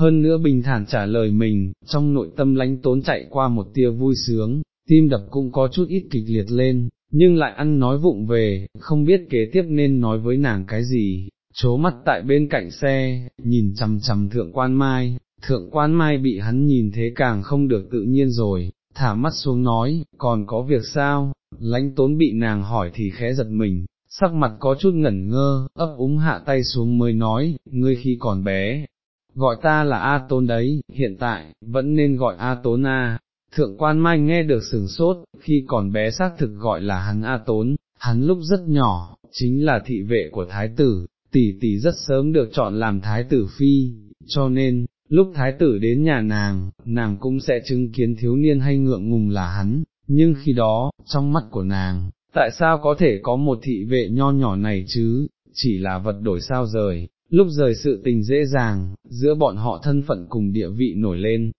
hơn nữa bình thản trả lời mình, trong nội tâm lãnh tốn chạy qua một tia vui sướng, tim đập cũng có chút ít kịch liệt lên, nhưng lại ăn nói vụng về, không biết kế tiếp nên nói với nàng cái gì, chố mắt tại bên cạnh xe, nhìn chằm chằm thượng quan mai, thượng quan mai bị hắn nhìn thế càng không được tự nhiên rồi, thả mắt xuống nói, còn có việc sao, lãnh tốn bị nàng hỏi thì khẽ giật mình, sắc mặt có chút ngẩn ngơ, ấp úng hạ tay xuống mới nói, ngươi khi còn bé, gọi ta là A Tôn đấy, hiện tại, vẫn nên gọi A Tốn A. Thượng quan mai nghe được sừng sốt, khi còn bé xác thực gọi là hắn A Tốn, hắn lúc rất nhỏ, chính là thị vệ của thái tử, tỷ tỷ rất sớm được chọn làm thái tử phi, cho nên, lúc thái tử đến nhà nàng, nàng cũng sẽ chứng kiến thiếu niên hay ngượng ngùng là hắn, nhưng khi đó, trong mắt của nàng, tại sao có thể có một thị vệ nho nhỏ này chứ, chỉ là vật đổi sao rời, lúc rời sự tình dễ dàng, giữa bọn họ thân phận cùng địa vị nổi lên,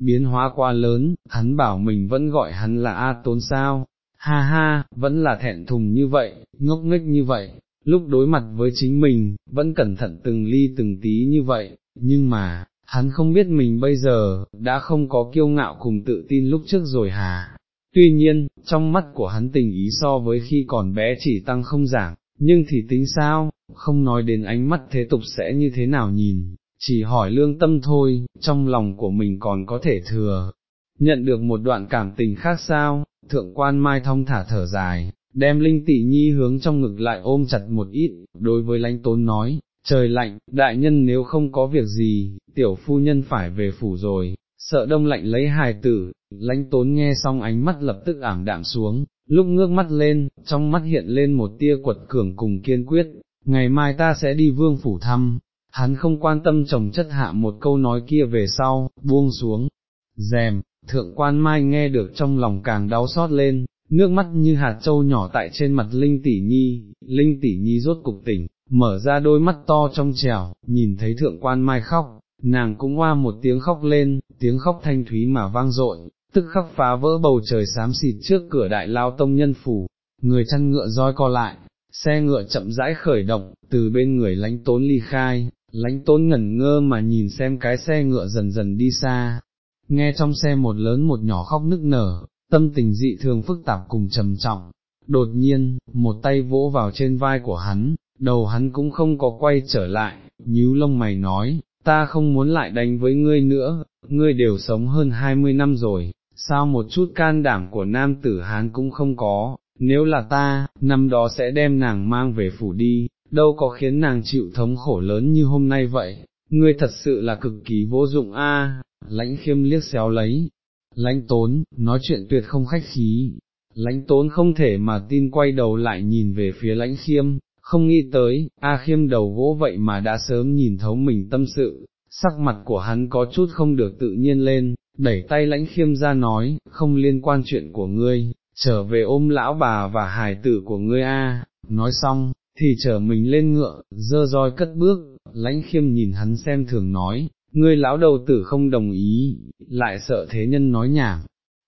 biến hóa quá lớn, hắn bảo mình vẫn gọi hắn là A tốn sao, ha ha, vẫn là thẹn thùng như vậy, ngốc nghếch như vậy, lúc đối mặt với chính mình, vẫn cẩn thận từng ly từng tí như vậy, nhưng mà, hắn không biết mình bây giờ, đã không có kiêu ngạo cùng tự tin lúc trước rồi hả. Tuy nhiên, trong mắt của hắn tình ý so với khi còn bé chỉ tăng không giảm, nhưng thì tính sao, không nói đến ánh mắt thế tục sẽ như thế nào nhìn, chỉ hỏi lương tâm thôi, trong lòng của mình còn có thể thừa. Nhận được một đoạn cảm tình khác sao, thượng quan mai thong thả thở dài, đem linh tỷ nhi hướng trong ngực lại ôm chặt một ít, đối với lãnh tốn nói, trời lạnh, đại nhân nếu không có việc gì, tiểu phu nhân phải về phủ rồi, sợ đông lạnh lấy hài tử, lãnh tốn nghe xong ánh mắt lập tức ảm đạm xuống, lúc ngước mắt lên, trong mắt hiện lên một tia quật cường cùng kiên quyết, ngày mai ta sẽ đi vương phủ thăm, hắn không quan tâm chồng chất hạ một câu nói kia về sau, buông xuống, rèm, thượng quan mai nghe được trong lòng càng đau xót lên, nước mắt như hạt trâu nhỏ tại trên mặt Linh Tỷ Nhi, Linh Tỷ Nhi rốt cục tỉnh, mở ra đôi mắt to trong trèo, nhìn thấy thượng quan mai khóc, nàng cũng hoa một tiếng khóc lên, tiếng khóc thanh thúy mà vang dội, tức khắc phá vỡ bầu trời xám xịt trước cửa đại lao tông nhân phủ, người chăn ngựa roi co lại, xe ngựa chậm rãi khởi động, từ bên người lánh tốn ly khai, lánh tốn ngẩn ngơ mà nhìn xem cái xe ngựa dần dần đi xa, nghe trong xe một lớn một nhỏ khóc nức nở, tâm tình dị thường phức tạp cùng trầm trọng, đột nhiên, một tay vỗ vào trên vai của hắn, đầu hắn cũng không có quay trở lại, nhíu lông mày nói, ta không muốn lại đánh với ngươi nữa, ngươi đều sống hơn hai mươi năm rồi, sao một chút can đảm của nam tử hán cũng không có, nếu là ta, năm đó sẽ đem nàng mang về phủ đi, đâu có khiến nàng chịu thống khổ lớn như hôm nay vậy, ngươi thật sự là cực kỳ vô dụng a. lãnh khiêm liếc xéo lấy, lãnh tốn, nói chuyện tuyệt không khách khí, lãnh tốn không thể mà tin quay đầu lại nhìn về phía lãnh khiêm, không nghĩ tới, A khiêm đầu gỗ vậy mà đã sớm nhìn thấu mình tâm sự, sắc mặt của hắn có chút không được tự nhiên lên, đẩy tay lãnh khiêm ra nói, không liên quan chuyện của ngươi, trở về ôm lão bà và hài tử của ngươi a. nói xong, thì trở mình lên ngựa, dơ roi cất bước, lãnh khiêm nhìn hắn xem thường nói, ngươi lão đầu tử không đồng ý, lại sợ thế nhân nói nhảm,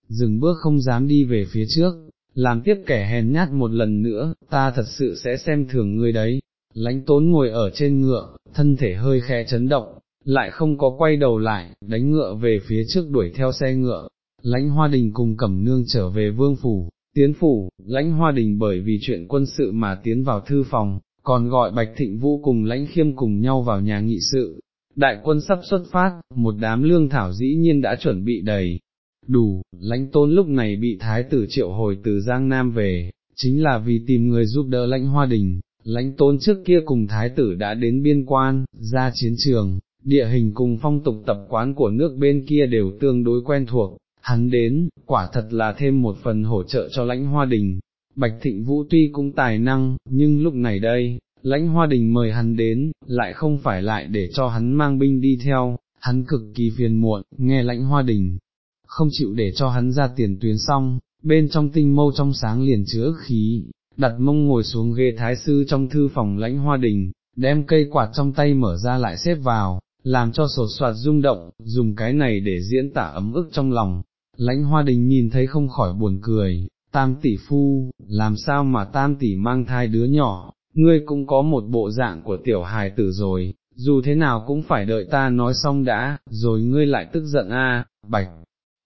dừng bước không dám đi về phía trước, làm tiếp kẻ hèn nhát một lần nữa, ta thật sự sẽ xem thường ngươi đấy. lãnh tốn ngồi ở trên ngựa, thân thể hơi khẽ chấn động, lại không có quay đầu lại, đánh ngựa về phía trước đuổi theo xe ngựa, lãnh hoa đình cùng cẩm nương trở về vương phủ, tiến phủ, lãnh hoa đình bởi vì chuyện quân sự mà tiến vào thư phòng, còn gọi Bạch Thịnh Vũ cùng lãnh khiêm cùng nhau vào nhà nghị sự. Đại quân sắp xuất phát, một đám lương thảo dĩ nhiên đã chuẩn bị đầy, đủ, lãnh tôn lúc này bị thái tử triệu hồi từ Giang Nam về, chính là vì tìm người giúp đỡ lãnh hoa đình, lãnh tôn trước kia cùng thái tử đã đến biên quan, ra chiến trường, địa hình cùng phong tục tập quán của nước bên kia đều tương đối quen thuộc, hắn đến, quả thật là thêm một phần hỗ trợ cho lãnh hoa đình. Bạch Thịnh Vũ tuy cũng tài năng, nhưng lúc này đây, lãnh hoa đình mời hắn đến, lại không phải lại để cho hắn mang binh đi theo, hắn cực kỳ phiền muộn, nghe lãnh hoa đình, không chịu để cho hắn ra tiền tuyến xong, bên trong tinh mâu trong sáng liền chứa khí, đặt mông ngồi xuống ghế thái sư trong thư phòng lãnh hoa đình, đem cây quạt trong tay mở ra lại xếp vào, làm cho sột soạt rung động, dùng cái này để diễn tả ấm ức trong lòng. Lãnh hoa đình nhìn thấy không khỏi buồn cười, tam tỷ phu, làm sao mà tam tỷ mang thai đứa nhỏ, ngươi cũng có một bộ dạng của tiểu hài tử rồi, dù thế nào cũng phải đợi ta nói xong đã, rồi ngươi lại tức giận a, bạch.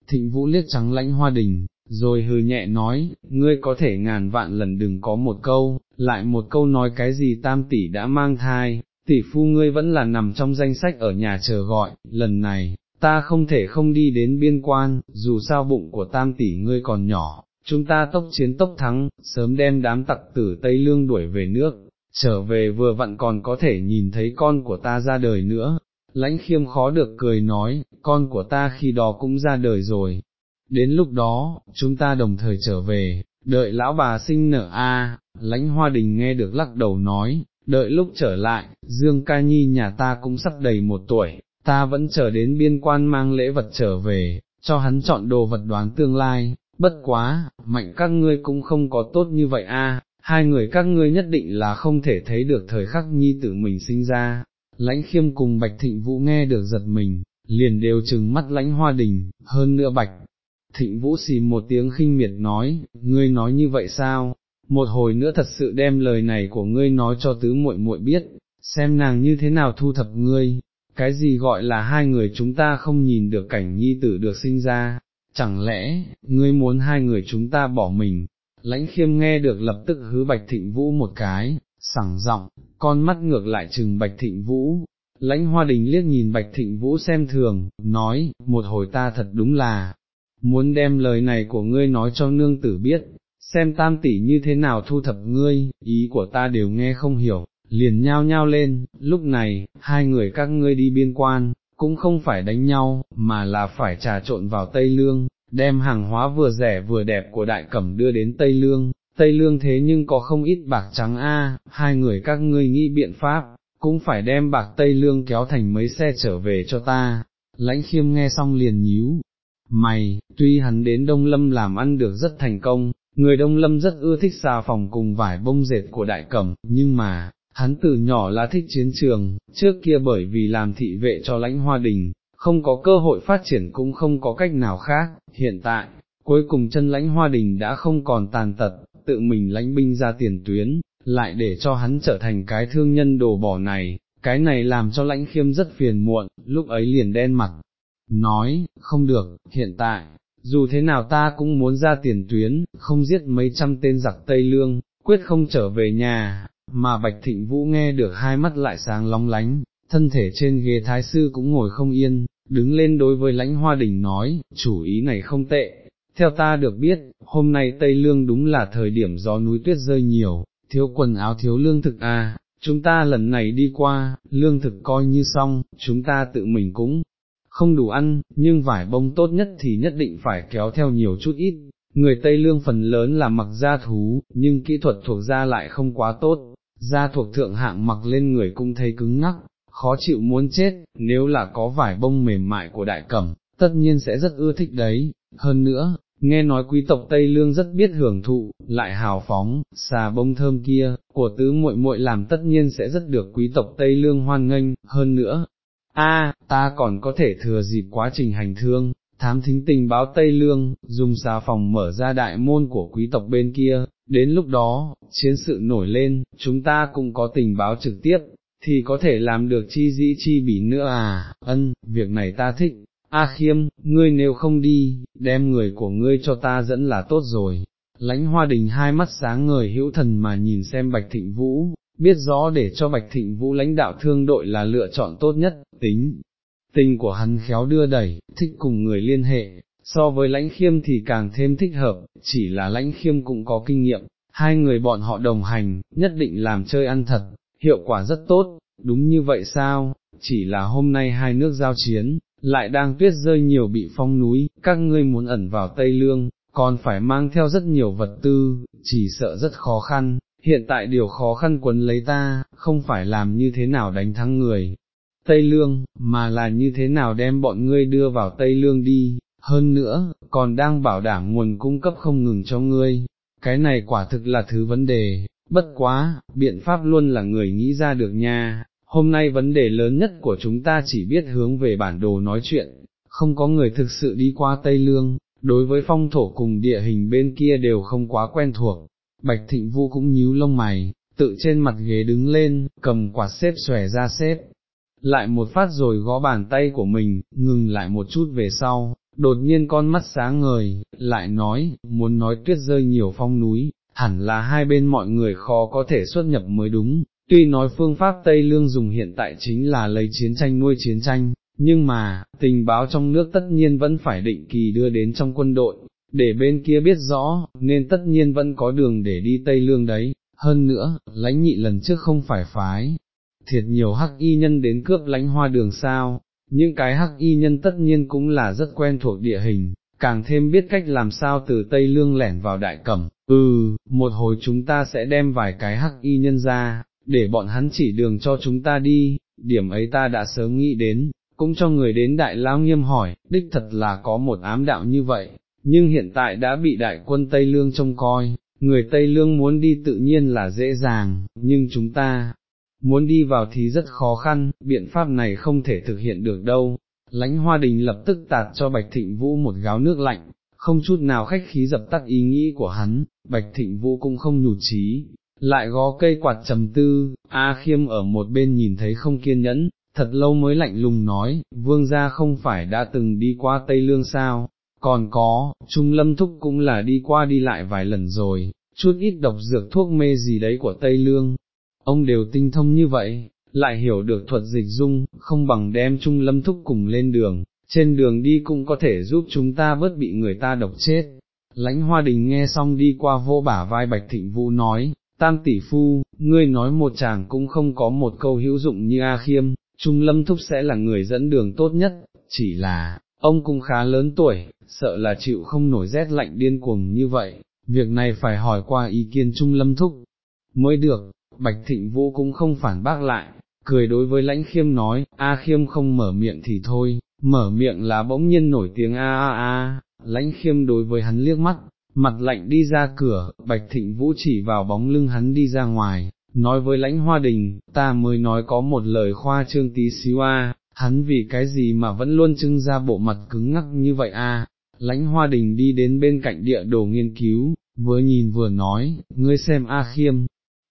Thịnh vũ liếc trắng lãnh hoa đình, rồi hừ nhẹ nói, ngươi có thể ngàn vạn lần đừng có một câu, lại một câu nói cái gì tam tỷ đã mang thai, tỷ phu ngươi vẫn là nằm trong danh sách ở nhà chờ gọi, lần này, ta không thể không đi đến biên quan, dù sao bụng của tam tỷ ngươi còn nhỏ, chúng ta tốc chiến tốc thắng, sớm đem đám tặc tử Tây Lương đuổi về nước, trở về vừa vặn còn có thể nhìn thấy con của ta ra đời nữa. Lãnh khiêm khó được cười nói, con của ta khi đó cũng ra đời rồi, đến lúc đó, chúng ta đồng thời trở về, đợi lão bà sinh nở a. lãnh hoa đình nghe được lắc đầu nói, đợi lúc trở lại, Dương Ca Nhi nhà ta cũng sắp đầy một tuổi, ta vẫn chờ đến biên quan mang lễ vật trở về, cho hắn chọn đồ vật đoán tương lai, bất quá, mạnh các ngươi cũng không có tốt như vậy a. hai người các ngươi nhất định là không thể thấy được thời khắc nhi tử mình sinh ra. Lãnh khiêm cùng Bạch Thịnh Vũ nghe được giật mình, liền đều chừng mắt lãnh hoa đình, hơn nữa Bạch Thịnh Vũ xì một tiếng khinh miệt nói, ngươi nói như vậy sao, một hồi nữa thật sự đem lời này của ngươi nói cho tứ muội muội biết, xem nàng như thế nào thu thập ngươi, cái gì gọi là hai người chúng ta không nhìn được cảnh nhi tử được sinh ra, chẳng lẽ, ngươi muốn hai người chúng ta bỏ mình, lãnh khiêm nghe được lập tức hứ Bạch Thịnh Vũ một cái, sẳng giọng, con mắt ngược lại chừng Bạch Thịnh Vũ. Lãnh hoa đình liếc nhìn Bạch Thịnh Vũ xem thường, nói, một hồi ta thật đúng là, muốn đem lời này của ngươi nói cho nương tử biết, xem tam tỷ như thế nào thu thập ngươi, ý của ta đều nghe không hiểu, liền nhao nhao lên, lúc này, hai người các ngươi đi biên quan, cũng không phải đánh nhau, mà là phải trà trộn vào Tây Lương, đem hàng hóa vừa rẻ vừa đẹp của đại cẩm đưa đến Tây Lương, Tây Lương thế nhưng có không ít bạc trắng a, hai người các ngươi nghĩ biện pháp, cũng phải đem bạc Tây Lương kéo thành mấy xe trở về cho ta. Lãnh khiêm nghe xong liền nhíu, mày, tuy hắn đến Đông Lâm làm ăn được rất thành công, người Đông Lâm rất ưa thích xà phòng cùng vải bông dệt của đại cẩm, nhưng mà, hắn từ nhỏ là thích chiến trường, trước kia bởi vì làm thị vệ cho lãnh hoa đình, không có cơ hội phát triển cũng không có cách nào khác, hiện tại, cuối cùng chân lãnh hoa đình đã không còn tàn tật, tự mình lãnh binh ra tiền tuyến, lại để cho hắn trở thành cái thương nhân đồ bỏ này, cái này làm cho lãnh khiêm rất phiền muộn, lúc ấy liền đen mặt, nói, không được, hiện tại, dù thế nào ta cũng muốn ra tiền tuyến, không giết mấy trăm tên giặc Tây Lương, quyết không trở về nhà, mà Bạch Thịnh Vũ nghe được hai mắt lại sáng lóng lánh, thân thể trên ghế thái sư cũng ngồi không yên, đứng lên đối với lãnh hoa đỉnh nói, chủ ý này không tệ, theo ta được biết, hôm nay Tây Lương đúng là thời điểm gió núi tuyết rơi nhiều, thiếu quần áo thiếu lương thực à, chúng ta lần này đi qua, lương thực coi như xong, chúng ta tự mình cũng không đủ ăn, nhưng vải bông tốt nhất thì nhất định phải kéo theo nhiều chút ít. Người Tây Lương phần lớn là mặc da thú, nhưng kỹ thuật thuộc da lại không quá tốt, da thuộc thượng hạng mặc lên người cũng thấy cứng ngắc, khó chịu muốn chết, nếu là có vải bông mềm mại của đại cẩm, tất nhiên sẽ rất ưa thích đấy, hơn nữa, nghe nói quý tộc Tây Lương rất biết hưởng thụ, lại hào phóng, xà bông thơm kia, của tứ muội muội làm tất nhiên sẽ rất được quý tộc Tây Lương hoan nghênh, hơn nữa, a ta còn có thể thừa dịp quá trình hành thương, thám thính tình báo Tây Lương, dùng xà phòng mở ra đại môn của quý tộc bên kia, đến lúc đó, chiến sự nổi lên, chúng ta cũng có tình báo trực tiếp, thì có thể làm được chi dĩ chi bỉ nữa à, ân, việc này ta thích, A khiêm, ngươi nếu không đi, đem người của ngươi cho ta dẫn là tốt rồi. Lãnh hoa đình hai mắt sáng ngời hữu thần mà nhìn xem bạch thịnh vũ, biết rõ để cho Bạch Thịnh Vũ lãnh đạo thương đội là lựa chọn tốt nhất, tính, tình của hắn khéo đưa đẩy, thích cùng người liên hệ, so với lãnh khiêm thì càng thêm thích hợp, chỉ là lãnh khiêm cũng có kinh nghiệm, hai người bọn họ đồng hành, nhất định làm chơi ăn thật, hiệu quả rất tốt, đúng như vậy sao, chỉ là hôm nay hai nước giao chiến, lại đang tuyết rơi nhiều bị phong núi, các ngươi muốn ẩn vào Tây Lương, còn phải mang theo rất nhiều vật tư, chỉ sợ rất khó khăn, hiện tại điều khó khăn quấn lấy ta, không phải làm như thế nào đánh thắng người. Tây Lương, mà là như thế nào đem bọn ngươi đưa vào Tây Lương đi, hơn nữa, còn đang bảo đảm nguồn cung cấp không ngừng cho ngươi, cái này quả thực là thứ vấn đề, bất quá, biện pháp luôn là người nghĩ ra được nha, hôm nay vấn đề lớn nhất của chúng ta chỉ biết hướng về bản đồ nói chuyện, không có người thực sự đi qua Tây Lương, đối với phong thổ cùng địa hình bên kia đều không quá quen thuộc, Bạch Thịnh Vu cũng nhíu lông mày, tự trên mặt ghế đứng lên, cầm quạt xếp xòe ra xếp, lại một phát rồi gõ bàn tay của mình, ngừng lại một chút về sau, đột nhiên con mắt sáng ngời, lại nói, muốn nói tuyết rơi nhiều phong núi, hẳn là hai bên mọi người khó có thể xuất nhập mới đúng, tuy nói phương pháp Tây Lương dùng hiện tại chính là lấy chiến tranh nuôi chiến tranh, nhưng mà, tình báo trong nước tất nhiên vẫn phải định kỳ đưa đến trong quân đội, để bên kia biết rõ, nên tất nhiên vẫn có đường để đi Tây Lương đấy, hơn nữa, lãnh nhị lần trước không phải phái, thiệt nhiều hắc y nhân đến cướp lãnh hoa đường sao, những cái hắc y nhân tất nhiên cũng là rất quen thuộc địa hình, càng thêm biết cách làm sao từ Tây Lương lẻn vào đại cẩm, ừ, một hồi chúng ta sẽ đem vài cái hắc y nhân ra, để bọn hắn chỉ đường cho chúng ta đi, điểm ấy ta đã sớm nghĩ đến, cũng cho người đến đại lao nghiêm hỏi, đích thật là có một ám đạo như vậy, nhưng hiện tại đã bị đại quân Tây Lương trông coi, người Tây Lương muốn đi tự nhiên là dễ dàng, nhưng chúng ta, muốn đi vào thì rất khó khăn, biện pháp này không thể thực hiện được đâu. Lãnh hoa đình lập tức tạt cho Bạch Thịnh Vũ một gáo nước lạnh, không chút nào khách khí dập tắt ý nghĩ của hắn, Bạch Thịnh Vũ cũng không nhủ trí, lại gó cây quạt trầm tư, A Khiêm ở một bên nhìn thấy không kiên nhẫn, thật lâu mới lạnh lùng nói, vương gia không phải đã từng đi qua Tây Lương sao, còn có, Trung Lâm Thúc cũng là đi qua đi lại vài lần rồi, chút ít độc dược thuốc mê gì đấy của Tây Lương, ông đều tinh thông như vậy, lại hiểu được thuật dịch dung, không bằng đem Trung Lâm Thúc cùng lên đường, trên đường đi cũng có thể giúp chúng ta bớt bị người ta độc chết. Lãnh Hoa Đình nghe xong đi qua vô bả vai Bạch Thịnh Vũ nói, tam tỷ phu, ngươi nói một chàng cũng không có một câu hữu dụng như A Khiêm, Trung Lâm Thúc sẽ là người dẫn đường tốt nhất, chỉ là, ông cũng khá lớn tuổi, sợ là chịu không nổi rét lạnh điên cuồng như vậy, việc này phải hỏi qua ý kiến Trung Lâm Thúc, mới được, Bạch Thịnh Vũ cũng không phản bác lại, cười đối với lãnh khiêm nói, A khiêm không mở miệng thì thôi, mở miệng là bỗng nhiên nổi tiếng A A A, lãnh khiêm đối với hắn liếc mắt, mặt lạnh đi ra cửa, Bạch Thịnh Vũ chỉ vào bóng lưng hắn đi ra ngoài, nói với lãnh hoa đình, ta mới nói có một lời khoa trương tí xíu a, hắn vì cái gì mà vẫn luôn trưng ra bộ mặt cứng ngắc như vậy a. Lãnh hoa đình đi đến bên cạnh địa đồ nghiên cứu, vừa nhìn vừa nói, ngươi xem A khiêm,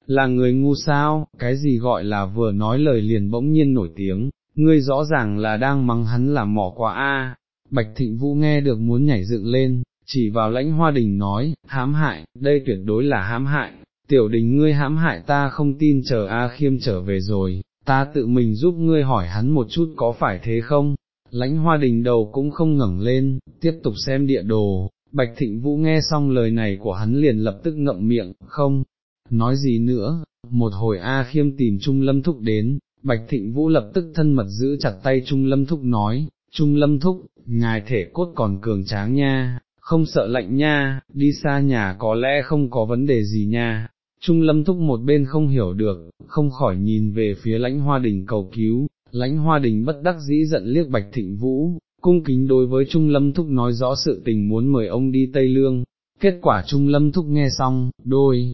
là người ngu sao, cái gì gọi là vừa nói lời liền bỗng nhiên nổi tiếng, ngươi rõ ràng là đang mắng hắn là mỏ quá A. Bạch Thịnh Vũ nghe được muốn nhảy dựng lên, chỉ vào lãnh hoa đình nói, hãm hại, đây tuyệt đối là hãm hại, tiểu đình ngươi hãm hại ta không tin chờ A khiêm trở về rồi, ta tự mình giúp ngươi hỏi hắn một chút có phải thế không? Lãnh hoa đình đầu cũng không ngẩng lên, tiếp tục xem địa đồ, Bạch Thịnh Vũ nghe xong lời này của hắn liền lập tức ngậm miệng, không, nói gì nữa, một hồi A khiêm tìm Trung Lâm Thúc đến, Bạch Thịnh Vũ lập tức thân mật giữ chặt tay Trung Lâm Thúc nói, Trung Lâm Thúc, ngài thể cốt còn cường tráng nha, không sợ lạnh nha, đi xa nhà có lẽ không có vấn đề gì nha. Trung lâm thúc một bên không hiểu được, không khỏi nhìn về phía lãnh hoa đình cầu cứu, lãnh hoa đình bất đắc dĩ giận liếc bạch thịnh vũ, cung kính đối với Trung lâm thúc nói rõ sự tình muốn mời ông đi Tây Lương, kết quả Trung lâm thúc nghe xong, đôi,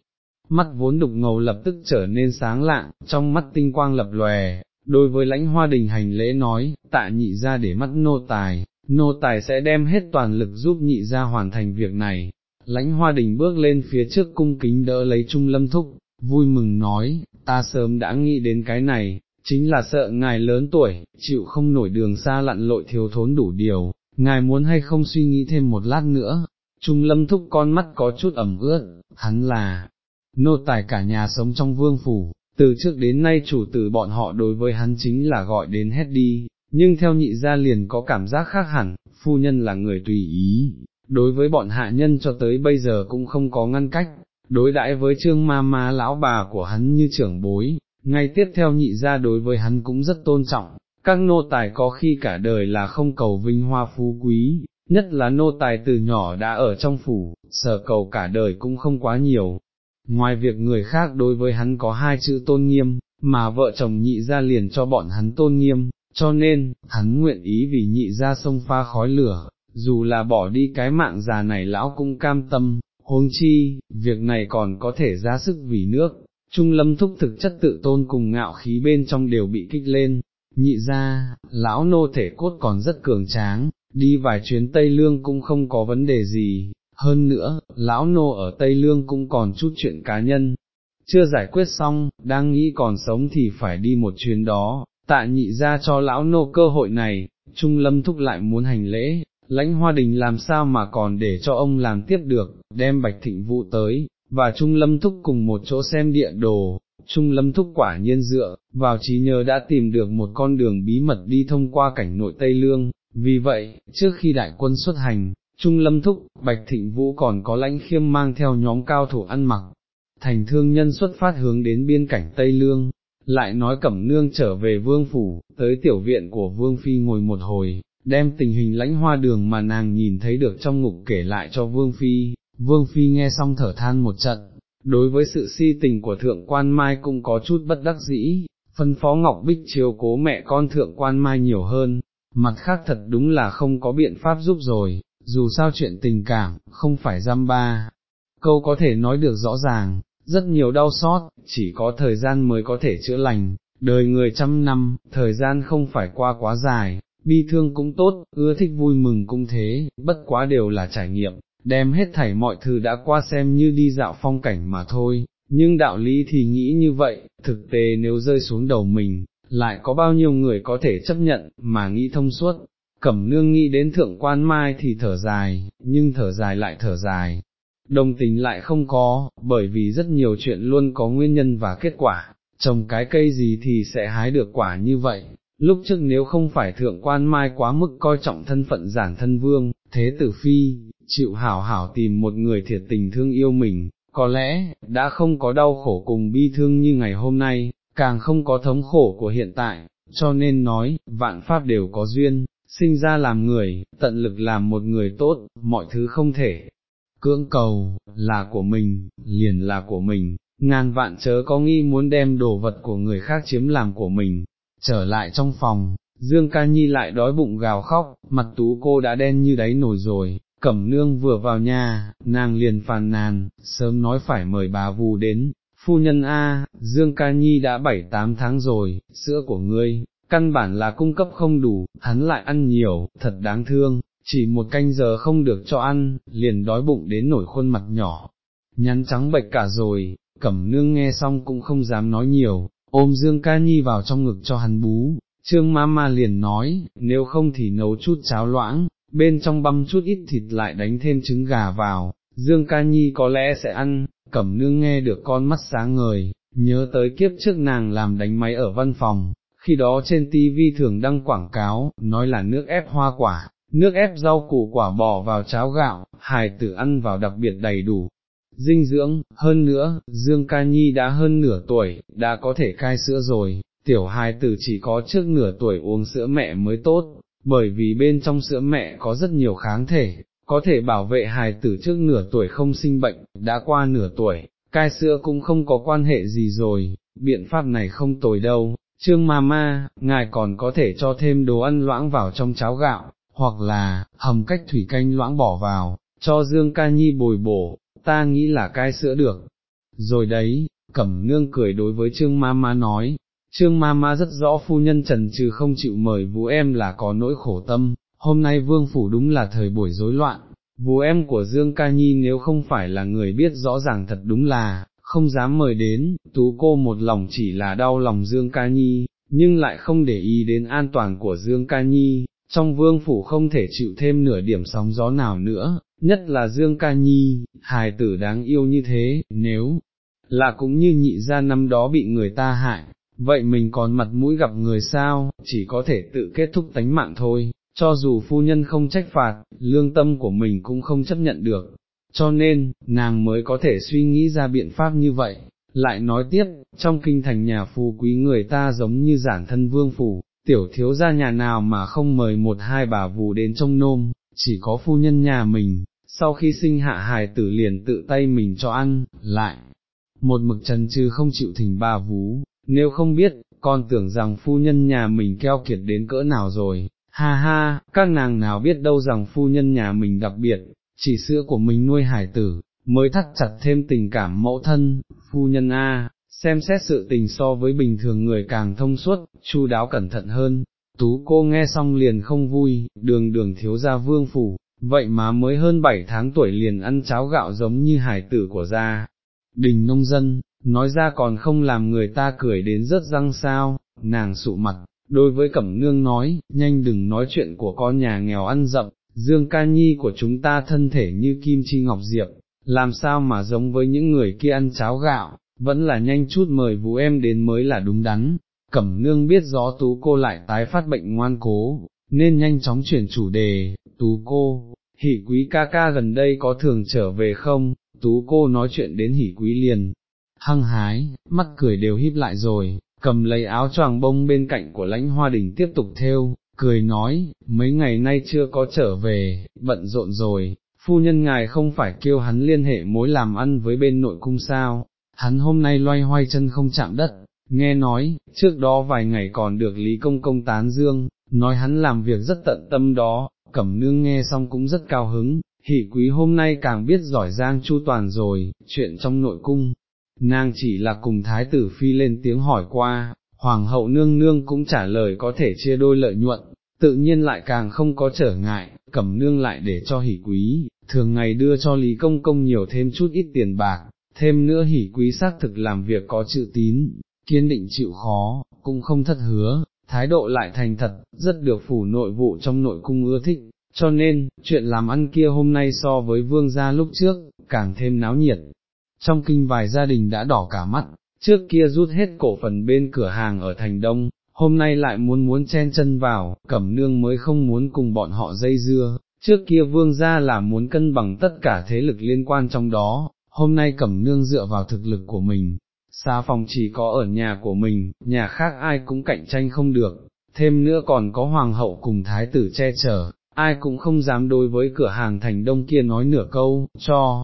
mắt vốn đục ngầu lập tức trở nên sáng lạng, trong mắt tinh quang lập lòe, đối với lãnh hoa đình hành lễ nói, tạ nhị ra để mắt nô tài, nô tài sẽ đem hết toàn lực giúp nhị ra hoàn thành việc này. Lãnh hoa đình bước lên phía trước cung kính đỡ lấy trung lâm thúc, vui mừng nói, ta sớm đã nghĩ đến cái này, chính là sợ ngài lớn tuổi, chịu không nổi đường xa lặn lội thiếu thốn đủ điều, ngài muốn hay không suy nghĩ thêm một lát nữa. Trung lâm thúc con mắt có chút ẩm ướt, hắn là, nô tài cả nhà sống trong vương phủ, từ trước đến nay chủ tử bọn họ đối với hắn chính là gọi đến hết đi, nhưng theo nhị gia liền có cảm giác khác hẳn, phu nhân là người tùy ý, đối với bọn hạ nhân cho tới bây giờ cũng không có ngăn cách, đối đãi với trương ma ma lão bà của hắn như trưởng bối, ngay tiếp theo nhị gia đối với hắn cũng rất tôn trọng, các nô tài có khi cả đời là không cầu vinh hoa phú quý, nhất là nô tài từ nhỏ đã ở trong phủ, sở cầu cả đời cũng không quá nhiều. Ngoài việc người khác đối với hắn có hai chữ tôn nghiêm, mà vợ chồng nhị ra liền cho bọn hắn tôn nghiêm, cho nên, hắn nguyện ý vì nhị ra sông pha khói lửa, dù là bỏ đi cái mạng già này lão cũng cam tâm, huống chi, việc này còn có thể ra sức vì nước, trung lâm thúc thực chất tự tôn cùng ngạo khí bên trong đều bị kích lên, nhị ra, lão nô thể cốt còn rất cường tráng, đi vài chuyến Tây Lương cũng không có vấn đề gì, hơn nữa, lão nô ở Tây Lương cũng còn chút chuyện cá nhân, chưa giải quyết xong, đang nghĩ còn sống thì phải đi một chuyến đó, tạ nhị ra cho lão nô cơ hội này, Trung Lâm thúc lại muốn hành lễ, lãnh hoa đình làm sao mà còn để cho ông làm tiếp được, đem bạch thịnh vụ tới, và Trung Lâm thúc cùng một chỗ xem địa đồ, Trung Lâm thúc quả nhiên dựa, vào trí nhớ đã tìm được một con đường bí mật đi thông qua cảnh nội Tây Lương, vì vậy, trước khi đại quân xuất hành, Trung Lâm thúc, Bạch Thịnh Vũ còn có lãnh khiêm mang theo nhóm cao thủ ăn mặc, thành thương nhân xuất phát hướng đến biên cảnh Tây Lương, lại nói Cẩm Nương trở về Vương Phủ, tới tiểu viện của Vương Phi ngồi một hồi, đem tình hình lãnh hoa đường mà nàng nhìn thấy được trong ngục kể lại cho Vương Phi, Vương Phi nghe xong thở than một trận, đối với sự si tình của Thượng Quan Mai cũng có chút bất đắc dĩ, phân phó Ngọc Bích chiếu cố mẹ con Thượng Quan Mai nhiều hơn, mặt khác thật đúng là không có biện pháp giúp rồi, dù sao chuyện tình cảm, không phải giam ba. Câu có thể nói được rõ ràng, rất nhiều đau xót, chỉ có thời gian mới có thể chữa lành, đời người trăm năm, thời gian không phải qua quá dài, bi thương cũng tốt, ưa thích vui mừng cũng thế, bất quá đều là trải nghiệm, đem hết thảy mọi thứ đã qua xem như đi dạo phong cảnh mà thôi, nhưng đạo lý thì nghĩ như vậy, thực tế nếu rơi xuống đầu mình, lại có bao nhiêu người có thể chấp nhận, mà nghĩ thông suốt. Cẩm nương nghĩ đến thượng quan mai thì thở dài, nhưng thở dài lại thở dài, đồng tình lại không có, bởi vì rất nhiều chuyện luôn có nguyên nhân và kết quả, trồng cái cây gì thì sẽ hái được quả như vậy. Lúc trước nếu không phải thượng quan mai quá mức coi trọng thân phận giản thân vương, thế tử phi, chịu hảo hảo tìm một người thiệt tình thương yêu mình, có lẽ, đã không có đau khổ cùng bi thương như ngày hôm nay, càng không có thống khổ của hiện tại, cho nên nói, vạn pháp đều có duyên, sinh ra làm người, tận lực làm một người tốt, mọi thứ không thể, cưỡng cầu, là của mình, liền là của mình, ngàn vạn chớ có nghi muốn đem đồ vật của người khác chiếm làm của mình, trở lại trong phòng, Dương Ca Nhi lại đói bụng gào khóc, mặt tú cô đã đen như đáy nổi rồi, cẩm nương vừa vào nhà, nàng liền phàn nàn, sớm nói phải mời bà vù đến, phu nhân A, Dương Ca Nhi đã bảy tám tháng rồi, sữa của ngươi, căn bản là cung cấp không đủ, hắn lại ăn nhiều, thật đáng thương, chỉ một canh giờ không được cho ăn, liền đói bụng đến nổi khuôn mặt nhỏ, nhắn trắng bệch cả rồi, cẩm nương nghe xong cũng không dám nói nhiều, ôm Dương Ca Nhi vào trong ngực cho hắn bú, Trương Mama liền nói, nếu không thì nấu chút cháo loãng, bên trong băm chút ít thịt lại đánh thêm trứng gà vào, Dương Ca Nhi có lẽ sẽ ăn, cẩm nương nghe được con mắt sáng ngời, nhớ tới kiếp trước nàng làm đánh máy ở văn phòng, khi đó trên TV thường đăng quảng cáo, nói là nước ép hoa quả, nước ép rau củ quả bỏ vào cháo gạo, hài tử ăn vào đặc biệt đầy đủ. Dinh dưỡng, hơn nữa, Dương Ca Nhi đã hơn nửa tuổi, đã có thể cai sữa rồi, tiểu hài tử chỉ có trước nửa tuổi uống sữa mẹ mới tốt, bởi vì bên trong sữa mẹ có rất nhiều kháng thể, có thể bảo vệ hài tử trước nửa tuổi không sinh bệnh, đã qua nửa tuổi, cai sữa cũng không có quan hệ gì rồi, biện pháp này không tồi đâu. Trương Mama, ngài còn có thể cho thêm đồ ăn loãng vào trong cháo gạo, hoặc là, hầm cách thủy canh loãng bỏ vào, cho Dương Ca Nhi bồi bổ, ta nghĩ là cai sữa được. Rồi đấy, Cẩm Nương cười đối với Trương Mama nói, Trương Mama rất rõ phu nhân trần trừ không chịu mời vũ em là có nỗi khổ tâm, hôm nay vương phủ đúng là thời buổi rối loạn, vũ em của Dương Ca Nhi nếu không phải là người biết rõ ràng thật đúng là, không dám mời đến, tú cô một lòng chỉ là đau lòng Dương Ca Nhi, nhưng lại không để ý đến an toàn của Dương Ca Nhi, trong vương phủ không thể chịu thêm nửa điểm sóng gió nào nữa, nhất là Dương Ca Nhi, hài tử đáng yêu như thế, nếu là cũng như nhị ra năm đó bị người ta hại, vậy mình còn mặt mũi gặp người sao, chỉ có thể tự kết thúc tánh mạng thôi, cho dù phu nhân không trách phạt, lương tâm của mình cũng không chấp nhận được cho nên, nàng mới có thể suy nghĩ ra biện pháp như vậy. Lại nói tiếp, trong kinh thành nhà phù quý người ta giống như giản thân vương phủ, tiểu thiếu gia nhà nào mà không mời một hai bà vù đến trông nôm, chỉ có phu nhân nhà mình, sau khi sinh hạ hài tử liền tự tay mình cho ăn, lại, một mực trần trừ không chịu thỉnh bà vú, nếu không biết, con tưởng rằng phu nhân nhà mình keo kiệt đến cỡ nào rồi, ha ha, các nàng nào biết đâu rằng phu nhân nhà mình đặc biệt, chỉ sữa của mình nuôi hải tử, mới thắt chặt thêm tình cảm mẫu thân, phu nhân A, xem xét sự tình so với bình thường người càng thông suốt, chu đáo cẩn thận hơn, tú cô nghe xong liền không vui, đường đường thiếu gia vương phủ, vậy mà mới hơn 7 tháng tuổi liền ăn cháo gạo giống như hải tử của gia, đình nông dân, nói ra còn không làm người ta cười đến rất răng sao, nàng sụ mặt, đối với Cẩm Nương nói, nhanh đừng nói chuyện của con nhà nghèo ăn dậm, Dương Ca Nhi của chúng ta thân thể như kim chi ngọc diệp, làm sao mà giống với những người kia ăn cháo gạo, vẫn là nhanh chút mời vũ em đến mới là đúng đắn. Cẩm Nương biết rõ tú cô lại tái phát bệnh ngoan cố, nên nhanh chóng chuyển chủ đề, tú cô, hỷ quý ca ca gần đây có thường trở về không, tú cô nói chuyện đến hỷ quý liền, hăng hái, mắt cười đều híp lại rồi, cầm lấy áo choàng bông bên cạnh của lãnh hoa đình tiếp tục theo, cười nói, mấy ngày nay chưa có trở về, bận rộn rồi, phu nhân ngài không phải kêu hắn liên hệ mối làm ăn với bên nội cung sao, hắn hôm nay loay hoay chân không chạm đất, nghe nói, trước đó vài ngày còn được Lý Công Công tán dương, nói hắn làm việc rất tận tâm đó, cẩm nương nghe xong cũng rất cao hứng, hỷ quý hôm nay càng biết giỏi giang chu toàn rồi, chuyện trong nội cung, nàng chỉ là cùng thái tử phi lên tiếng hỏi qua, hoàng hậu nương nương cũng trả lời có thể chia đôi lợi nhuận, tự nhiên lại càng không có trở ngại, cẩm nương lại để cho hỷ quý, thường ngày đưa cho Lý Công Công nhiều thêm chút ít tiền bạc, thêm nữa hỷ quý xác thực làm việc có chữ tín, kiên định chịu khó, cũng không thất hứa, thái độ lại thành thật, rất được phủ nội vụ trong nội cung ưa thích, cho nên, chuyện làm ăn kia hôm nay so với vương gia lúc trước, càng thêm náo nhiệt. Trong kinh vài gia đình đã đỏ cả mắt, trước kia rút hết cổ phần bên cửa hàng ở thành đông, hôm nay lại muốn muốn chen chân vào, cẩm nương mới không muốn cùng bọn họ dây dưa, trước kia vương gia là muốn cân bằng tất cả thế lực liên quan trong đó, hôm nay cẩm nương dựa vào thực lực của mình, xa phòng chỉ có ở nhà của mình, nhà khác ai cũng cạnh tranh không được, thêm nữa còn có hoàng hậu cùng thái tử che chở, ai cũng không dám đối với cửa hàng thành đông kia nói nửa câu, cho.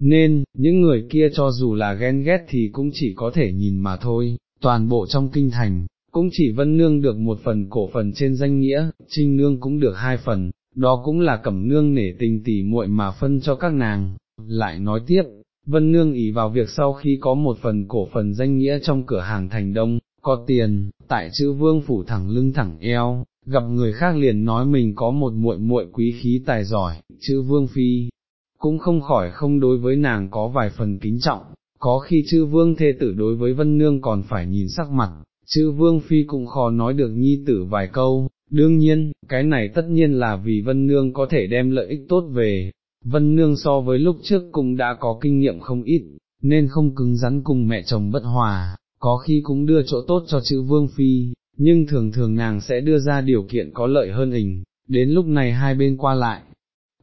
Nên, những người kia cho dù là ghen ghét thì cũng chỉ có thể nhìn mà thôi, toàn bộ trong kinh thành, cũng chỉ vân nương được một phần cổ phần trên danh nghĩa, trinh nương cũng được hai phần, đó cũng là cẩm nương nể tình tỉ muội mà phân cho các nàng. Lại nói tiếp, vân nương ý vào việc sau khi có một phần cổ phần danh nghĩa trong cửa hàng thành đông, có tiền, tại chữ vương phủ thẳng lưng thẳng eo, gặp người khác liền nói mình có một muội muội quý khí tài giỏi, chữ vương phi, cũng không khỏi không đối với nàng có vài phần kính trọng, có khi chữ vương thê tử đối với vân nương còn phải nhìn sắc mặt, chữ vương phi cũng khó nói được nhi tử vài câu, đương nhiên, cái này tất nhiên là vì vân nương có thể đem lợi ích tốt về, vân nương so với lúc trước cũng đã có kinh nghiệm không ít, nên không cứng rắn cùng mẹ chồng bất hòa, có khi cũng đưa chỗ tốt cho chữ vương phi, nhưng thường thường nàng sẽ đưa ra điều kiện có lợi hơn hình, đến lúc này hai bên qua lại,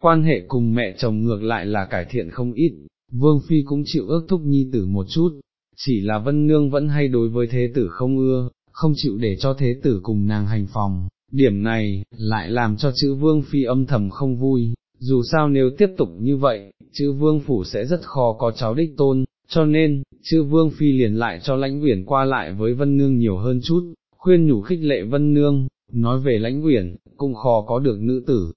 quan hệ cùng mẹ chồng ngược lại là cải thiện không ít, vương phi cũng chịu ước thúc nhi tử một chút, chỉ là vân nương vẫn hay đối với thế tử không ưa, không chịu để cho thế tử cùng nàng hành phòng, điểm này, lại làm cho chữ vương phi âm thầm không vui, dù sao nếu tiếp tục như vậy, chữ vương phủ sẽ rất khó có cháu đích tôn, cho nên, chữ vương phi liền lại cho lãnh uyển qua lại với vân nương nhiều hơn chút, khuyên nhủ khích lệ vân nương, nói về lãnh uyển, cũng khó có được nữ tử,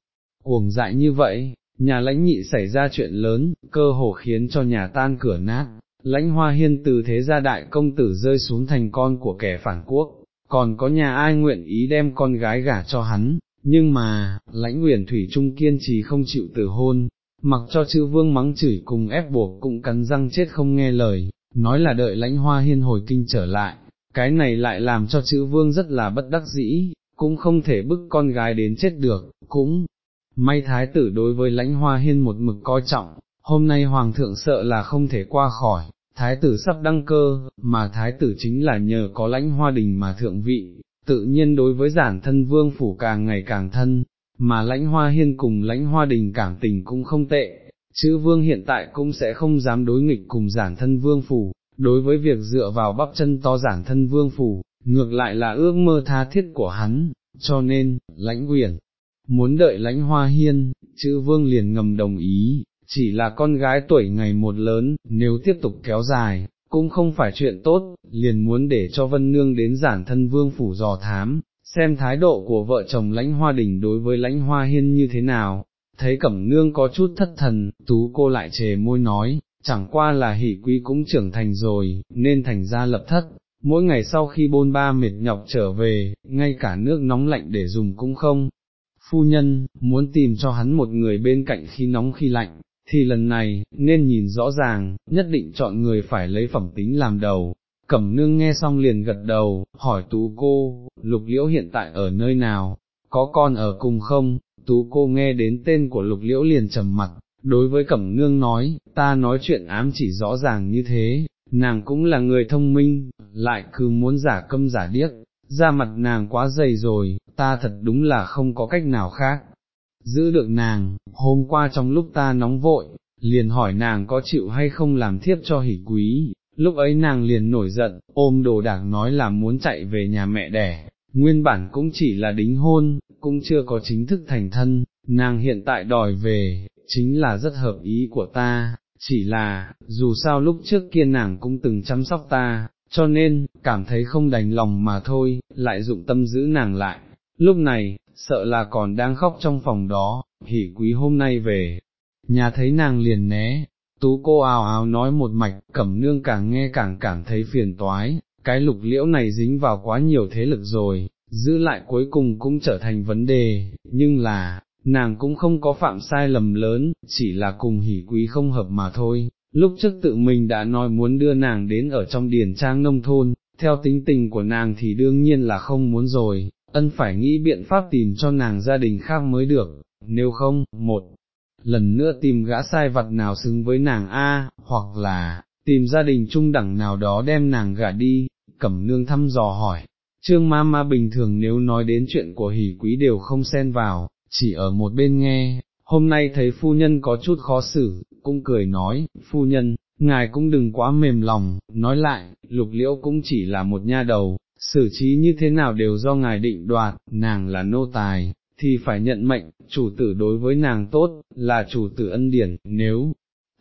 cuồng dại như vậy, nhà lãnh nhị xảy ra chuyện lớn, cơ hồ khiến cho nhà tan cửa nát, lãnh hoa hiên từ thế gia đại công tử rơi xuống thành con của kẻ phản quốc, còn có nhà ai nguyện ý đem con gái gả cho hắn, nhưng mà, lãnh uyển thủy trung kiên trì không chịu từ hôn, mặc cho chữ vương mắng chửi cùng ép buộc cũng cắn răng chết không nghe lời, nói là đợi lãnh hoa hiên hồi kinh trở lại, cái này lại làm cho chữ vương rất là bất đắc dĩ, cũng không thể bức con gái đến chết được, cũng, may thái tử đối với lãnh hoa hiên một mực coi trọng, hôm nay hoàng thượng sợ là không thể qua khỏi, thái tử sắp đăng cơ, mà thái tử chính là nhờ có lãnh hoa đình mà thượng vị, tự nhiên đối với giản thân vương phủ càng ngày càng thân, mà lãnh hoa hiên cùng lãnh hoa đình cảm tình cũng không tệ, chữ vương hiện tại cũng sẽ không dám đối nghịch cùng giản thân vương phủ, đối với việc dựa vào bắp chân to giản thân vương phủ, ngược lại là ước mơ tha thiết của hắn, cho nên, lãnh quyển, muốn đợi lãnh hoa hiên, chữ vương liền ngầm đồng ý, chỉ là con gái tuổi ngày một lớn, nếu tiếp tục kéo dài, cũng không phải chuyện tốt, liền muốn để cho Vân Nương đến giản thân vương phủ dò thám, xem thái độ của vợ chồng lãnh hoa đình đối với lãnh hoa hiên như thế nào, thấy cẩm nương có chút thất thần, tú cô lại chề môi nói, chẳng qua là hỷ quý cũng trưởng thành rồi, nên thành ra lập thất, mỗi ngày sau khi bôn ba mệt nhọc trở về, ngay cả nước nóng lạnh để dùng cũng không. Phu nhân, muốn tìm cho hắn một người bên cạnh khi nóng khi lạnh, thì lần này, nên nhìn rõ ràng, nhất định chọn người phải lấy phẩm tính làm đầu. Cẩm nương nghe xong liền gật đầu, hỏi tú cô, lục liễu hiện tại ở nơi nào, có con ở cùng không, tú cô nghe đến tên của lục liễu liền trầm mặt, đối với cẩm nương nói, ta nói chuyện ám chỉ rõ ràng như thế, nàng cũng là người thông minh, lại cứ muốn giả câm giả điếc, da mặt nàng quá dày rồi, ta thật đúng là không có cách nào khác. Giữ được nàng, hôm qua trong lúc ta nóng vội, liền hỏi nàng có chịu hay không làm thiếp cho hỷ quý, lúc ấy nàng liền nổi giận, ôm đồ đạc nói là muốn chạy về nhà mẹ đẻ, nguyên bản cũng chỉ là đính hôn, cũng chưa có chính thức thành thân, nàng hiện tại đòi về, chính là rất hợp ý của ta, chỉ là, dù sao lúc trước kia nàng cũng từng chăm sóc ta, cho nên, cảm thấy không đành lòng mà thôi, lại dụng tâm giữ nàng lại, lúc này, sợ là còn đang khóc trong phòng đó, hỉ quý hôm nay về, nhà thấy nàng liền né, tú cô ào ào nói một mạch, cẩm nương càng nghe càng cảm thấy phiền toái, cái lục liễu này dính vào quá nhiều thế lực rồi, giữ lại cuối cùng cũng trở thành vấn đề, nhưng là, nàng cũng không có phạm sai lầm lớn, chỉ là cùng hỉ quý không hợp mà thôi. Lúc trước tự mình đã nói muốn đưa nàng đến ở trong điển trang nông thôn, theo tính tình của nàng thì đương nhiên là không muốn rồi, ân phải nghĩ biện pháp tìm cho nàng gia đình khác mới được, nếu không, một lần nữa tìm gã sai vật nào xứng với nàng A, hoặc là, tìm gia đình trung đẳng nào đó đem nàng gả đi, cẩm nương thăm dò hỏi, trương ma ma bình thường nếu nói đến chuyện của hỷ quý đều không xen vào, chỉ ở một bên nghe, hôm nay thấy phu nhân có chút khó xử, cũng cười nói, phu nhân, ngài cũng đừng quá mềm lòng, nói lại, lục liễu cũng chỉ là một nha đầu, xử trí như thế nào đều do ngài định đoạt, nàng là nô tài, thì phải nhận mệnh, chủ tử đối với nàng tốt, là chủ tử ân điển, nếu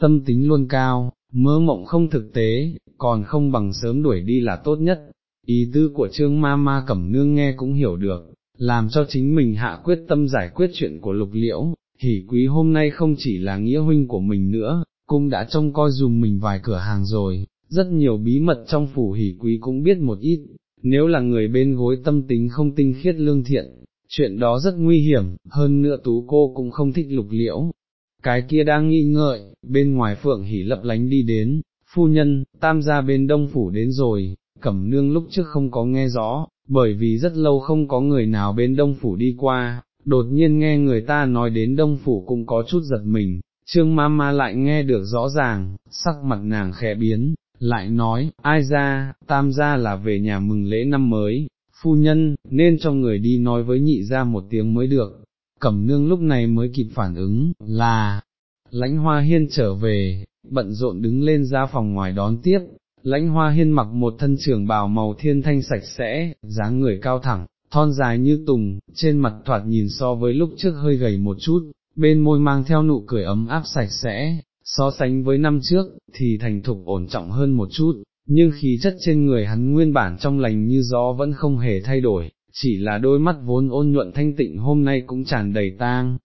tâm tính luôn cao, mơ mộng không thực tế, còn không bằng sớm đuổi đi là tốt nhất. Ý tư của trương ma ma cẩm nương nghe cũng hiểu được, làm cho chính mình hạ quyết tâm giải quyết chuyện của lục liễu, hỉ quý hôm nay không chỉ là nghĩa huynh của mình nữa, cũng đã trông coi dùm mình vài cửa hàng rồi, rất nhiều bí mật trong phủ hỉ quý cũng biết một ít, nếu là người bên gối tâm tính không tinh khiết lương thiện, chuyện đó rất nguy hiểm, hơn nữa tú cô cũng không thích lục liễu. Cái kia đang nghi ngợi, bên ngoài phượng hỉ lập lánh đi đến, phu nhân, tam gia bên đông phủ đến rồi, cẩm nương lúc trước không có nghe rõ, bởi vì rất lâu không có người nào bên đông phủ đi qua, đột nhiên nghe người ta nói đến đông phủ cũng có chút giật mình, trương ma ma lại nghe được rõ ràng, sắc mặt nàng khẽ biến, lại nói, ai ra, tam gia là về nhà mừng lễ năm mới, phu nhân, nên cho người đi nói với nhị ra một tiếng mới được, cẩm nương lúc này mới kịp phản ứng, là, lãnh hoa hiên trở về, bận rộn đứng lên ra phòng ngoài đón tiếp, lãnh hoa hiên mặc một thân trường bào màu thiên thanh sạch sẽ, dáng người cao thẳng, thon dài như tùng, trên mặt thoạt nhìn so với lúc trước hơi gầy một chút, bên môi mang theo nụ cười ấm áp sạch sẽ, so sánh với năm trước, thì thành thục ổn trọng hơn một chút, nhưng khí chất trên người hắn nguyên bản trong lành như gió vẫn không hề thay đổi, chỉ là đôi mắt vốn ôn nhuận thanh tịnh hôm nay cũng tràn đầy tang.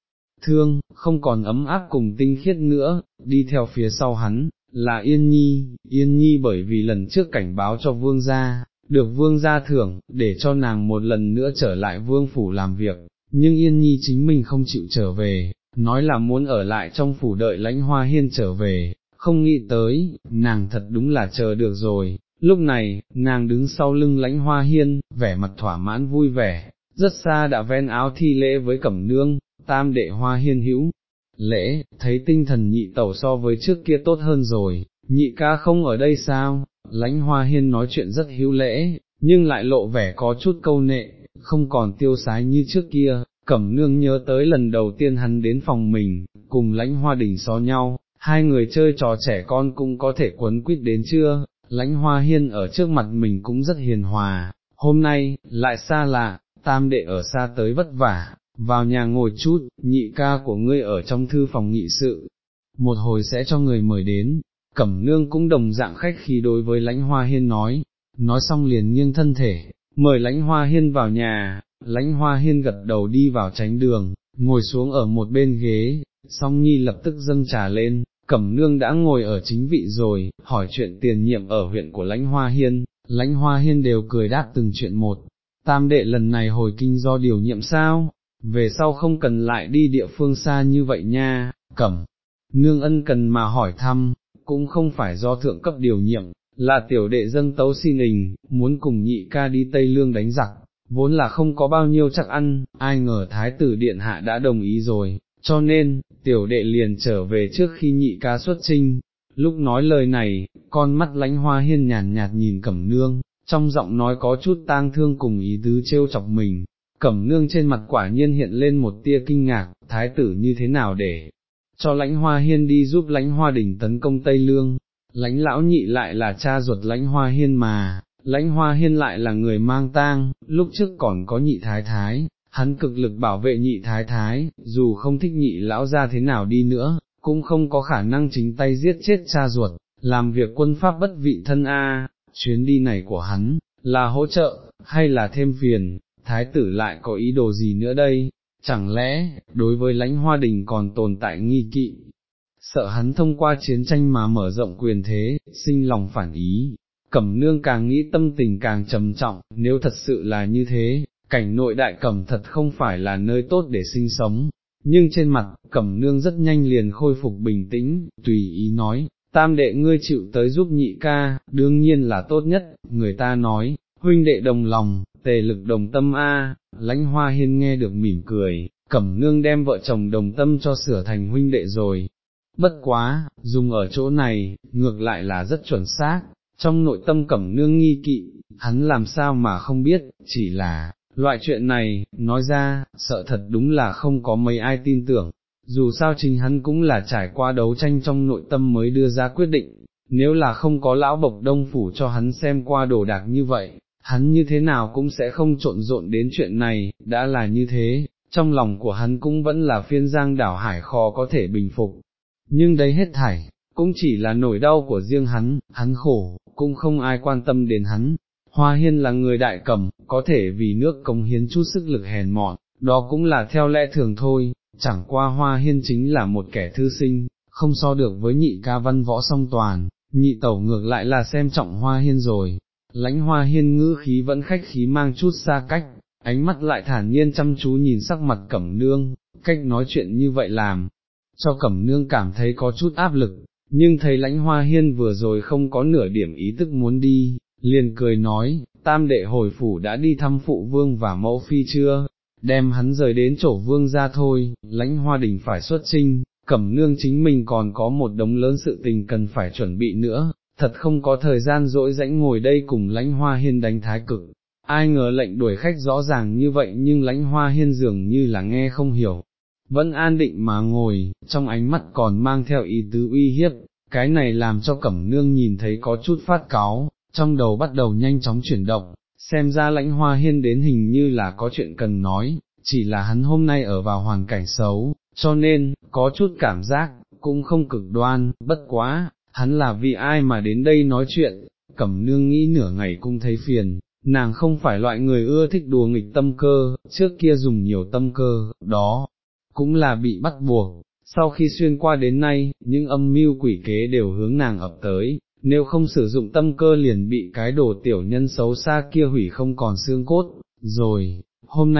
Thương, không còn ấm áp cùng tinh khiết nữa, đi theo phía sau hắn, là Yên Nhi, Yên Nhi bởi vì lần trước cảnh báo cho vương gia, được vương gia thưởng, để cho nàng một lần nữa trở lại vương phủ làm việc, nhưng Yên Nhi chính mình không chịu trở về, nói là muốn ở lại trong phủ đợi lãnh hoa hiên trở về, không nghĩ tới, nàng thật đúng là chờ được rồi, lúc này, nàng đứng sau lưng lãnh hoa hiên, vẻ mặt thỏa mãn vui vẻ, rất xa đã ven áo thi lễ với cẩm nương, tam đệ hoa hiên hữu, lễ, thấy tinh thần nhị tẩu so với trước kia tốt hơn rồi, nhị ca không ở đây sao, lãnh hoa hiên nói chuyện rất hữu lễ, nhưng lại lộ vẻ có chút câu nệ, không còn tiêu sái như trước kia, cẩm nương nhớ tới lần đầu tiên hắn đến phòng mình, cùng lãnh hoa đình so nhau, hai người chơi trò trẻ con cũng có thể quấn quýt đến chưa, lãnh hoa hiên ở trước mặt mình cũng rất hiền hòa, hôm nay, lại xa lạ, tam đệ ở xa tới vất vả, vào nhà ngồi chút, nhị ca của ngươi ở trong thư phòng nghị sự, một hồi sẽ cho người mời đến, cẩm nương cũng đồng dạng khách khi đối với lãnh hoa hiên nói, nói xong liền nghiêng thân thể, mời lãnh hoa hiên vào nhà, lãnh hoa hiên gật đầu đi vào tránh đường, ngồi xuống ở một bên ghế, song nhi lập tức dâng trà lên, cẩm nương đã ngồi ở chính vị rồi, hỏi chuyện tiền nhiệm ở huyện của lãnh hoa hiên, lãnh hoa hiên đều cười đáp từng chuyện một, tam đệ lần này hồi kinh do điều nhiệm sao, về sau không cần lại đi địa phương xa như vậy nha, cẩm, nương ân cần mà hỏi thăm, cũng không phải do thượng cấp điều nhiệm, là tiểu đệ dâng tấu xin hình, muốn cùng nhị ca đi Tây Lương đánh giặc, vốn là không có bao nhiêu chắc ăn, ai ngờ thái tử điện hạ đã đồng ý rồi, cho nên, tiểu đệ liền trở về trước khi nhị ca xuất trinh. Lúc nói lời này, con mắt lánh hoa hiên nhàn nhạt nhìn cẩm nương, trong giọng nói có chút tang thương cùng ý tứ trêu chọc mình, cẩm nương trên mặt quả nhiên hiện lên một tia kinh ngạc, thái tử như thế nào để cho lãnh hoa hiên đi giúp lãnh hoa đỉnh tấn công Tây Lương, lãnh lão nhị lại là cha ruột lãnh hoa hiên mà, lãnh hoa hiên lại là người mang tang, lúc trước còn có nhị thái thái, hắn cực lực bảo vệ nhị thái thái, dù không thích nhị lão ra thế nào đi nữa, cũng không có khả năng chính tay giết chết cha ruột, làm việc quân pháp bất vị thân A, chuyến đi này của hắn, là hỗ trợ, hay là thêm phiền, thái tử lại có ý đồ gì nữa đây, chẳng lẽ, đối với lãnh hoa đình còn tồn tại nghi kỵ, sợ hắn thông qua chiến tranh mà mở rộng quyền thế, sinh lòng phản ý, cẩm nương càng nghĩ tâm tình càng trầm trọng, nếu thật sự là như thế, cảnh nội đại cẩm thật không phải là nơi tốt để sinh sống, nhưng trên mặt, cẩm nương rất nhanh liền khôi phục bình tĩnh, tùy ý nói, tam đệ ngươi chịu tới giúp nhị ca, đương nhiên là tốt nhất, người ta nói, huynh đệ đồng lòng, tề lực đồng tâm a lãnh hoa hiên nghe được mỉm cười, cẩm nương đem vợ chồng đồng tâm cho sửa thành huynh đệ rồi. Bất quá, dùng ở chỗ này, ngược lại là rất chuẩn xác, trong nội tâm cẩm nương nghi kỵ, hắn làm sao mà không biết, chỉ là, loại chuyện này, nói ra, sợ thật đúng là không có mấy ai tin tưởng, dù sao chính hắn cũng là trải qua đấu tranh trong nội tâm mới đưa ra quyết định, nếu là không có lão bộc đông phủ cho hắn xem qua đồ đạc như vậy, hắn như thế nào cũng sẽ không trộn rộn đến chuyện này, đã là như thế, trong lòng của hắn cũng vẫn là phiên giang đảo hải khó có thể bình phục, nhưng đấy hết thảy, cũng chỉ là nỗi đau của riêng hắn, hắn khổ, cũng không ai quan tâm đến hắn. Hoa Hiên là người đại cầm, có thể vì nước cống hiến chút sức lực hèn mọn, đó cũng là theo lẽ thường thôi, chẳng qua Hoa Hiên chính là một kẻ thư sinh, không so được với nhị ca văn võ song toàn, nhị tẩu ngược lại là xem trọng Hoa Hiên rồi, lãnh hoa hiên ngữ khí vẫn khách khí mang chút xa cách, ánh mắt lại thản nhiên chăm chú nhìn sắc mặt cẩm nương, cách nói chuyện như vậy làm, cho cẩm nương cảm thấy có chút áp lực, nhưng thấy lãnh hoa hiên vừa rồi không có nửa điểm ý tức muốn đi, liền cười nói, tam đệ hồi phủ đã đi thăm phụ vương và mẫu phi chưa, đem hắn rời đến chỗ vương ra thôi, lãnh hoa đình phải xuất trinh, cẩm nương chính mình còn có một đống lớn sự tình cần phải chuẩn bị nữa, thật không có thời gian dỗi rãnh ngồi đây cùng lãnh hoa hiên đánh thái cực, ai ngờ lệnh đuổi khách rõ ràng như vậy nhưng lãnh hoa hiên dường như là nghe không hiểu, vẫn an định mà ngồi, trong ánh mắt còn mang theo ý tứ uy hiếp, cái này làm cho cẩm nương nhìn thấy có chút phát cáo, trong đầu bắt đầu nhanh chóng chuyển động, xem ra lãnh hoa hiên đến hình như là có chuyện cần nói, chỉ là hắn hôm nay ở vào hoàn cảnh xấu, cho nên, có chút cảm giác, cũng không cực đoan, bất quá, hắn là vì ai mà đến đây nói chuyện, cẩm nương nghĩ nửa ngày cũng thấy phiền, nàng không phải loại người ưa thích đùa nghịch tâm cơ, trước kia dùng nhiều tâm cơ, đó, cũng là bị bắt buộc, sau khi xuyên qua đến nay, những âm mưu quỷ kế đều hướng nàng ập tới, nếu không sử dụng tâm cơ liền bị cái đồ tiểu nhân xấu xa kia hủy không còn xương cốt, rồi, hôm nay,